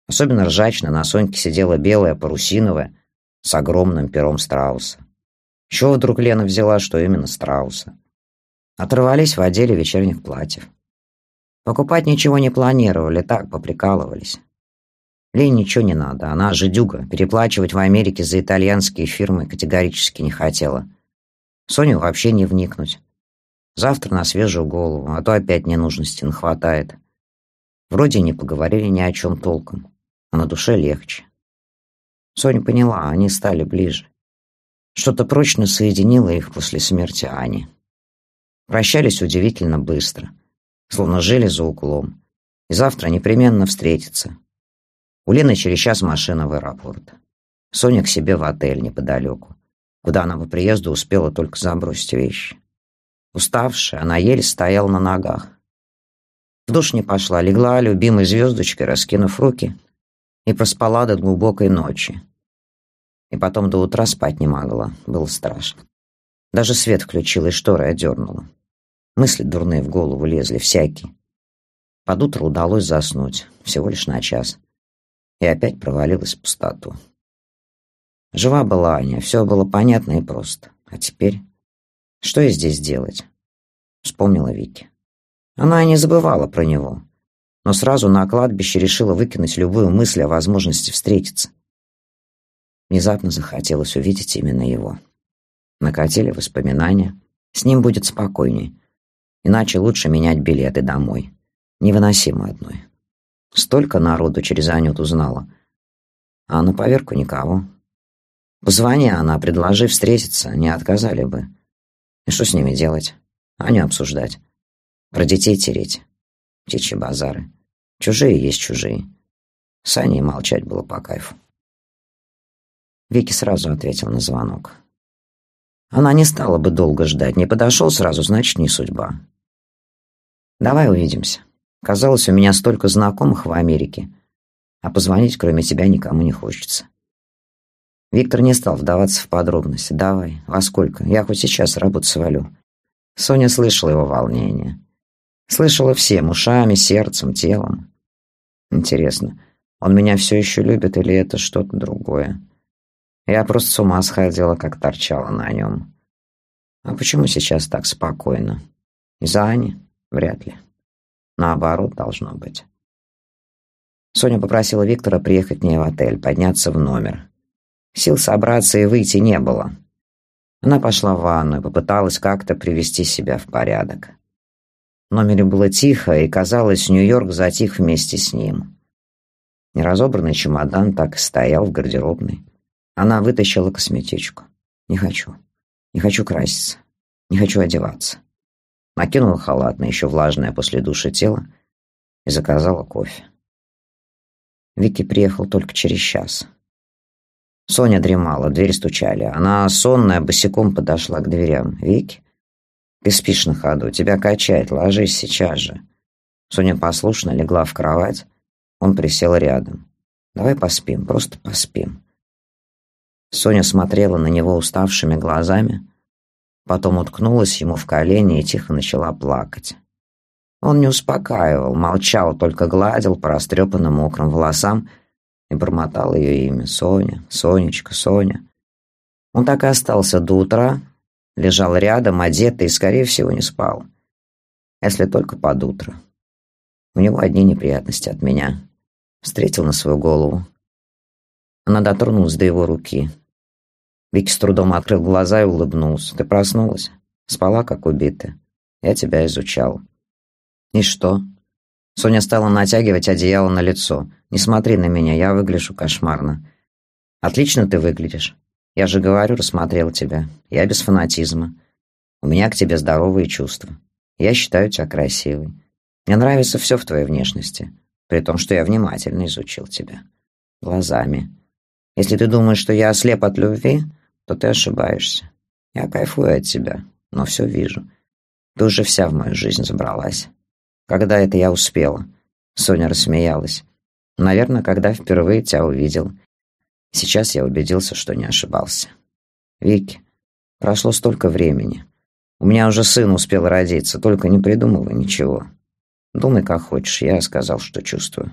Особенно ржачно на Соньке сидела белая парусиновая, с огромным пером страуса. Чего вдруг Лена взяла, что именно страуса? Оторвались в отделе вечерних платьев. Покупать ничего не планировали, так поприкалывались. Лене ничего не надо, она жидюга, переплачивать в Америке за итальянские фирмы категорически не хотела. Соню вообще не вникнуть. Завтра на свежую голову, а то опять ненужности нахватает. Вроде не поговорили ни о чем толком, а на душе легче. Соня поняла, они стали ближе. Что-то прочно соединило их после смерти Ани. Прощались удивительно быстро, словно жили за углом. И завтра непременно встретятся. У Лены через час машина в аэропорт. Соня к себе в отель неподалеку, куда она по приезду успела только забросить вещи. Уставшая, она еле стояла на ногах. В душ не пошла, легла любимой звездочкой, раскинув руки, и проспала до глубокой ночи, и потом до утра спать не могла. Было страшно. Даже свет включила и шторы одернула. Мысли дурные в голову лезли, всякие. Под утро удалось заснуть, всего лишь на час. И опять провалилась в пустоту. Жива была Аня, все было понятно и просто. А теперь... Что ей здесь делать? Вспомнила Вики. Она и не забывала про него, но сразу на кладбище решила выкинуть любую мысль о возможности встретиться. Внезапно захотелось увидеть именно его. Накатили воспоминания. С ним будет спокойней. Иначе лучше менять билеты домой. Невыносимо одной. Столько народу через Анют узнала. А на поверку никого. Позвони она, предложи встретиться, не отказали бы. И что с ними делать? Аню обсуждать. Про детей тереть. Птичьи базары. Чужие есть чужие. С Аней молчать было по кайфу. Вики сразу ответил на звонок. Она не стала бы долго ждать. Не подошел сразу, значит, не судьба. Давай увидимся. Казалось, у меня столько знакомых в Америке, а позвонить кроме тебя никому не хочется. Виктор не стал вдаваться в подробности. Давай, во сколько? Я хоть сейчас работу свалю. Соня слышала его волнение. Слышала всем, ушами, сердцем, телом. Интересно, он меня все еще любит или это что-то другое? Я просто с ума сходила, как торчала на нем. А почему сейчас так спокойно? Из-за Ани? Вряд ли. Наоборот, должно быть. Соня попросила Виктора приехать к ней в отель, подняться в номер. Сил собраться и выйти не было. Она пошла в ванну и попыталась как-то привести себя в порядок. В номере было тихо, и, казалось, Нью-Йорк затих вместе с ним. Неразобранный чемодан так и стоял в гардеробной. Она вытащила косметичку. «Не хочу. Не хочу краситься. Не хочу одеваться». Накинула халат на еще влажное после души тело и заказала кофе. Вики приехал только через час. Соня дремала, дверь стучали. Она, сонная, босиком подошла к дверям. «Вики, ты спишь на ходу, тебя качает, ложись сейчас же». Соня послушно легла в кровать. Он присел рядом. «Давай поспим, просто поспим». Соня смотрела на него уставшими глазами, потом уткнулась ему в колени и тихо начала плакать. Он не успокаивал, молчал, только гладил по растрепанным мокрым волосам и бормотал ее имя. Соня, Сонечка, Соня. Он так и остался до утра, лежал рядом, одетый и, скорее всего, не спал. Если только под утро. У него одни неприятности от меня. Встретил на свою голову. Она дотронулась до его руки. Вики с трудом открыл глаза и улыбнулся. «Ты проснулась? Спала, как убитая. Я тебя изучал». «И что?» Соня стала натягивать одеяло на лицо. «Не смотри на меня, я выгляжу кошмарно». «Отлично ты выглядишь. Я же говорю, рассмотрел тебя. Я без фанатизма. У меня к тебе здоровые чувства. Я считаю тебя красивой. Мне нравится все в твоей внешности, при том, что я внимательно изучил тебя. Глазами. Если ты думаешь, что я ослеп от любви, то ты ошибаешься. Я кайфую от тебя, но все вижу. Ты уже вся в мою жизнь забралась. Когда это я успела? Соня рассмеялась. Наверное, когда впервые тебя увидел. Сейчас я убедился, что не ошибался. Вики, прошло столько времени. У меня уже сын успел родиться, только не придумывай ничего. Думай, как хочешь, я сказал, что чувствую.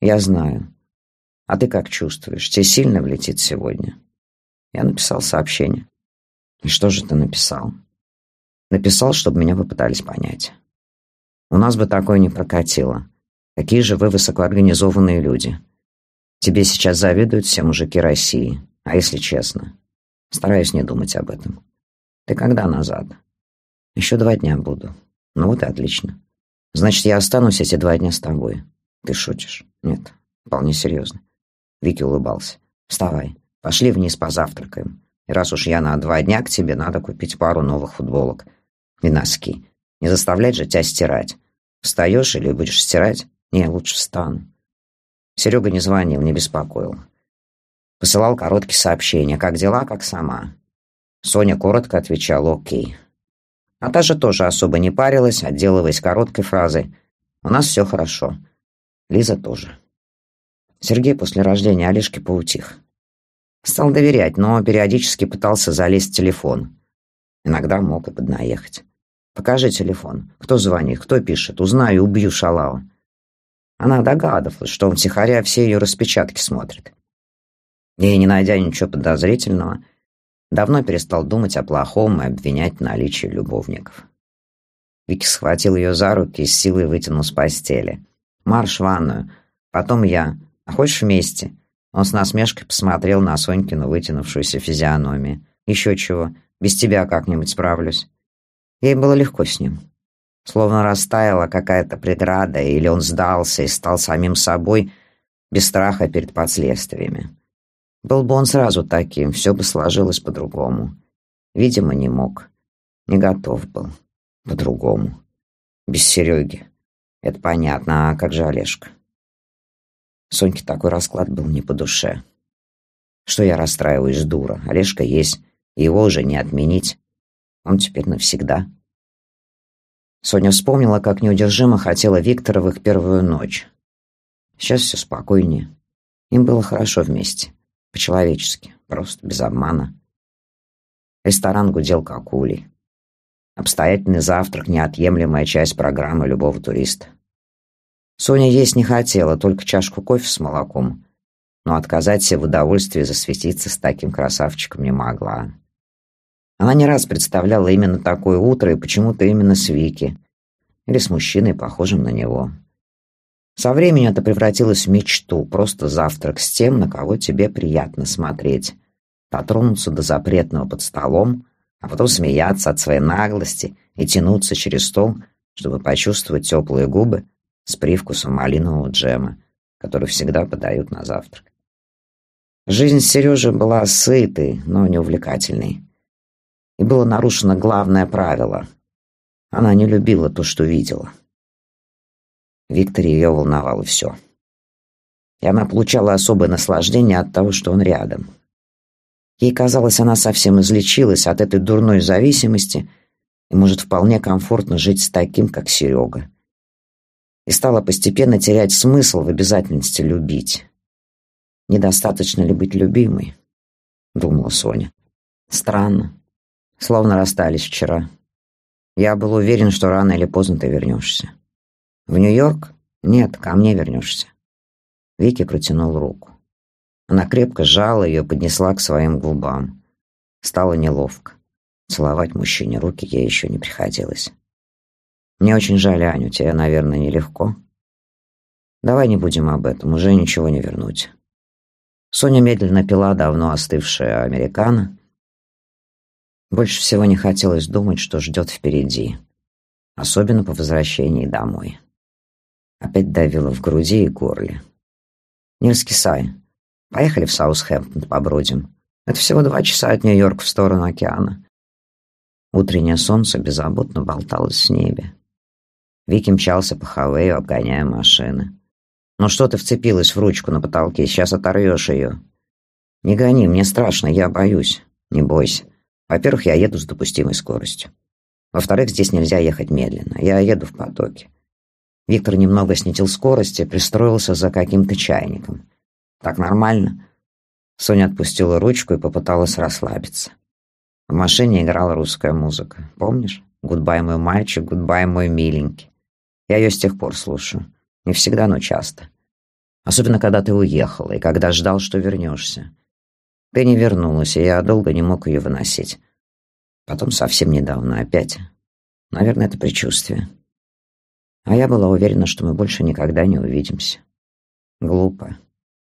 Я знаю. А ты как чувствуешь? Тебе сильно влетит сегодня? Я написал сообщение. И что же ты написал? Написал, чтобы меня попытались понять. У нас бы такое не прокатило. Какие же вы высокоорганизованные люди. Тебе сейчас завидуют все мужики России. А если честно? Стараюсь не думать об этом. Ты когда назад? Еще два дня буду. Ну вот и отлично. Значит, я останусь эти два дня с тобой. Ты шутишь? Нет, вполне серьезно. Вики улыбался. Вставай. Пошли вниз позавтракаем. И раз уж я на два дня к тебе, надо купить пару новых футболок. И носки. Не заставлять же тебя стирать. Встаешь или будешь стирать? Не, лучше встану. Серега не звонил, не беспокоил. Посылал короткие сообщения. Как дела, как сама? Соня коротко отвечала «Окей». А та же тоже особо не парилась, отделываясь короткой фразой «У нас все хорошо». Лиза тоже. Сергей после рождения Олежки поутих. Стал доверять, но периодически пытался залезть в телефон. Иногда мог и поднаехать. Покажи телефон. Кто звонит, кто пишет. Узнаю, убью шалава. Она догадывалась, что он тихоря все ее распечатки смотрит. И, не найдя ничего подозрительного, давно перестал думать о плохом и обвинять в наличии любовников. Вики схватил ее за руки и с силой вытянул с постели. «Марш в ванную. Потом я. А хочешь вместе?» Он с насмешкой посмотрел на Сонькину вытянувшуюся физиономию. «Еще чего. Без тебя как-нибудь справлюсь». Ей было легко с ним. Словно растаяла какая-то преграда, или он сдался и стал самим собой, без страха перед последствиями. Был бы он сразу таким, все бы сложилось по-другому. Видимо, не мог. Не готов был. По-другому. Без Сереги. Это понятно, а как же Олежка? Соньке такой расклад был не по душе. Что я расстраиваюсь, дура? Олежка есть, его уже не отменить. Он теперь навсегда. Соня вспомнила, как неудержимо хотела Виктора в их первую ночь. Сейчас все спокойнее. Им было хорошо вместе. По-человечески. Просто без обмана. Ресторан гудел как улей. Обстоятельный завтрак – неотъемлемая часть программы любого туриста. Соня есть не хотела, только чашку кофе с молоком. Но отказать себе в удовольствии засветиться с таким красавчиком не могла. Она не раз представляла именно такое утро и почему-то именно с Вики. Или с мужчиной, похожим на него. Со временем это превратилось в мечту, просто завтрак с тем, на кого тебе приятно смотреть. Дотронуться до запретного под столом, а потом смеяться от своей наглости и тянуться через стол чтобы почувствовать теплые губы с привкусом малинового джема, который всегда подают на завтрак. Жизнь Сережи была сытой, но неувлекательной. И было нарушено главное правило. Она не любила то, что видела. Викторе ее волновало все. И она получала особое наслаждение от того, что он рядом. Ей казалось, она совсем излечилась от этой дурной зависимости и может вполне комфортно жить с таким, как Серега. И стала постепенно терять смысл в обязательности любить. Недостаточно ли быть любимой? Думала Соня. Странно. Словно расстались вчера. Я был уверен, что рано или поздно ты вернешься. В Нью-Йорк? Нет, ко мне вернешься. Вики протянул руку. Она крепко сжала ее, поднесла к своим губам. Стало неловко. Целовать мужчине руки ей еще не приходилось. Мне очень жаль, Аню, тебе, наверное, нелегко. Давай не будем об этом, уже ничего не вернуть. Соня медленно пила давно остывшее американо. Больше всего не хотелось думать, что ждет впереди, особенно по возвращении домой. Опять давило в груди и горле. «Не раскисай. Поехали в Саусхэмптон, побродим. Это всего два часа от Нью-Йорка в сторону океана». Утреннее солнце беззаботно болталось в небе. Вики мчался по Хавею, обгоняя машины. «Ну что ты вцепилась в ручку на потолке? Сейчас оторвешь ее». «Не гони, мне страшно, я боюсь». «Не бойся. Во-первых, я еду с допустимой скоростью. Во-вторых, здесь нельзя ехать медленно. Я еду в потоке». Виктор немного снизил скорость и пристроился за каким-то чайником. «Так нормально?» Соня отпустила ручку и попыталась расслабиться. В машине играла русская музыка. Помнишь? «Goodbye, мой мальчик, goodbye, мой миленький». Я ее с тех пор слушаю. Не всегда, но часто. Особенно, когда ты уехала и когда ждал, что вернешься. Не вернулась, и я долго не мог ее выносить. Потом совсем недавно опять. Наверное, это предчувствие. А я была уверена, что мы больше никогда не увидимся. Глупо.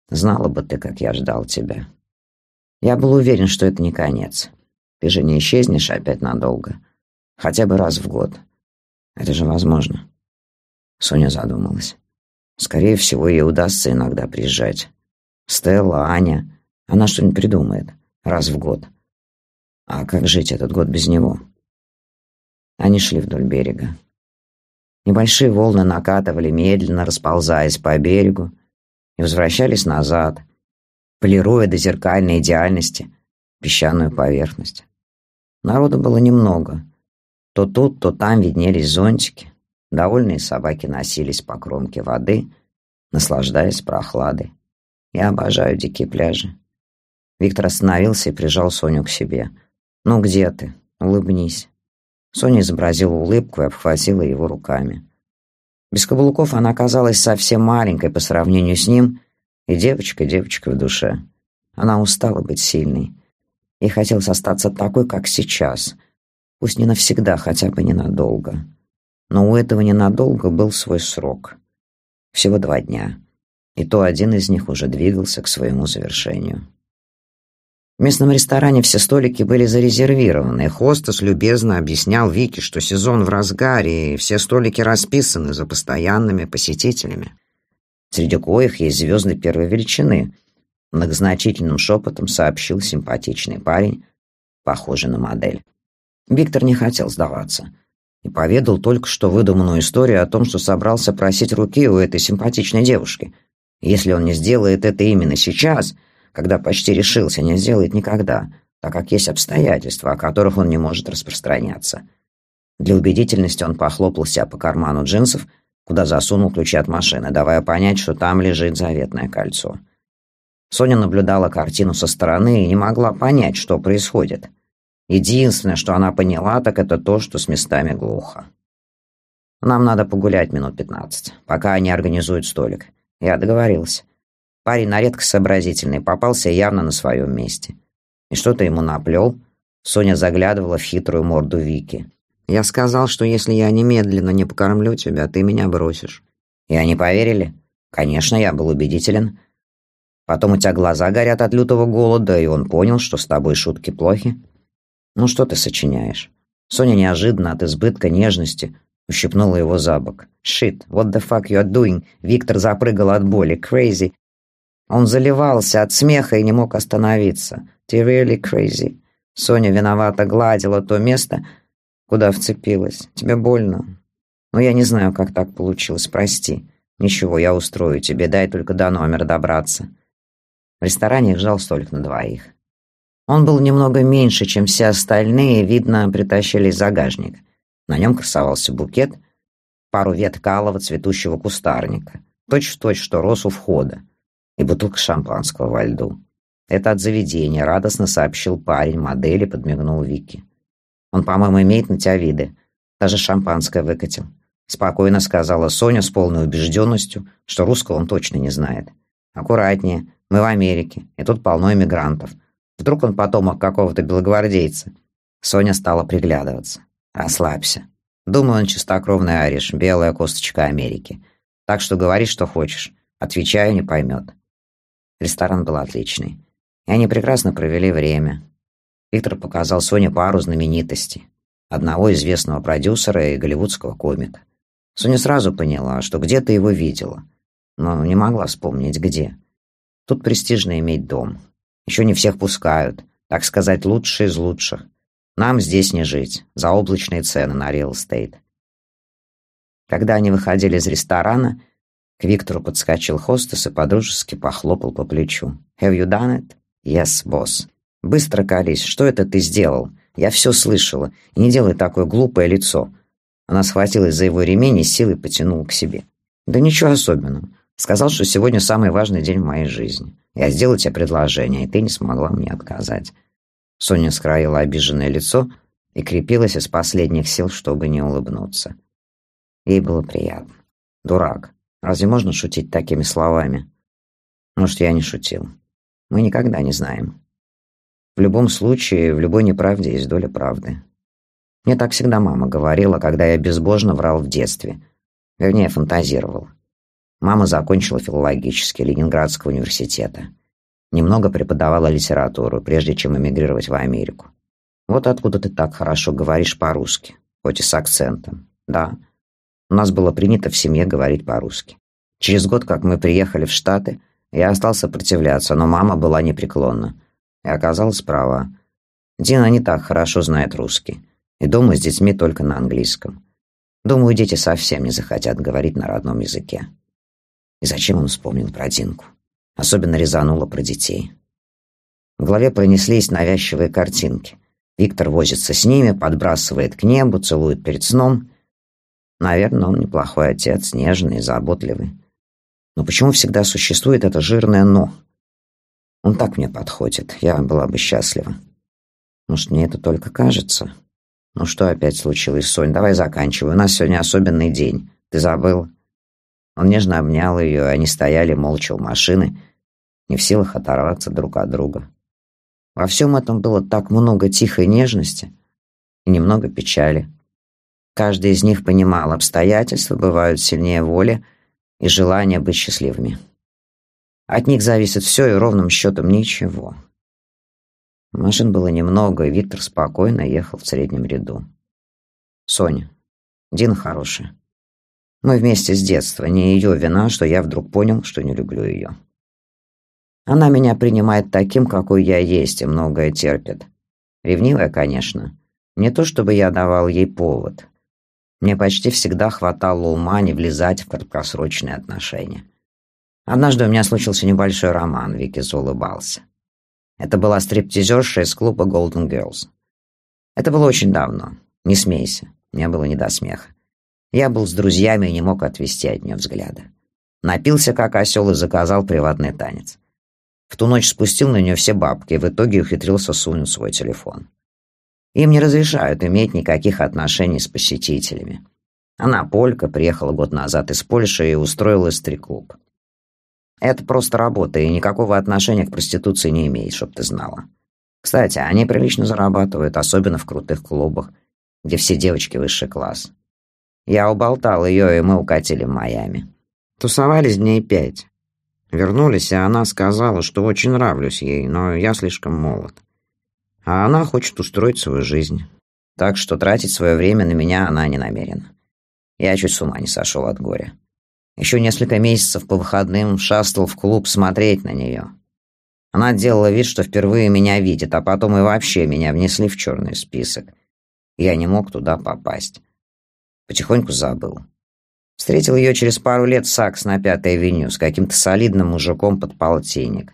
Знала бы ты, как я ждал тебя. Я был уверен, что это не конец. Ты же не исчезнешь опять надолго. Хотя бы раз в год. Это же возможно. Соня задумалась. Скорее всего, ей удастся иногда приезжать. Стелла, Аня. Она что-нибудь придумает. Раз в год. А как жить этот год без него? Они шли вдоль берега. Небольшие волны накатывали, медленно расползаясь по берегу, и возвращались назад, полируя до зеркальной идеальности песчаную поверхность. Народу было немного. То тут, то там виднелись зонтики. Довольные собаки носились по кромке воды, наслаждаясь прохладой. Я обожаю дикие пляжи. Виктор остановился и прижал Соню к себе. «Ну где ты? Улыбнись». Соня изобразила улыбку и обхватила его руками. Без каблуков она казалась совсем маленькой по сравнению с ним, и девочка, девочка в душе. Она устала быть сильной. и хотелось остаться такой, как сейчас. Пусть не навсегда, хотя бы ненадолго. Но у этого ненадолго был свой срок. Всего два дня. И то один из них уже двигался к своему завершению. В местном ресторане все столики были зарезервированы. Хостес любезно объяснял Вике, что сезон в разгаре, и все столики расписаны за постоянными посетителями. Среди коих есть звезды первой величины. Многозначительным шепотом сообщил симпатичный парень, похожий на модель. Виктор не хотел сдаваться и поведал только что выдуманную историю о том, что собрался просить руки у этой симпатичной девушки. Если он не сделает это именно сейчас, когда почти решился, не сделает никогда, так как есть обстоятельства, о которых он не может распространяться. Для убедительности он похлопал себя по карману джинсов, куда засунул ключи от машины, давая понять, что там лежит заветное кольцо. Соня наблюдала картину со стороны и не могла понять, что происходит. Единственное, что она поняла, так это то, что с местами глухо. Нам надо погулять минут пятнадцать, пока они организуют столик. Я договорился. Парень на редкость сообразительный, попался явно на своем месте. И что-то ему наплел. Соня заглядывала в хитрую морду Вики. «Я сказал, что если я немедленно не покормлю тебя, ты меня бросишь». И они поверили? Конечно, я был убедителен. Потом у тебя глаза горят от лютого голода, и он понял, что с тобой шутки плохи. Ну что ты сочиняешь? Соня неожиданно от избытка нежности ущипнула его за бок. «Shit, what the fuck you are doing?» Виктор запрыгал от боли. «Crazy!» Он заливался от смеха и не мог остановиться. «Ты really crazy?» Соня виновато гладила то место, куда вцепилась. «Тебе больно?» «Ну, я не знаю, как так получилось, прости. Ничего, я устрою тебе, дай только до номера добраться». В ресторане их ждал столик на двоих. Он был немного меньше, чем все остальные, видно, притащили из загажника. На нем красовался букет, пару веток алого цветущего кустарника, точь-в-точь, точь, что рос у входа, и бутылка шампанского во льду. Это от заведения, радостно сообщил парень, модели подмигнул Вики. Он, по-моему, имеет на тебя виды. Даже шампанское выкатил. Спокойно сказала Соня с полной убежденностью, что русского он точно не знает. Аккуратнее, мы в Америке, и тут полно иммигрантов. Вдруг он потомок какого-то белогвардейца. Соня стала приглядываться. Расслабься. Думаю, он чистокровный ариш, белая косточка Америки. Так что говори, что хочешь. Отвечаю, не поймет. Ресторан был отличный. И они прекрасно провели время. Виктор показал Соне пару знаменитостей. Одного известного продюсера и голливудского комика. Соня сразу поняла, что где-то его видела, но не могла вспомнить, где. Тут престижно иметь дом. Еще не всех пускают, так сказать, лучшие из лучших. Нам здесь не жить. За облачные цены на estate. Когда они выходили из ресторана, к Виктору подскочил хостес и подружески похлопал по плечу. «Have you done it?» «Yes, boss». «Быстро колись. Что это ты сделал? Я все слышала. И не делай такое глупое лицо». Она схватилась за его ремень и силой потянула к себе. «Да ничего особенного. Сказал, что сегодня самый важный день в моей жизни. Я сделал тебе предложение, и ты не смогла мне отказать. Соня скроила обиженное лицо и крепилась из последних сил, чтобы не улыбнуться. Ей было приятно. Дурак. Разве можно шутить такими словами? Может, я не шутил. Мы никогда не знаем. В любом случае, в любой неправде есть доля правды. Мне так всегда мама говорила, когда я безбожно врал в детстве. Вернее, фантазировал. Мама закончила филологический Ленинградского университета. Немного преподавала литературу, прежде чем эмигрировать в Америку. Вот откуда ты так хорошо говоришь по-русски, хоть и с акцентом. Да, у нас было принято в семье говорить по-русски. Через год, как мы приехали в Штаты, я стал сопротивляться, но мама была непреклонна. И оказалась права. Дина не так хорошо знает русский. И дома с детьми только на английском. Думаю, дети совсем не захотят говорить на родном языке. И зачем он вспомнил про Динку? Особенно резануло про детей. В голове пронеслись навязчивые картинки. Виктор возится с ними, подбрасывает к небу, целует перед сном. Наверное, он неплохой отец, нежный, заботливый. Но почему всегда существует это жирное «но»? Он так мне подходит, я была бы счастлива. Может, мне это только кажется? Ну что опять случилось, Сонь? Давай заканчивай, у нас сегодня особенный день. Ты забыл? Он нежно обнял ее, и они стояли молча у машины, не в силах оторваться друг от друга. Во всем этом было так много тихой нежности и немного печали. Каждый из них понимал, обстоятельства бывают сильнее воли и желания быть счастливыми. От них зависит все и ровным счетом ничего. Машин было немного, и Виктор спокойно ехал в среднем ряду. «Соня, Дина хорошая. Мы вместе с детства. Не ее вина, что я вдруг понял, что не люблю ее. Она меня принимает таким, какой я есть, и многое терпит. Ревнивая, конечно. Не то, чтобы я давал ей повод. Мне почти всегда хватало ума не влезать в краткосрочные отношения. Однажды у меня случился небольшой роман, Вики улыбался. Это была стриптизерша из клуба Golden Girls. Это было очень давно. Не смейся, мне было не до смеха. Я был с друзьями и не мог отвести от нее взгляда. Напился, как осел, и заказал приватный танец. В ту ночь спустил на нее все бабки и в итоге ухитрился сунуть свой телефон. Им не разрешают иметь никаких отношений с посетителями. Она полька, приехала год назад из Польши и устроилась в стриклуб. Это просто работа, и никакого отношения к проституции не имеет, чтоб ты знала. Кстати, они прилично зарабатывают, особенно в крутых клубах, где все девочки высший класс. Я уболтал ее, и мы укатили в Майами. Тусовались дней пять. Вернулись, и она сказала, что очень нравлюсь ей, но я слишком молод. А она хочет устроить свою жизнь. Так что тратить свое время на меня она не намерена. Я чуть с ума не сошел от горя. Еще несколько месяцев по выходным шастал в клуб смотреть на нее. Она делала вид, что впервые меня видит, а потом и вообще меня внесли в черный список. Я не мог туда попасть. Потихоньку забыл. Встретил ее через пару лет Сакс на Пятой авеню с каким-то солидным мужиком под полтинник.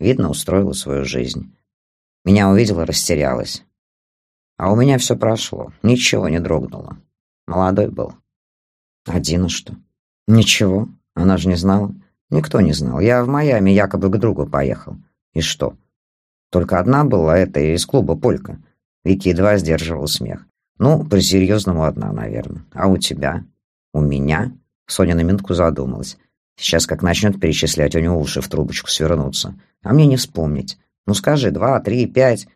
Видно, устроила свою жизнь. Меня увидела, растерялась. А у меня все прошло, ничего не дрогнуло. Молодой был. Один, что? Ничего, она же не знала. Никто не знал. Я в Майами якобы к другу поехал. И что? Только одна была, это из клуба «Полька». Вики едва сдерживал смех. Ну, по-серьезному одна, наверное. А у тебя? У меня? Соня на минутку задумалась. Сейчас как начнет перечислять, у него уши в трубочку свернутся. А мне не вспомнить. Ну скажи, два, три, пять.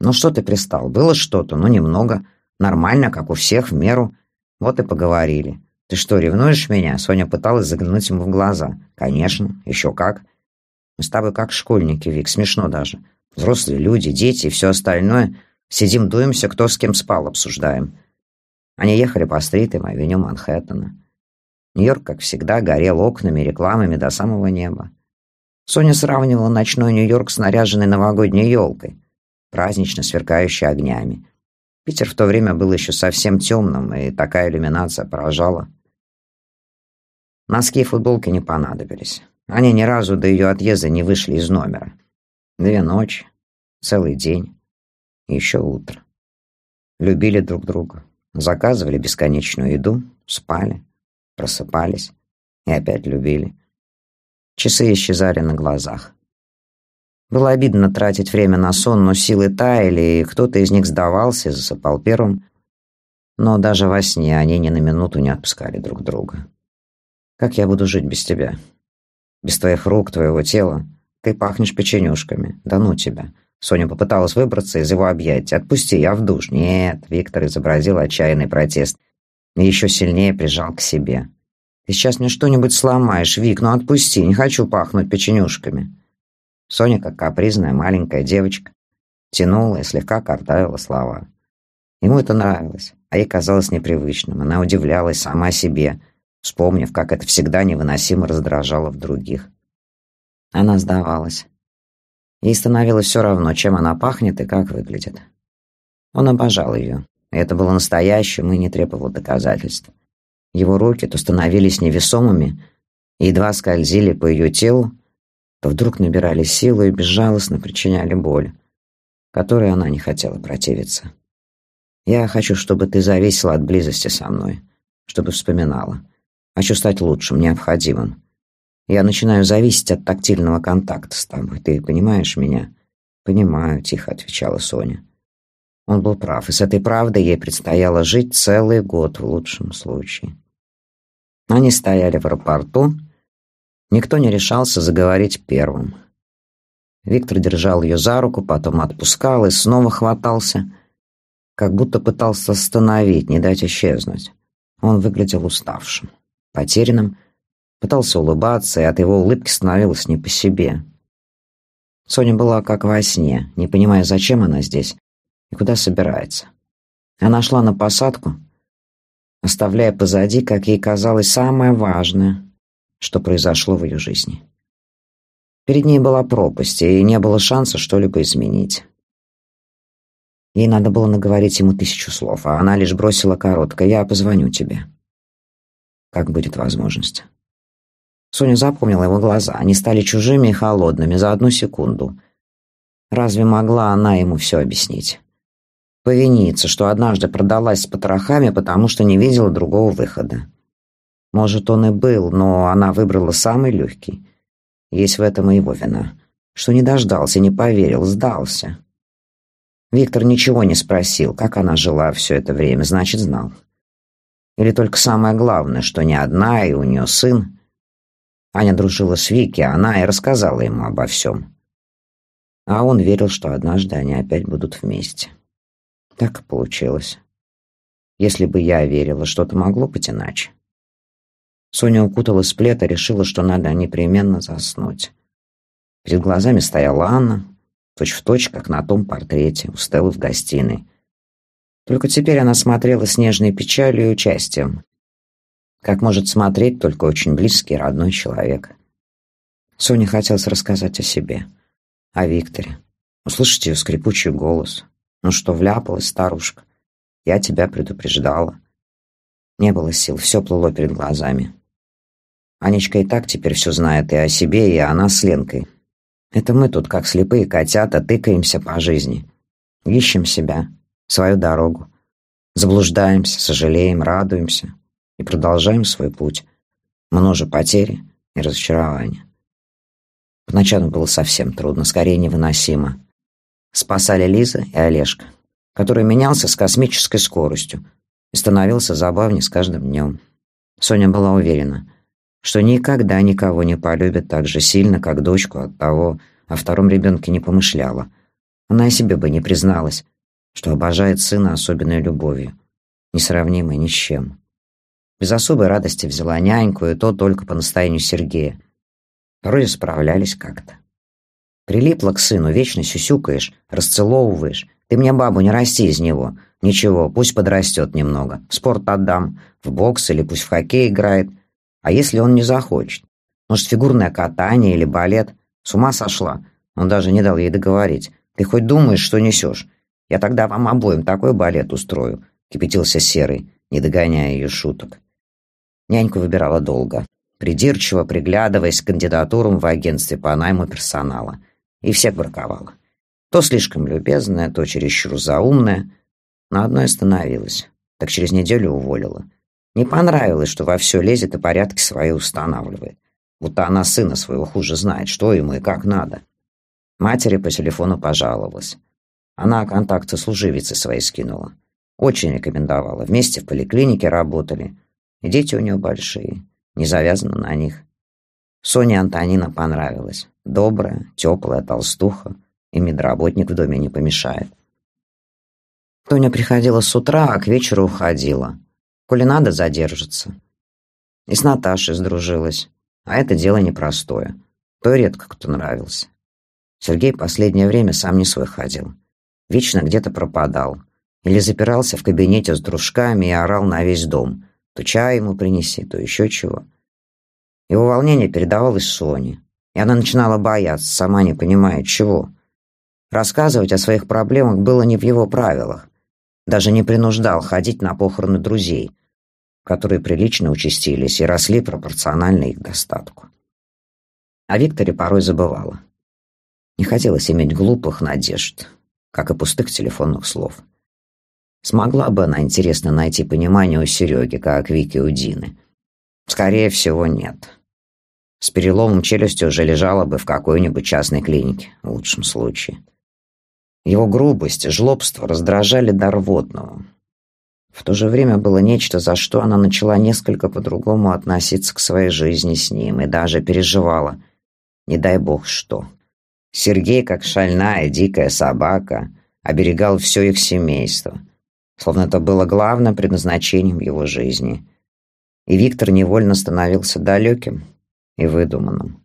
Ну что ты пристал? Было что-то, ну немного. Нормально, как у всех, в меру. Вот и поговорили. «Ты что, ревнуешь меня?» Соня пыталась заглянуть ему в глаза. «Конечно, еще как. Мы с тобой как школьники, Вик, смешно даже. Взрослые люди, дети и все остальное. Сидим, дуемся, кто с кем спал, обсуждаем». Они ехали по стритам авеню Манхэттена. Нью-Йорк, как всегда, горел окнами, рекламами до самого неба. Соня сравнивала ночной Нью-Йорк с наряженной новогодней елкой, празднично сверкающей огнями. Питер в то время был еще совсем темным, и такая иллюминация поражала. Носки и футболки не понадобились. Они ни разу до ее отъезда не вышли из номера. Две ночи, целый день, еще утро. Любили друг друга, заказывали бесконечную еду, спали, просыпались и опять любили. Часы исчезали на глазах. Было обидно тратить время на сон, но силы таяли, и кто-то из них сдавался и засыпал первым. Но даже во сне они ни на минуту не отпускали друг друга. Как я буду жить без тебя? Без твоих рук, твоего тела? Ты пахнешь печенюшками. Да ну тебя. Соня попыталась выбраться из его объятий. «Отпусти, я в душ». «Нет», — Виктор изобразил отчаянный протест. И еще сильнее прижал к себе. «Ты сейчас мне что-нибудь сломаешь, Вик, ну отпусти, не хочу пахнуть печенюшками». Соня, как капризная маленькая девочка, тянула и слегка картавила слова. Ему это нравилось, а ей казалось непривычным. Она удивлялась сама себе — вспомнив, как это всегда невыносимо раздражало в других. Она сдавалась. Ей становилось все равно, чем она пахнет и как выглядит. Он обожал ее, и это было настоящим и не требовало доказательств. Его руки то становились невесомыми едва скользили по ее телу, то вдруг набирали силу и безжалостно причиняли боль, которой она не хотела противиться. «Я хочу, чтобы ты зависела от близости со мной, чтобы вспоминала. Хочу стать лучшим, необходимым. Я начинаю зависеть от тактильного контакта с тобой. Ты понимаешь меня?» «Понимаю», — тихо отвечала Соня. Он был прав, и с этой правдой ей предстояло жить целый год в лучшем случае. Они стояли в аэропорту. Никто не решался заговорить первым. Виктор держал ее за руку, потом отпускал и снова хватался, как будто пытался остановить, не дать исчезнуть. Он выглядел уставшим потерянным, пытался улыбаться, и от его улыбки становилось не по себе. Соня была как во сне, не понимая, зачем она здесь и куда собирается. Она шла на посадку, оставляя позади, как ей казалось, самое важное, что произошло в ее жизни. Перед ней была пропасть, и не было шанса что-либо изменить. Ей надо было наговорить ему тысячу слов, а она лишь бросила короткое «Я позвоню тебе» как будет возможность. Соня запомнила его глаза. Они стали чужими и холодными за одну секунду. Разве могла она ему все объяснить? Повиниться, что однажды продалась с потрохами, потому что не видела другого выхода. Может, он и был, но она выбрала самый легкий. Есть в этом и его вина. Что не дождался, не поверил, сдался. Виктор ничего не спросил, как она жила все это время, значит, знал. Или только самое главное, что не одна, и у нее сын. Аня дружила с Вики, она и рассказала ему обо всем. А он верил, что однажды они опять будут вместе. Так получилось. Если бы я верила, что-то могло быть иначе. Соня укуталась в плед и решила, что надо непременно заснуть. Перед глазами стояла Анна, точь-в-точь, как на том портрете, у Стеллы в гостиной. Только теперь она смотрела с нежной печалью и участием, как может смотреть только очень близкий родной человек. Соне хотелось рассказать о себе, о Викторе, услышать ее скрипучий голос. Ну что, вляпалась старушка? Я тебя предупреждала. Не было сил, все плыло перед глазами. Анечка и так теперь все знает и о себе, и она с Ленкой. Это мы тут, как слепые котята, тыкаемся по жизни. Ищем себя, свою дорогу. Заблуждаемся, сожалеем, радуемся и продолжаем свой путь. Множе потери и разочарования. Поначалу было совсем трудно, скорее невыносимо. Спасали Лиза и Олежка, который менялся с космической скоростью и становился забавнее с каждым днем. Соня была уверена, что никогда никого не полюбит так же сильно, как дочку от того, о втором ребенке не помышляла. Она и себе бы не призналась, что обожает сына особенной любовью, несравнимой ни с чем. Без особой радости взяла няньку, и то только по настоянию Сергея. Вроде справлялись как-то. Прилипла к сыну, вечно сюсюкаешь, расцеловываешь. Ты мне бабу не расти из него. Ничего, пусть подрастет немного. В спорт отдам, в бокс или пусть в хоккей играет. А если он не захочет? Может, фигурное катание или балет? С ума сошла. Он даже не дал ей договорить. Ты хоть думаешь, что несешь? Я тогда вам обоим такой балет устрою. Кипятился Серый, не догоняя ее шуток. Няньку выбирала долго, придирчиво приглядываясь к кандидатурам в агентстве по найму персонала. И всех браковала. То слишком любезная, то чересчур заумная. На одной остановилась, так через неделю уволила. Не понравилось, что во все лезет и порядки свои устанавливает. Будто она сына своего хуже знает, что ему и как надо. Матери по телефону пожаловалась. Она контакты служивицы своей скинула. Очень рекомендовала. Вместе в поликлинике работали. И дети у нее большие, не завязаны на них. Соне Антонина понравилась. Добрая, теплая толстуха, и медработник в доме не помешает. Тоня приходила с утра, а к вечеру уходила. Коли надо, задержится. И с Наташей сдружилась. А это дело непростое. То редко кто нравился. Сергей последнее время сам не свой ходил. Вечно где-то пропадал. Или запирался в кабинете с дружками и орал на весь дом. То чай ему принеси, то еще чего. Его волнение передавалось Соне, и она начинала бояться, сама не понимая, чего. Рассказывать о своих проблемах было не в его правилах. Даже не принуждал ходить на похороны друзей, которые прилично участились и росли пропорционально их достатку. О Викторе порой забывала. Не хотелось иметь глупых надежд, как и пустых телефонных слов. Смогла бы она, интересно, найти понимание у Сереги, как Вики у Дины? Скорее всего, нет. С переломом челюсти уже лежала бы в какой-нибудь частной клинике, в лучшем случае. Его грубость, жлобство раздражали до рвотного. В то же время было нечто, за что она начала несколько по-другому относиться к своей жизни с ним и даже переживала. Не дай бог что. Сергей, как шальная дикая собака, оберегал все их семейство — словно это было главным предназначением его жизни. И Виктор невольно становился далеким и выдуманным.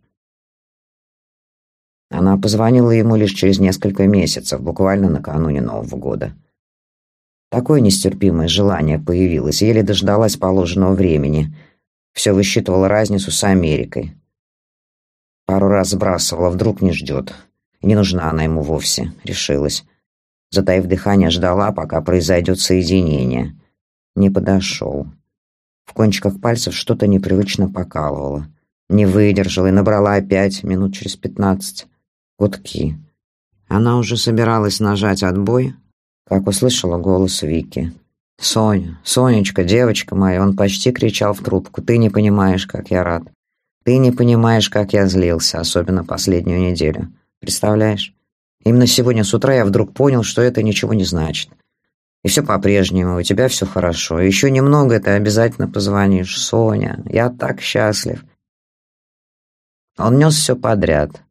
Она позвонила ему лишь через несколько месяцев, буквально накануне Нового года. Такое нестерпимое желание появилось, еле дождалась положенного времени. Все высчитывала разницу с Америкой. Пару раз сбрасывала, вдруг не ждет. Не нужна она ему вовсе, решилась. Затаив дыхание, ждала, пока произойдет соединение. Не подошел. В кончиках пальцев что-то непривычно покалывало. Не выдержала и набрала опять, минут через пятнадцать. Гудки. Она уже собиралась нажать отбой, как услышала голос Вики. «Соня, Сонечка, девочка моя!» Он почти кричал в трубку. «Ты не понимаешь, как я рад. Ты не понимаешь, как я злился, особенно последнюю неделю. Представляешь? Именно сегодня с утра я вдруг понял, что это ничего не значит. И все по-прежнему, у тебя все хорошо. Еще немного, ты обязательно позвонишь. Соня, я так счастлив. Он нес все подряд.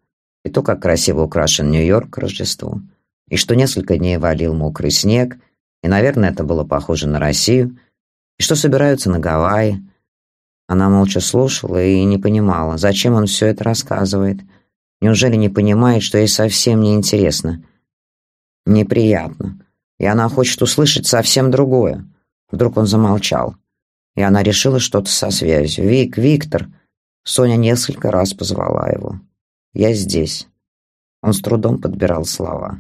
И то, как красиво украшен Нью-Йорк к Рождеству. И что несколько дней валил мокрый снег. И, наверное, это было похоже на Россию. И что собираются на Гавайи. Она молча слушала и не понимала, зачем он все это рассказывает. — Неужели не понимает, что ей совсем не интересно? Неприятно. И она хочет услышать совсем другое. Вдруг он замолчал. И она решила что-то со связью. «Вик, Виктор!» Соня несколько раз позвала его. «Я здесь». Он с трудом подбирал слова.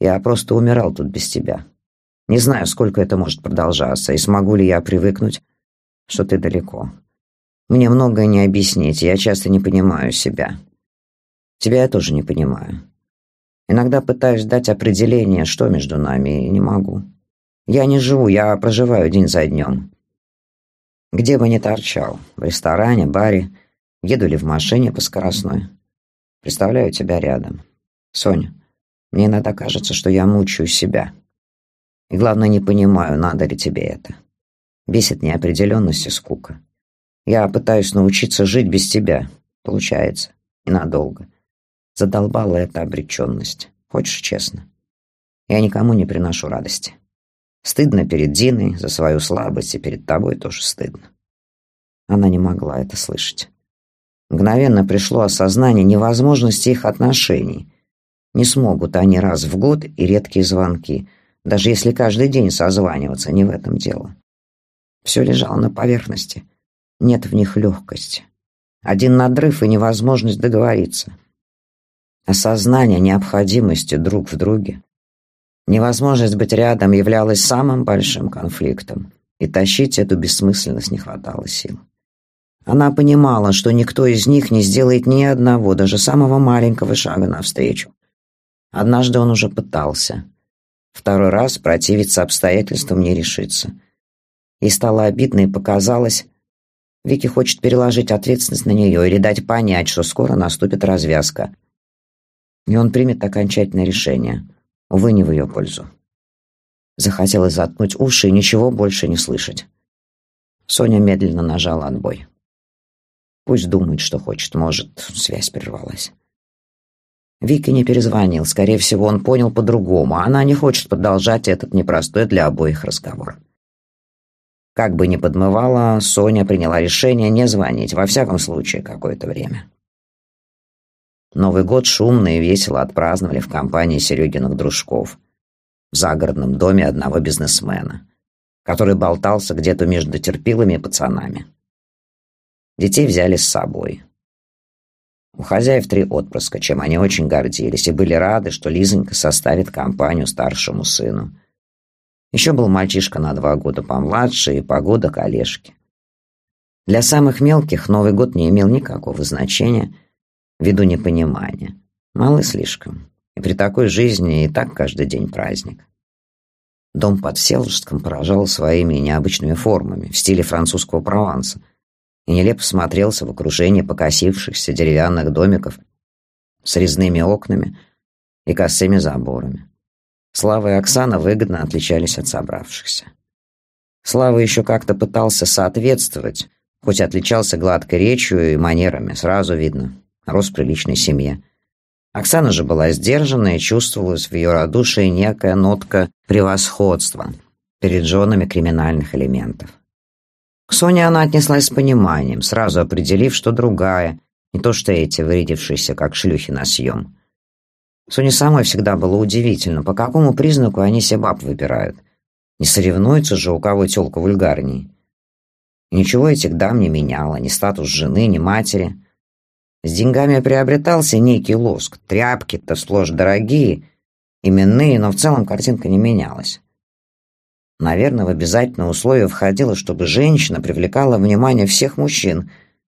«Я просто умирал тут без тебя. Не знаю, сколько это может продолжаться, и смогу ли я привыкнуть, что ты далеко. Мне многое не объяснить, я часто не понимаю себя. Тебя я тоже не понимаю. Иногда пытаюсь дать определение, что между нами, и не могу. Я не живу, я проживаю день за днем. Где бы ни торчал, в ресторане, баре, еду ли в машине по скоростной. Представляю тебя рядом. Соня, мне иногда кажется, что я мучаю себя. И главное, не понимаю, надо ли тебе это. Бесит неопределенность и скука. Я пытаюсь научиться жить без тебя. Получается. Ненадолго. Задолбала эта обреченность. Хочешь честно? Я никому не приношу радости. Стыдно перед Диной за свою слабость, и перед тобой тоже стыдно. Она не могла это слышать. Мгновенно пришло осознание невозможности их отношений. Не смогут они раз в год и редкие звонки, даже если каждый день созваниваться, не в этом дело. Все лежало на поверхности — нет в них легкости. Один надрыв и невозможность договориться. Осознание необходимости друг в друге. Невозможность быть рядом являлась самым большим конфликтом, и тащить эту бессмысленность не хватало сил. Она понимала, что никто из них не сделает ни одного, даже самого маленького шага навстречу. Однажды он уже пытался. Второй раз противиться обстоятельствам не решиться. И стало обидно, и показалось, Вики хочет переложить ответственность на нее или дать понять, что скоро наступит развязка. И он примет окончательное решение. Увы, не в ее пользу. Захотелось заткнуть уши и ничего больше не слышать. Соня медленно нажала отбой. Пусть думает, что хочет, может, связь прервалась. Вики не перезвонил. Скорее всего, он понял по-другому. Она не хочет продолжать этот непростой для обоих разговор. Как бы ни подмывала, Соня приняла решение не звонить, во всяком случае, какое-то время. Новый год шумно и весело отпраздновали в компании Серегиных дружков в загородном доме одного бизнесмена, который болтался где-то между терпилами и пацанами. Детей взяли с собой. У хозяев три отпрыска, чем они очень гордились, и были рады, что Лизонька составит компанию старшему сыну – еще был мальчишка на два года помладше и погода колешки. Для самых мелких Новый год не имел никакого значения ввиду непонимания. Мало слишком. И при такой жизни и так каждый день праздник. Дом под Селжском поражал своими необычными формами в стиле французского Прованса нелепо смотрелся в окружении покосившихся деревянных домиков с резными окнами и косыми заборами. Слава и Оксана выгодно отличались от собравшихся. Слава еще как-то пытался соответствовать, хоть отличался гладкой речью и манерами, сразу видно, рос в приличной семье. Оксана же была сдержана и чувствовалась в ее радушии некая нотка превосходства перед женами криминальных элементов. К Соне она отнеслась с пониманием, сразу определив, что другая, не то что эти, вырядившиеся как шлюхи на съем. Соне самой всегда было удивительно, по какому признаку они себе баб выбирают. Не соревнуются же, у кого тёлка вульгарней. И ничего этих дам не меняло, ни статус жены, ни матери. С деньгами приобретался некий лоск. Тряпки-то сплошь дорогие, именные, но в целом картинка не менялась. Наверное, в обязательное условие входило, чтобы женщина привлекала внимание всех мужчин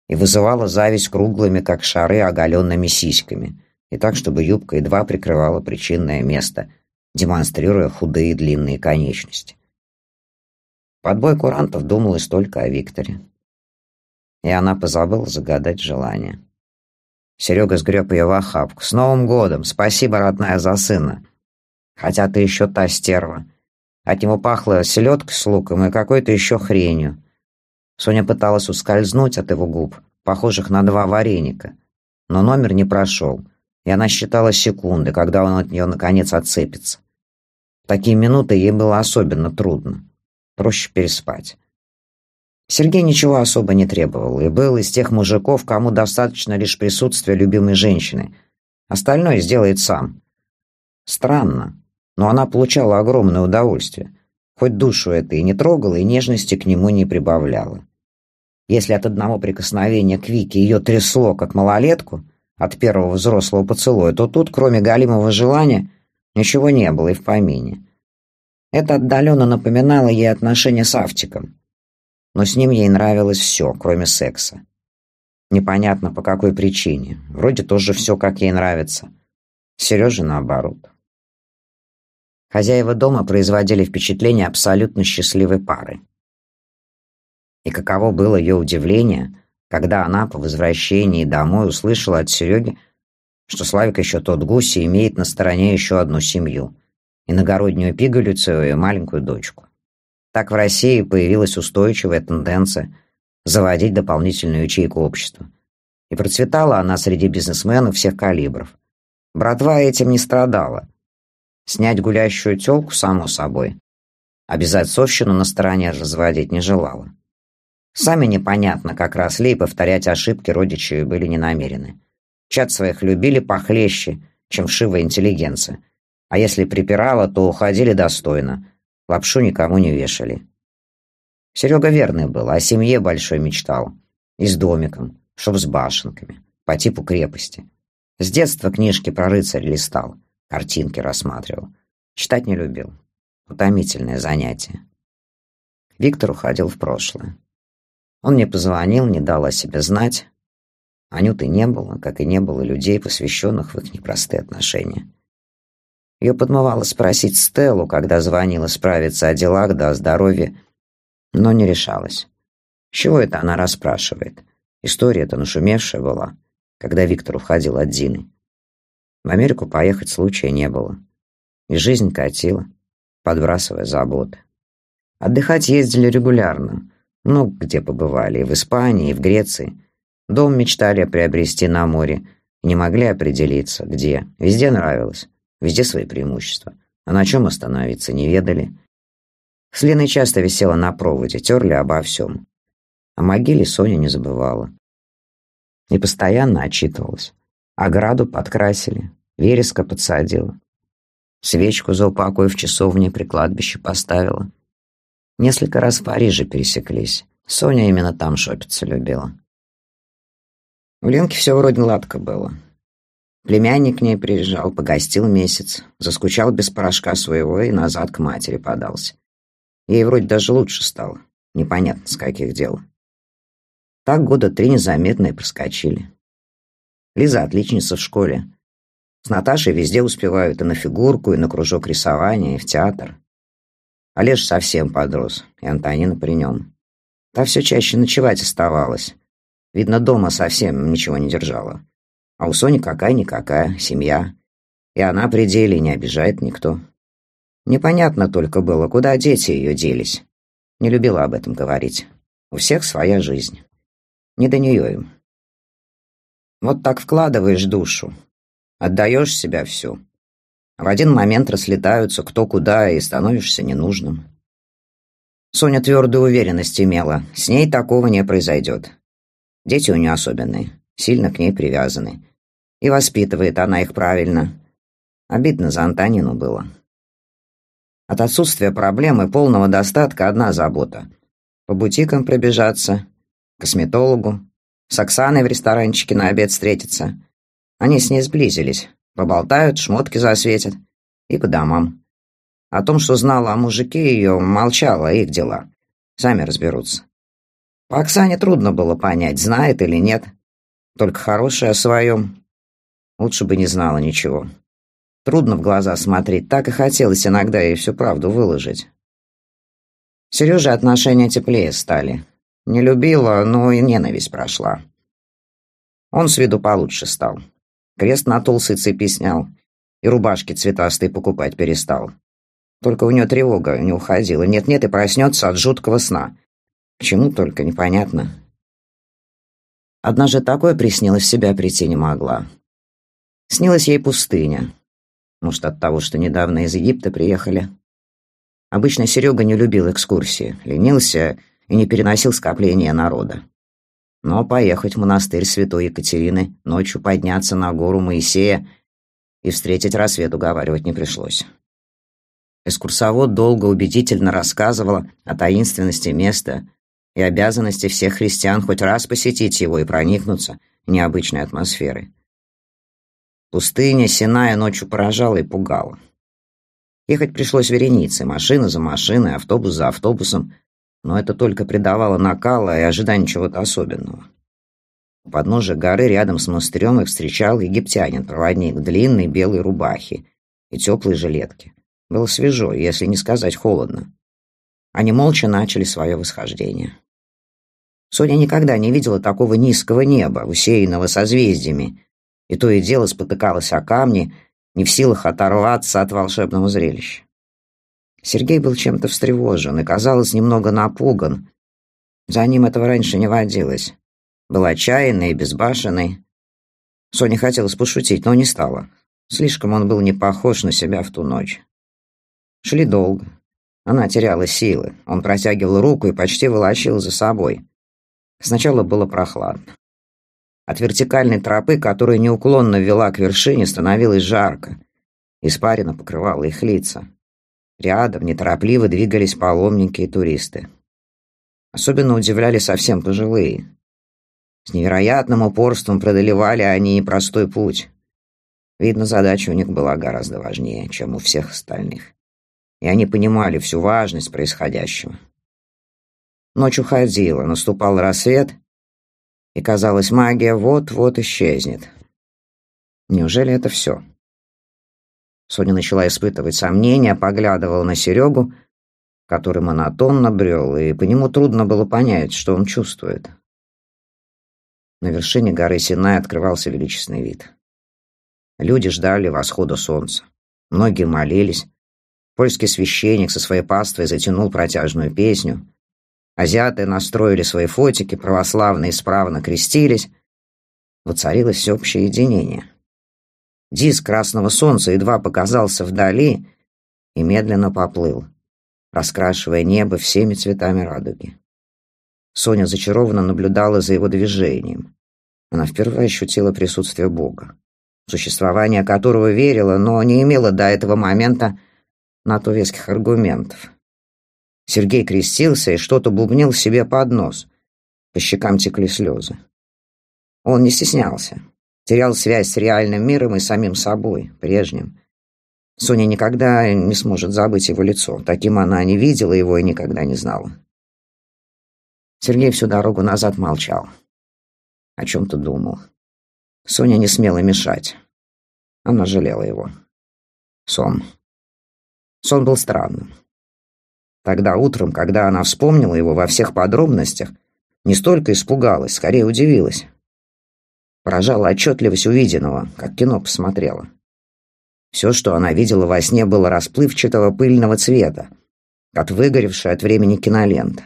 и вызывала зависть круглыми, как шары, оголенными сиськами – и так, чтобы юбка едва прикрывала причинное место, демонстрируя худые длинные конечности. Подбой курантов думалось только о Викторе. И она позабыла загадать желание. Серега сгреб ее в охапку. «С Новым годом! Спасибо, родная, за сына! Хотя ты еще та стерва!» От него пахло селедкой с луком и какой-то еще хренью. Соня пыталась ускользнуть от его губ, похожих на два вареника, но номер не прошел и она считала секунды, когда он от нее наконец отцепится. В такие минуты ей было особенно трудно. Проще переспать. Сергей ничего особо не требовал и был из тех мужиков, кому достаточно лишь присутствия любимой женщины. Остальное сделает сам. Странно, но она получала огромное удовольствие. хоть душу это и не трогала, и нежности к нему не прибавляла. Если от одного прикосновения к Вике ее трясло, как малолетку, от первого взрослого поцелуя, то тут, кроме галимого желания, ничего не было и в помине. Это отдаленно напоминало ей отношения с Автиком. Но с ним ей нравилось все, кроме секса. Непонятно по какой причине. Вроде тоже все, как ей нравится. Сережа наоборот. Хозяева дома производили впечатление абсолютно счастливой пары. И каково было ее удивление, когда она по возвращении домой услышала от Сереги, что Славик еще тот гусь и имеет на стороне еще одну семью – иногороднюю пигалицу и маленькую дочку. Так в России появилась устойчивая тенденция заводить дополнительную ячейку общества. И процветала она среди бизнесменов всех калибров. Братва этим не страдала. Снять гулящую тёлку, само собой. Обязать совщину на стороне разводить не желала. Сами непонятно, как росли, и повторять ошибки родичи были не намерены. Чат своих любили похлеще, чем вшивая интеллигенция. А если припирала, то уходили достойно. Лапшу никому не вешали. Серега верный был, о семье большой мечтал. И с домиком, чтоб с башенками, по типу крепости. С детства книжки про рыцаря листал, картинки рассматривал. Читать не любил. Утомительное занятие. Виктор уходил в прошлое. Он мне позвонил, не дал о себе знать. Анюты не было, как и не было людей, посвященных в их непростые отношения. Ее подмывало спросить Стеллу, когда звонила справиться о делах да о здоровье, но не решалась. чего это она расспрашивает? История-то нашумевшая была, когда Виктор уходил от Дины. В Америку поехать случая не было. И жизнь катила, подбрасывая заботы. Отдыхать ездили регулярно. Ну, где побывали, и в Испании, и в Греции. Дом мечтали приобрести на море, не могли определиться, где. Везде нравилось, везде свои преимущества. А на чем остановиться, не ведали. С Леной часто висела на проводе, терли обо всем. О могиле Соня не забывала. И постоянно отчитывалась. Ограду подкрасили, вереска подсадила. Свечку за упокой в часовне при кладбище поставила. Несколько раз в Париже пересеклись. Соня именно там шопиться любила. У Ленки все вроде гладко было. Племянник к ней приезжал, погостил месяц, заскучал без порошка своего и назад к матери подался. Ей вроде даже лучше стало. Непонятно, с каких дел. Так года три незаметно и проскочили. Лиза отличница в школе. С Наташей везде успевают и на фигурку, и на кружок рисования, и в театр. Олеж совсем подрос, и Антонина при нем. Та все чаще ночевать оставалась. Видно, дома совсем ничего не держала. А у Сони какая-никакая, семья. И она при деле не обижает никто. Непонятно только было, куда дети ее делись. Не любила об этом говорить. У всех своя жизнь. Не до нее им. Вот так вкладываешь душу, отдаешь себя всю. В один момент разлетаются кто куда и становишься ненужным. Соня твердую уверенность имела, с ней такого не произойдет. Дети у нее особенные, сильно к ней привязаны. И воспитывает она их правильно. Обидно за Антонину было. От отсутствия проблем и полного достатка одна забота. По бутикам пробежаться, косметологу, с Оксаной в ресторанчике на обед встретиться. Они с ней сблизились, поболтают, шмотки засветят и по домам. О том, что знала о мужике ее, молчала, их дела. Сами разберутся. По Оксане трудно было понять, знает или нет. Только хорошая о своем. Лучше бы не знала ничего. Трудно в глаза смотреть, так и хотелось иногда ей всю правду выложить. Сереже отношения теплее стали. Не любила, но и ненависть прошла. Он с виду получше стал. Крест на толстой цепи снял. И рубашки цветастые покупать перестал. Только у нее тревога не уходила. Нет-нет, и проснется от жуткого сна. К чему только, непонятно. Однажды такое приснилось, себя прийти не могла. Снилась ей пустыня. Может, от того, что недавно из Египта приехали. Обычно Серега не любил экскурсии, ленился и не переносил скопления народа. Но поехать в монастырь святой Екатерины, ночью подняться на гору Моисея и встретить рассвет уговаривать не пришлось. Экскурсовод долго убедительно рассказывала о таинственности места и обязанности всех христиан хоть раз посетить его и проникнуться необычной атмосферой. Пустыня Синая ночью поражала и пугала. Ехать пришлось вереницей, машина за машиной, автобус за автобусом, но это только придавало накала и ожидания чего-то особенного. У подножия горы рядом с монастырем их встречал египтянин, проводник в длинной белой рубахе и теплой жилетке. Было свежо, если не сказать холодно. Они молча начали свое восхождение. Соня никогда не видела такого низкого неба, усеянного созвездиями, и то и дело спотыкалась о камни, не в силах оторваться от волшебного зрелища. Сергей был чем-то встревожен и, казалось, немного напуган. За ним этого раньше не водилось. Был отчаянный и безбашенный. Соня хотелось пошутить, но не стала. Слишком он был не похож на себя в ту ночь. Шли долго. Она теряла силы. Он протягивал руку и почти волочил за собой. Сначала было прохладно. От вертикальной тропы, которая неуклонно вела к вершине, становилось жарко. Испарина покрывала их лица. Рядом неторопливо двигались паломники и туристы. Особенно удивляли совсем пожилые. С невероятным упорством преодолевали они непростой путь. Видно, задача у них была гораздо важнее, чем у всех остальных. И они понимали всю важность происходящего. Ночь уходила, наступал рассвет, и, казалось, магия вот-вот исчезнет. Неужели это все? Соня начала испытывать сомнения, поглядывала на Серегу, который монотонно брел, и по нему трудно было понять, что он чувствует. На вершине горы Синай открывался величественный вид. Люди ждали восхода солнца. Многие молились. Польский священник со своей паствой затянул протяжную песню. Азиаты настроили свои фотики, православные исправно крестились. Воцарилось всеобщее единение. Диск красного солнца едва показался вдали и медленно поплыл, раскрашивая небо всеми цветами радуги. Соня зачарованно наблюдала за его движением. Она впервые ощутила присутствие Бога, существование которого верила, но не имела до этого момента на то веских аргументов. Сергей крестился и что-то бубнил себе под нос. По щекам текли слезы. Он не стеснялся терял связь с реальным миром и самим собой, прежним. Соня никогда не сможет забыть его лицо. Таким она не видела его и никогда не знала. Сергей всю дорогу назад молчал. О чем-то думал. Соня не смела мешать. Она жалела его. Сон. Сон был странным. Тогда утром, когда она вспомнила его во всех подробностях, не столько испугалась, скорее удивилась. Поражала отчетливость увиденного, как кино посмотрела. Все, что она видела во сне, было расплывчатого пыльного цвета, от выгоревшей от времени кинолент.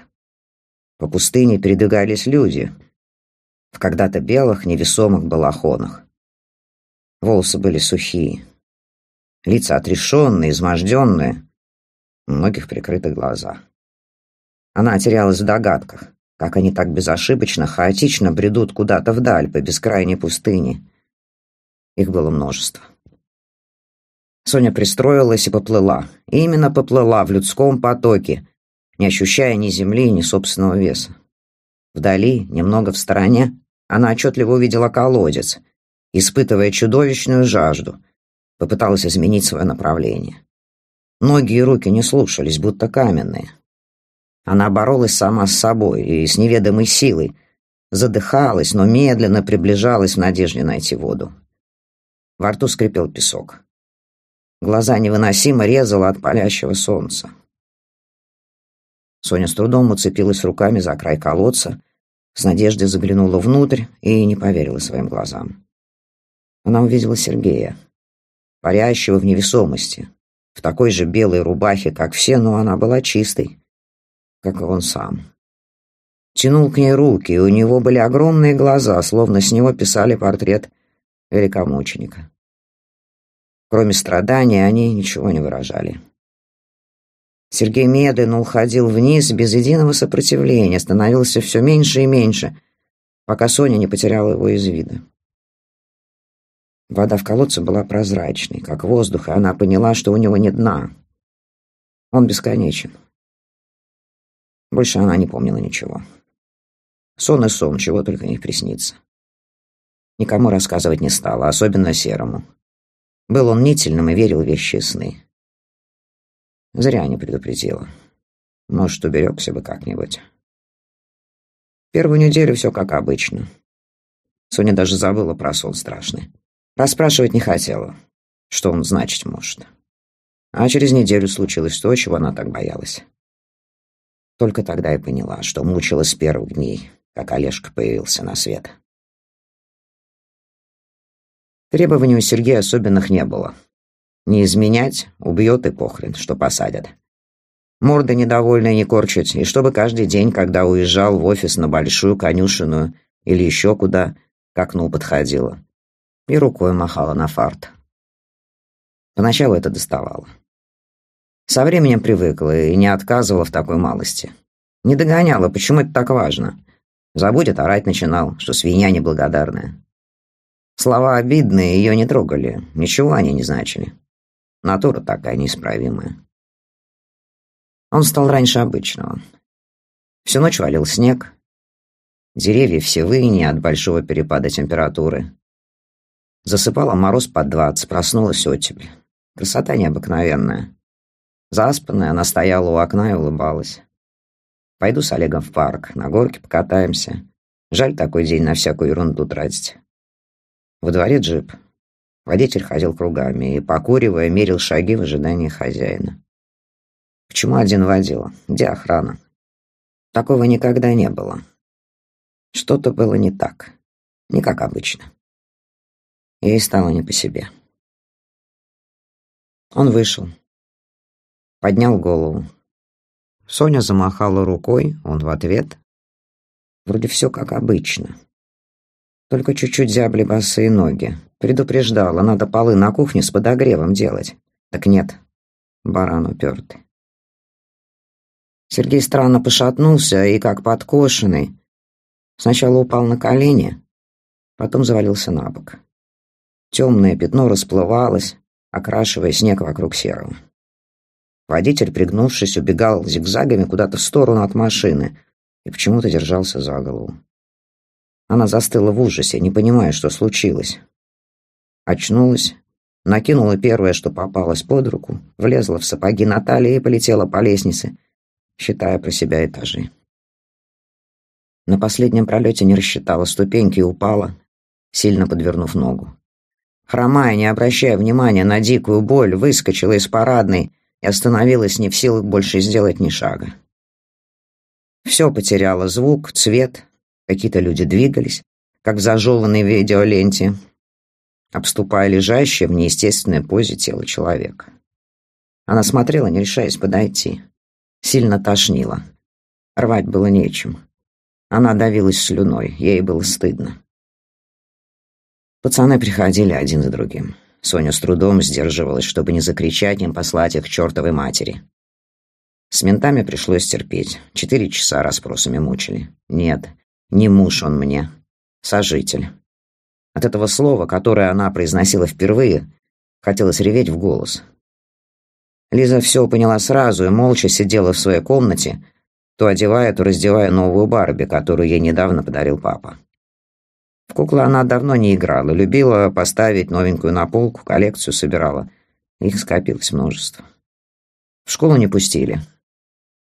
По пустыне передвигались люди в когда-то белых невесомых балахонах. Волосы были сухие, лица отрешенные, изможденные, у многих прикрыты глаза. Она терялась в догадках. Как они так безошибочно, хаотично бредут куда-то вдаль по бескрайней пустыне. Их было множество. Соня пристроилась и поплыла. И именно поплыла в людском потоке, не ощущая ни земли, ни собственного веса. Вдали, немного в стороне, она отчетливо увидела колодец, испытывая чудовищную жажду, попыталась изменить свое направление. Ноги и руки не слушались, будто каменные. Она боролась сама с собой и с неведомой силой, задыхалась, но медленно приближалась в надежде найти воду. Во рту скрипел песок. Глаза невыносимо резало от палящего солнца. Соня с трудом уцепилась руками за край колодца, с надеждой заглянула внутрь и не поверила своим глазам. Она увидела Сергея, парящего в невесомости, в такой же белой рубахе, как все, но она была чистой, как и он сам. Тянул к ней руки, и у него были огромные глаза, словно с него писали портрет великомученика. Кроме страдания, они ничего не выражали. Сергей медленно уходил вниз без единого сопротивления, становился все меньше и меньше, пока Соня не потеряла его из вида. Вода в колодце была прозрачной, как воздух, и она поняла, что у него нет дна. Он бесконечен. Больше она не помнила ничего. Сон и сон, чего только не приснится. Никому рассказывать не стала, особенно Серому. Был он нительным и верил в вещи сны. Зря не предупредила. Может, уберегся бы как-нибудь. Первую неделю все как обычно. Соня даже забыла про сон страшный. Расспрашивать не хотела, что он значить может. А через неделю случилось то, чего она так боялась. Только тогда я поняла, что мучилась с первых дней, как Олежка появился на свет. Требований у Сергея особенных не было. Не изменять, убьет и похрен, что посадят. Морды недовольные не корчить, и чтобы каждый день, когда уезжал в офис на Большую Конюшенную или еще куда, к окну подходила. И рукой махала на фарт. Поначалу это доставало. Со временем привыкла и не отказывала в такой малости. Не догоняла, почему это так важно. Забудет, орать начинал, что свинья неблагодарная. Слова обидные ее не трогали, ничего они не значили. Натура такая неисправимая. Он встал раньше обычного. Всю ночь валил снег. Деревья все выни от большого перепада температуры. Засыпала мороз под двадцать, проснулась оттепель. Красота необыкновенная. Заспанная, она стояла у окна и улыбалась. Пойду с Олегом в парк, на горке покатаемся. Жаль такой день на всякую ерунду тратить. Во дворе джип. Водитель ходил кругами и, покуривая, мерил шаги в ожидании хозяина. Почему один водил? Где охрана? Такого никогда не было. Что-то было не так. Не как обычно. Ей стало не по себе. Он вышел. Поднял голову. Соня замахала рукой, он в ответ. Вроде все как обычно. Только чуть-чуть зябли босые ноги. Предупреждала, надо полы на кухне с подогревом делать. Так нет, баран упертый. Сергей странно пошатнулся и, как подкошенный, сначала упал на колени, потом завалился на бок. Темное пятно расплывалось, окрашивая снег вокруг серого. Водитель, пригнувшись, убегал зигзагами куда-то в сторону от машины и почему-то держался за голову. Она застыла в ужасе, не понимая, что случилось. Очнулась, накинула первое, что попалось под руку, влезла в сапоги Натальи и полетела по лестнице, считая про себя этажи. На последнем пролете не рассчитала ступеньки и упала, сильно подвернув ногу. Хромая, не обращая внимания на дикую боль, выскочила из парадной и остановилась не в силах больше сделать ни шага. Все потеряло звук, цвет, Какие-то люди двигались, как в зажеванной видеоленте, обступая лежащее в неестественной позе тело человека. Она смотрела, не решаясь подойти. Сильно тошнило. Рвать было нечем. Она давилась слюной, ей было стыдно. Пацаны приходили один за другим. Соня с трудом сдерживалась, чтобы не закричать им послать их к чертовой матери. С ментами пришлось терпеть. Четыре часа расспросами мучили. Нет, не муж он мне, сожитель. От этого слова, которое она произносила впервые, хотелось реветь в голос. Лиза все поняла сразу и молча сидела в своей комнате, то одевая, то раздевая новую Барби, которую ей недавно подарил папа. В куклы она давно не играла, любила поставить новенькую на полку, коллекцию собирала. Их скопилось множество. В школу не пустили.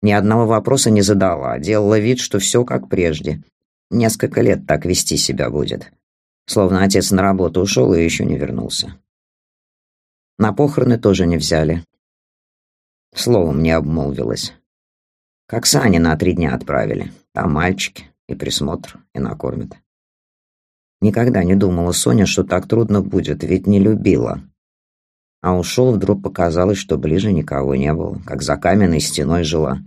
Ни одного вопроса не задала, делала вид, что все как прежде. Несколько лет так вести себя будет. Словно отец на работу ушел и еще не вернулся. На похороны тоже не взяли. Словом не обмолвилась. Как Сани на три дня отправили. Там мальчики, и присмотр, и накормят. Никогда не думала Соня, что так трудно будет, ведь не любила. А ушел, вдруг показалось, что ближе никого не было, как за каменной стеной жила,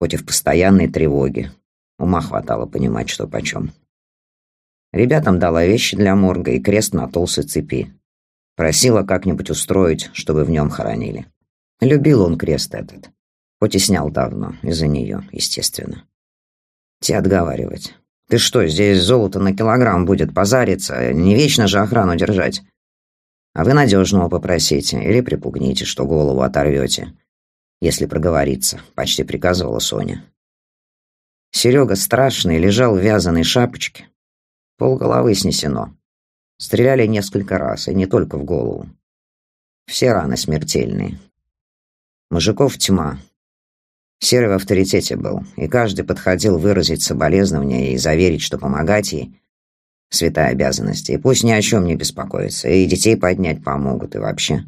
хоть и в постоянной тревоге, Ума хватало понимать, что почем. Ребятам дала вещи для морга и крест на толстой цепи. Просила как-нибудь устроить, чтобы в нем хоронили. Любил он крест этот. Хоть и снял давно, из-за нее, естественно. Те отговаривать. «Ты что, здесь золото на килограмм будет позариться, не вечно же охрану держать. А вы надежного попросите или припугните, что голову оторвете. если проговориться», — почти приказывала Соня. Серега страшный лежал в вязаной шапочке. Полголовы снесено. Стреляли несколько раз, и не только в голову. Все раны смертельные. Мужиков тьма. Серый в авторитете был, и каждый подходил выразить соболезнования и заверить, что помогать ей — святая обязанность, и пусть ни о чем не беспокоится, и детей поднять помогут, и вообще.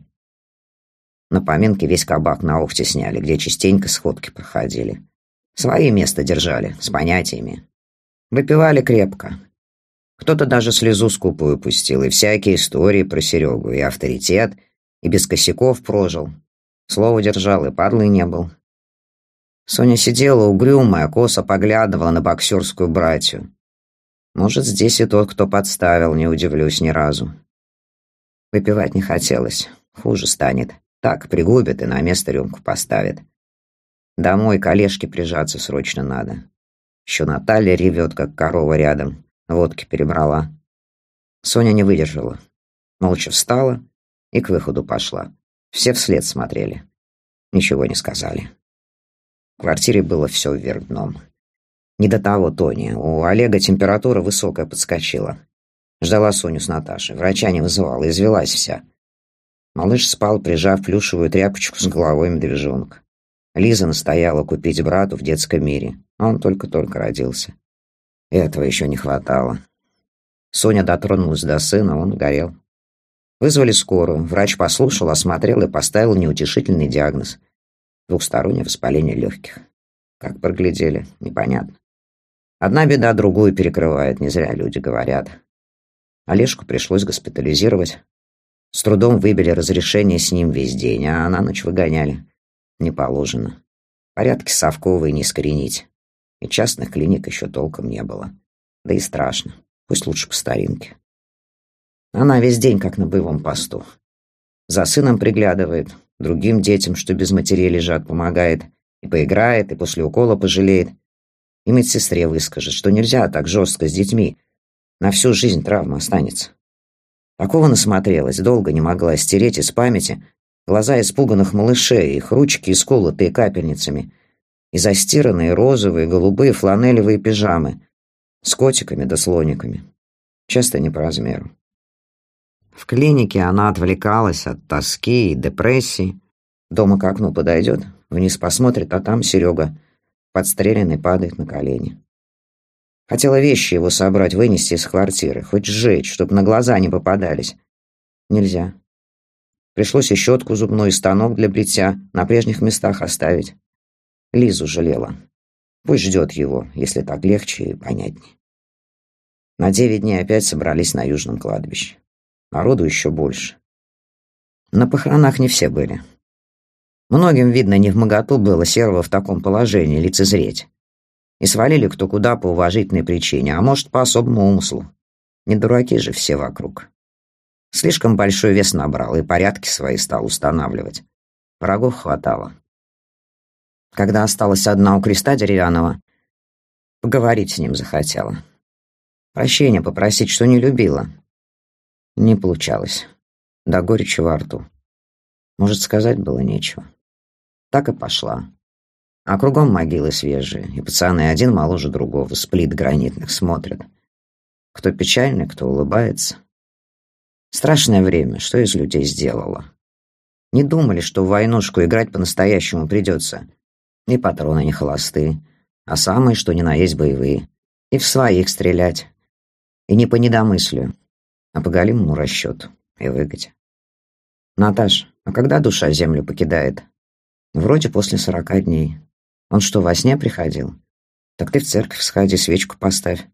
На поминке весь кабак на Охте сняли, где частенько сходки проходили. Свои место держали, с понятиями. Выпивали крепко. Кто-то даже слезу скупую пустил, и всякие истории про Серегу, и авторитет, и без косяков прожил. Слово держал, и падлой не был. Соня сидела угрюмая, косо поглядывала на боксерскую братью. Может, здесь и тот, кто подставил, не удивлюсь ни разу. Выпивать не хотелось, хуже станет. Так, пригубит и на место рюмку поставит. Домой к Олежке прижаться срочно надо. Еще Наталья ревет, как корова рядом. Водки перебрала. Соня не выдержала. Молча встала и к выходу пошла. Все вслед смотрели. Ничего не сказали. В квартире было все вверх дном. Не до того Тони. У Олега температура высокая подскочила. Ждала Соню с Наташей. Врача не вызывала, извелась вся. Малыш спал, прижав плюшевую тряпочку с головой медвежонка. Лиза настояла купить брату в детском мире. Он только-только родился. Этого еще не хватало. Соня дотронулась до сына, он горел. Вызвали скорую. Врач послушал, осмотрел и поставил неутешительный диагноз. Двухстороннее воспаление легких. Как проглядели, непонятно. Одна беда другую перекрывает, не зря люди говорят. Олежку пришлось госпитализировать. С трудом выбили разрешение с ним весь день, а на ночь выгоняли. Не положено. Порядки совковые не искоренить. И частных клиник еще толком не было. Да и страшно. Пусть лучше по старинке. Она весь день как на боевом посту. За сыном приглядывает, другим детям, что без матерей лежат, помогает. И поиграет, и после укола пожалеет. И медсестре выскажет, что нельзя так жестко с детьми. На всю жизнь травма останется. Такого насмотрелась, долго не могла стереть из памяти глаза испуганных малышей, их ручки исколотые капельницами, и застиранные розовые, голубые фланелевые пижамы с котиками да слониками, часто не по размеру. В клинике она отвлекалась от тоски и депрессии. Дома к окну подойдет, вниз посмотрит, а там Серега, подстреленный, падает на колени. Хотела вещи его собрать, вынести из квартиры, хоть сжечь, чтобы на глаза не попадались. Нельзя. Пришлось и щетку зубную, и станок для бритья на прежних местах оставить. Лизу жалела. Пусть ждет его, если так легче и понятнее. На девять дней опять собрались на южном кладбище. Народу еще больше. На похоронах не все были. Многим, видно, не в моготу было Серого в таком положении лицезреть и свалили кто куда по уважительной причине, а может, по особому умыслу. Не дураки же все вокруг. Слишком большой вес набрал и порядки свои стал устанавливать. Врагов хватало. Когда осталась одна у креста деревянного, поговорить с ним захотела. Прощения попросить, что не любила. Не получалось. До горечи во рту. Может, сказать было нечего. Так и пошла. А кругом могилы свежие, и пацаны один моложе другого, с плит гранитных, смотрят. Кто печальный, кто улыбается. Страшное время, что из людей сделало. Не думали, что в войнушку играть по-настоящему придется. И патроны не холостые, а самые, что ни на есть боевые. И в своих стрелять. И не по недомыслию, а по голимому расчету и выгоде. Наташ, а когда душа землю покидает? Вроде после сорока дней. Он что, во сне приходил? Так ты в церковь сходи, свечку поставь.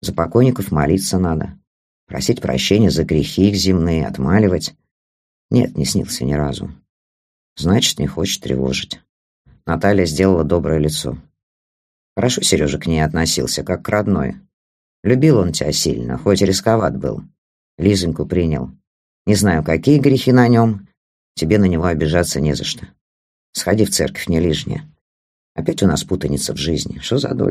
За покойников молиться надо. Просить прощения за грехи их земные, отмаливать. Нет, не снился ни разу. Значит, не хочет тревожить. Наталья сделала доброе лицо. Хорошо Сережа к ней относился, как к родной. Любил он тебя сильно, хоть и рисковат был. Лизоньку принял. Не знаю, какие грехи на нем. Тебе на него обижаться не за что. Сходи в церковь, не лишнее. Опять у нас путаница в жизни. Что за доль